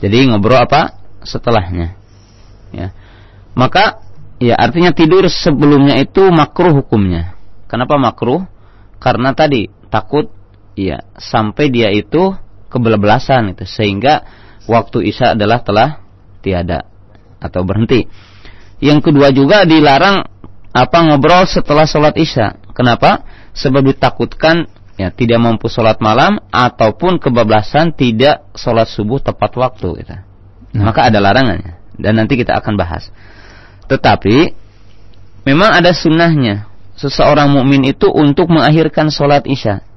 Jadi ngobrol apa? setelahnya. Ya. Maka ya artinya tidur sebelumnya itu makruh hukumnya. Kenapa makruh? Karena tadi takut Iya, sampai dia itu kebelebelasan itu sehingga waktu Isya adalah telah tiada atau berhenti. Yang kedua juga dilarang apa ngobrol setelah sholat Isya. Kenapa? Sebab ditakutkan ya tidak mampu sholat malam ataupun kebablasan tidak sholat subuh tepat waktu gitu. Nah. Maka ada larangannya dan nanti kita akan bahas. Tetapi memang ada sunnahnya seseorang mukmin itu untuk mengakhirkan sholat isya.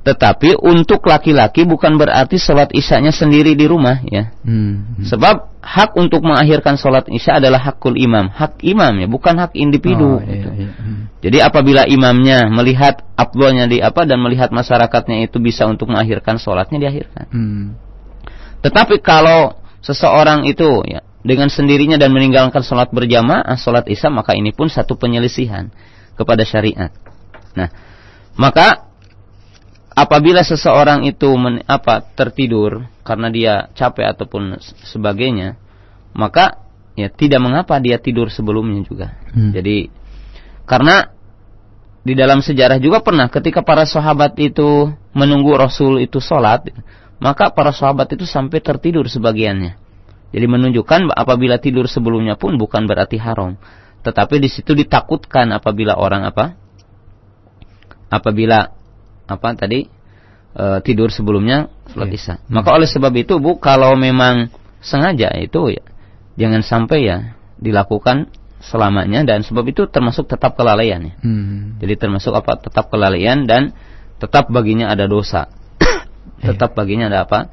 Tetapi untuk laki-laki bukan berarti sholat isyanya sendiri di rumah ya. Hmm. Sebab hak untuk mengakhirkan sholat isya adalah hakul imam, hak imam ya, bukan hak individu. Oh, iya, iya. Hmm. Jadi apabila imamnya melihat abdulnya di apa dan melihat masyarakatnya itu bisa untuk mengakhirkan sholatnya diakhirkan. Hmm. Tetapi kalau seseorang itu ya dengan sendirinya dan meninggalkan sholat berjamaah sholat isya maka ini pun satu penyelisihan kepada syariat. Nah, maka apabila seseorang itu men, apa tertidur karena dia capek ataupun sebagainya, maka ya tidak mengapa dia tidur sebelumnya juga. Hmm. Jadi karena di dalam sejarah juga pernah ketika para sahabat itu menunggu Rasul itu sholat, maka para sahabat itu sampai tertidur sebagiannya. Jadi menunjukkan apabila tidur sebelumnya pun bukan berarti haram. tetapi di situ ditakutkan apabila orang apa? Apabila apa tadi e, tidur sebelumnya sholat iya. isya. Maka oleh sebab itu Bu kalau memang sengaja itu ya jangan sampai ya dilakukan selamanya dan sebab itu termasuk tetap kelalaian ya. Hmm. Jadi termasuk apa? Tetap kelalaian dan tetap baginya ada dosa. tetap baginya ada apa?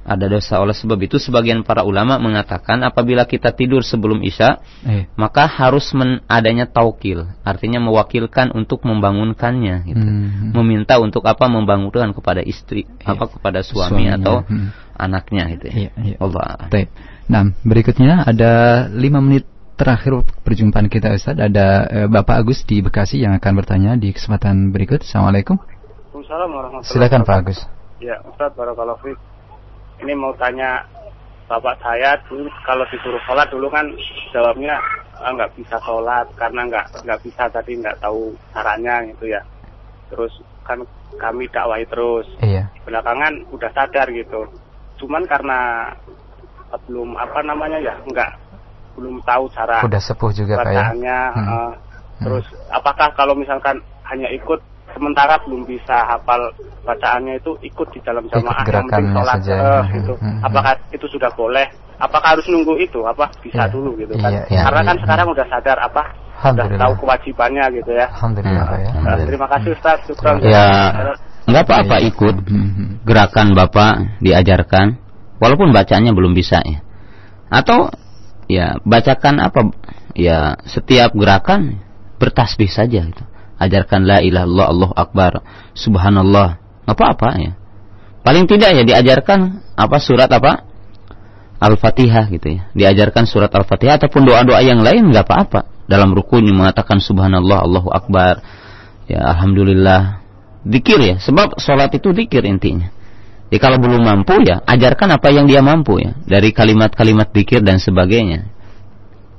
Ada dosa oleh sebab itu sebagian para ulama mengatakan apabila kita tidur sebelum isya eh. maka harus men adanya taukil artinya mewakilkan untuk membangunkannya gitu. hmm. meminta untuk apa membangunkan kepada istri eh. apa kepada suami Suaminya. atau hmm. anaknya gitu ya. Iya, iya. Allah. Baik. Nah, berikutnya ada lima menit terakhir perjumpaan kita Ustaz ada eh, Bapak Agus di Bekasi yang akan bertanya di kesempatan berikut. Assalamualaikum. Waalaikumsalam Silakan Pak Agus. Ya, Ustaz Barakallahu ini mau tanya bapak saya dulu kalau disuruh sholat dulu kan jawabnya ah, nggak bisa sholat karena nggak nggak bisa tadi nggak tahu caranya gitu ya terus kan kami dakwahi terus iya. belakangan udah sadar gitu cuman karena belum apa namanya ya nggak belum tahu cara udah sepuh juga bacaannya ya? hmm. uh, terus apakah kalau misalkan hanya ikut sementara belum bisa hafal bacaannya itu ikut di dalam jamaah yang penting sholat saja. Uh, gitu. Hmm, hmm, apakah itu sudah boleh? Apakah harus nunggu itu? Apa bisa yeah. dulu gitu kan? Yeah, yeah, Karena kan yeah. sekarang udah sadar apa sudah tahu kewajibannya gitu ya. Alhamdulillah. Hmm. Ya. Alhamdulillah. Terima kasih Ustaz. Syukran. Ya, nggak apa-apa ikut gerakan Bapak diajarkan walaupun bacanya belum bisa ya. Atau ya bacakan apa ya setiap gerakan bertasbih saja gitu ajarkan la ilaha illallah Allah akbar subhanallah apa-apa ya paling tidak ya diajarkan apa surat apa Al-Fatihah gitu ya. Diajarkan surat Al-Fatihah ataupun doa-doa yang lain nggak apa-apa. Dalam rukunya mengatakan subhanallah Allahu akbar. Ya alhamdulillah. Dikir ya, sebab sholat itu dikir intinya. Jadi kalau belum mampu ya, ajarkan apa yang dia mampu ya. Dari kalimat-kalimat dikir dan sebagainya.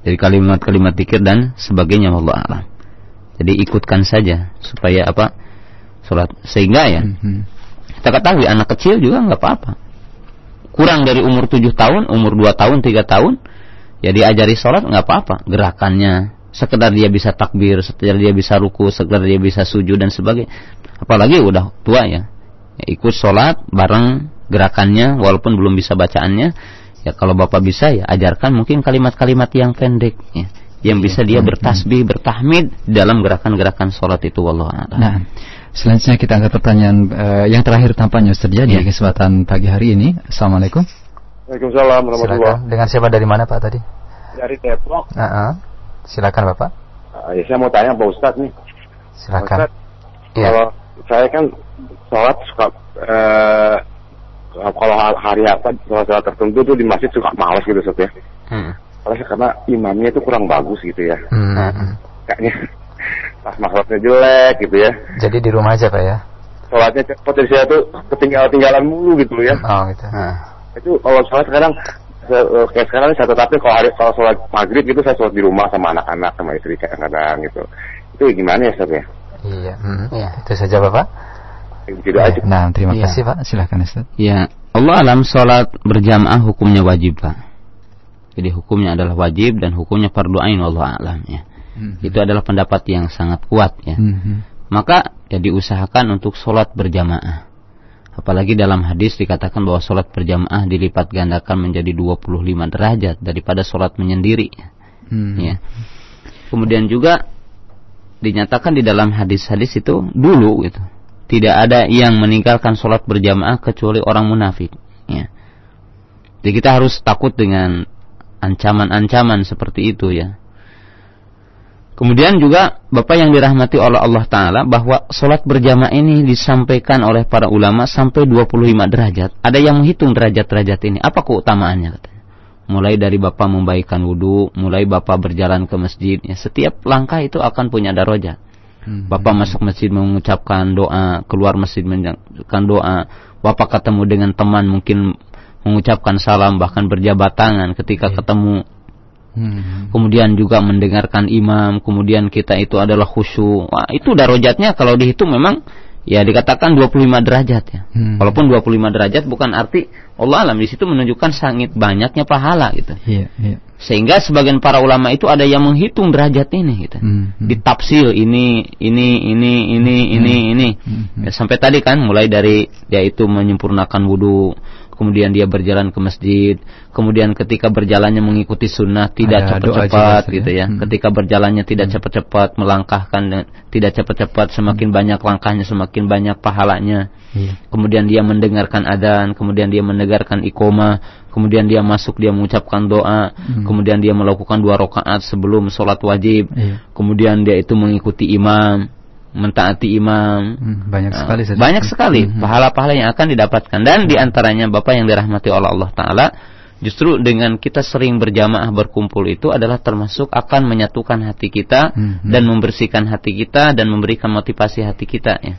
Dari kalimat-kalimat dikir dan sebagainya Allah alam. Jadi ikutkan saja supaya apa? Salat sehingga ya. Hmm. Kita ketahui anak kecil juga nggak apa-apa. Kurang dari umur 7 tahun, umur 2 tahun, 3 tahun, ya diajari sholat nggak apa-apa. Gerakannya, sekedar dia bisa takbir, sekedar dia bisa ruku, sekedar dia bisa sujud dan sebagainya. Apalagi udah tua ya. ya ikut sholat bareng gerakannya walaupun belum bisa bacaannya ya kalau bapak bisa ya ajarkan mungkin kalimat-kalimat yang pendek ya yang bisa dia bertasbih, bertahmid dalam gerakan-gerakan sholat itu Allah Nah, selanjutnya kita angkat pertanyaan uh, yang terakhir tampaknya Ustaz ya, di kesempatan pagi hari ini. Assalamualaikum. Waalaikumsalam warahmatullahi Dengan siapa dari mana Pak tadi? Dari Depok. Uh -uh. Silakan Bapak. Uh, ya, saya mau tanya Pak Ustadz nih. Silakan. Ustadz, ya. Kalau saya kan sholat suka uh, kalau hari apa sholat, tertentu tuh di masjid suka males gitu Ustaz ya. Hmm Alasan karena imamnya itu kurang bagus gitu ya. Hmm. Nah, kayaknya pas maksudnya jelek gitu ya. Jadi di rumah aja pak ya? Sholatnya potensi itu ketinggalan-tinggalan mulu gitu ya. Oh gitu. Nah. Itu kalau sholat sekarang eh, kayak sekarang saya tetapi kalau hari kalau sholat maghrib itu saya sholat di rumah sama anak-anak sama istri kadang-kadang gitu. Itu gimana ya Ustaz ya? Iya, hmm. ya, itu saja Bapak. Gitu aja. Nah, terima ya. kasih Pak. Silakan Ustaz. Ya, Allah alam sholat berjamaah hukumnya wajib Pak. Jadi hukumnya adalah wajib dan hukumnya fardu ain Allah alam ya. Hmm. Itu adalah pendapat yang sangat kuat ya. Hmm. Maka ya diusahakan untuk sholat berjamaah. Apalagi dalam hadis dikatakan bahwa sholat berjamaah dilipat gandakan menjadi 25 derajat daripada sholat menyendiri. Hmm. Ya. Kemudian juga dinyatakan di dalam hadis-hadis itu dulu gitu. Tidak ada yang meninggalkan sholat berjamaah kecuali orang munafik. Ya. Jadi kita harus takut dengan ancaman-ancaman seperti itu ya. Kemudian juga Bapak yang dirahmati oleh Allah Ta'ala bahwa sholat berjamaah ini disampaikan oleh para ulama sampai 25 derajat. Ada yang menghitung derajat-derajat ini. Apa keutamaannya katanya? Mulai dari Bapak membaikkan wudhu, mulai Bapak berjalan ke masjid. Ya, setiap langkah itu akan punya darajat. Hmm. Bapak masuk masjid mengucapkan doa, keluar masjid mengucapkan doa. Bapak ketemu dengan teman mungkin mengucapkan salam bahkan berjabat tangan ketika yeah. ketemu Hmm. Kemudian juga mendengarkan imam, kemudian kita itu adalah khusyuk. Wah, itu darajatnya kalau dihitung memang ya dikatakan 25 derajat ya. Hmm. Walaupun 25 derajat bukan arti Allah alam di situ menunjukkan sangat banyaknya pahala gitu. Iya, iya. Sehingga sebagian para ulama itu ada yang menghitung derajat ini gitu. Hmm, hmm. Ditafsil ini ini ini ini hmm, ini ini. Hmm, hmm. Ya, sampai tadi kan mulai dari yaitu menyempurnakan wudhu, kemudian dia berjalan ke masjid, kemudian ketika berjalannya mengikuti sunnah tidak cepat-cepat gitu ya. Hmm. Ketika berjalannya tidak hmm. cepat-cepat melangkahkan tidak cepat-cepat semakin hmm. banyak langkahnya semakin banyak pahalanya. Hmm. Kemudian dia mendengarkan adzan, kemudian dia mendengarkan ikoma, kemudian dia masuk dia mengucapkan doa, hmm. kemudian dia melakukan dua rakaat sebelum sholat wajib, hmm. kemudian dia itu mengikuti imam mentaati imam. Hmm, banyak sekali. Uh, banyak sekali hmm, hmm. pahala-pahala yang akan didapatkan dan di antaranya bapak yang dirahmati oleh Allah Taala justru dengan kita sering berjamaah berkumpul itu adalah termasuk akan menyatukan hati kita hmm, dan membersihkan hati kita dan memberikan motivasi hati kita ya.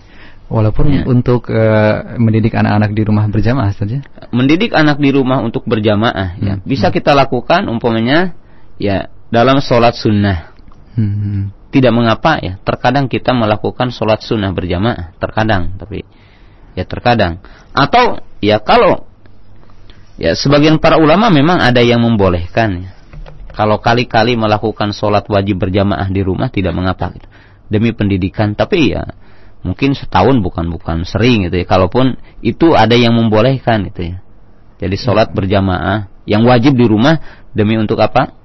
Walaupun ya. untuk uh, mendidik anak-anak di rumah berjamaah saja. Mendidik anak di rumah untuk berjamaah ya bisa kita lakukan umpamanya ya dalam sholat sunnah. Hmm tidak mengapa ya. Terkadang kita melakukan sholat sunnah berjamaah. Terkadang tapi ya terkadang. Atau ya kalau ya sebagian para ulama memang ada yang membolehkan ya. Kalau kali-kali melakukan sholat wajib berjamaah di rumah tidak mengapa gitu. demi pendidikan tapi ya mungkin setahun bukan bukan sering gitu ya. Kalaupun itu ada yang membolehkan gitu ya. Jadi sholat berjamaah yang wajib di rumah demi untuk apa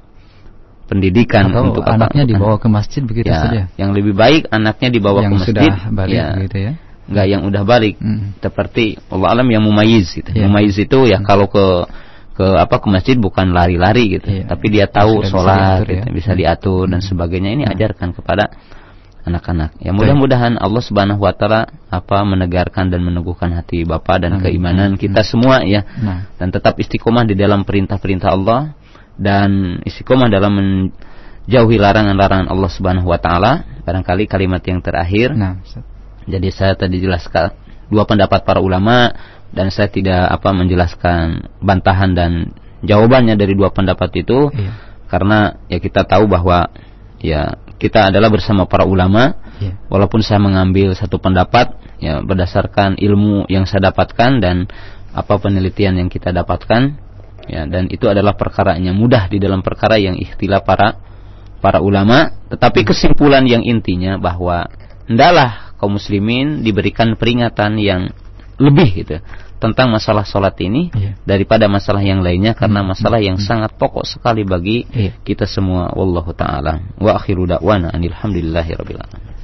pendidikan Atau untuk anaknya apa? dibawa ke masjid begitu ya, saja. Yang lebih baik anaknya dibawa yang ke masjid. Sudah balik ya, gitu ya. Enggak yang udah balik. Hmm. Seperti Allah alam yang mumayiz gitu. Ya. Mumayiz itu ya hmm. kalau ke ke apa ke masjid bukan lari-lari gitu, ya. tapi dia tahu sholat, bisa diatur, gitu, ya. bisa diatur dan hmm. sebagainya. Ini hmm. ajarkan kepada anak-anak. Ya mudah-mudahan Allah Subhanahu wa taala apa menegarkan dan meneguhkan hati Bapak dan Amin. keimanan kita hmm. semua ya. Nah. Dan tetap istiqomah di dalam perintah-perintah Allah dan istiqomah dalam menjauhi larangan-larangan Allah Subhanahu wa taala. Barangkali kalimat yang terakhir. Nah, jadi saya tadi jelaskan dua pendapat para ulama dan saya tidak apa menjelaskan bantahan dan jawabannya dari dua pendapat itu iya. karena ya kita tahu bahwa ya kita adalah bersama para ulama iya. walaupun saya mengambil satu pendapat ya berdasarkan ilmu yang saya dapatkan dan apa penelitian yang kita dapatkan ya dan itu adalah perkara yang mudah di dalam perkara yang ikhtilaf para para ulama tetapi kesimpulan yang intinya bahwa hendaklah kaum muslimin diberikan peringatan yang lebih gitu tentang masalah sholat ini iya. daripada masalah yang lainnya karena hmm. masalah yang hmm. sangat pokok sekali bagi iya. kita semua wallahu taala wa akhiru da'wana alhamdulillahi rabbil alamin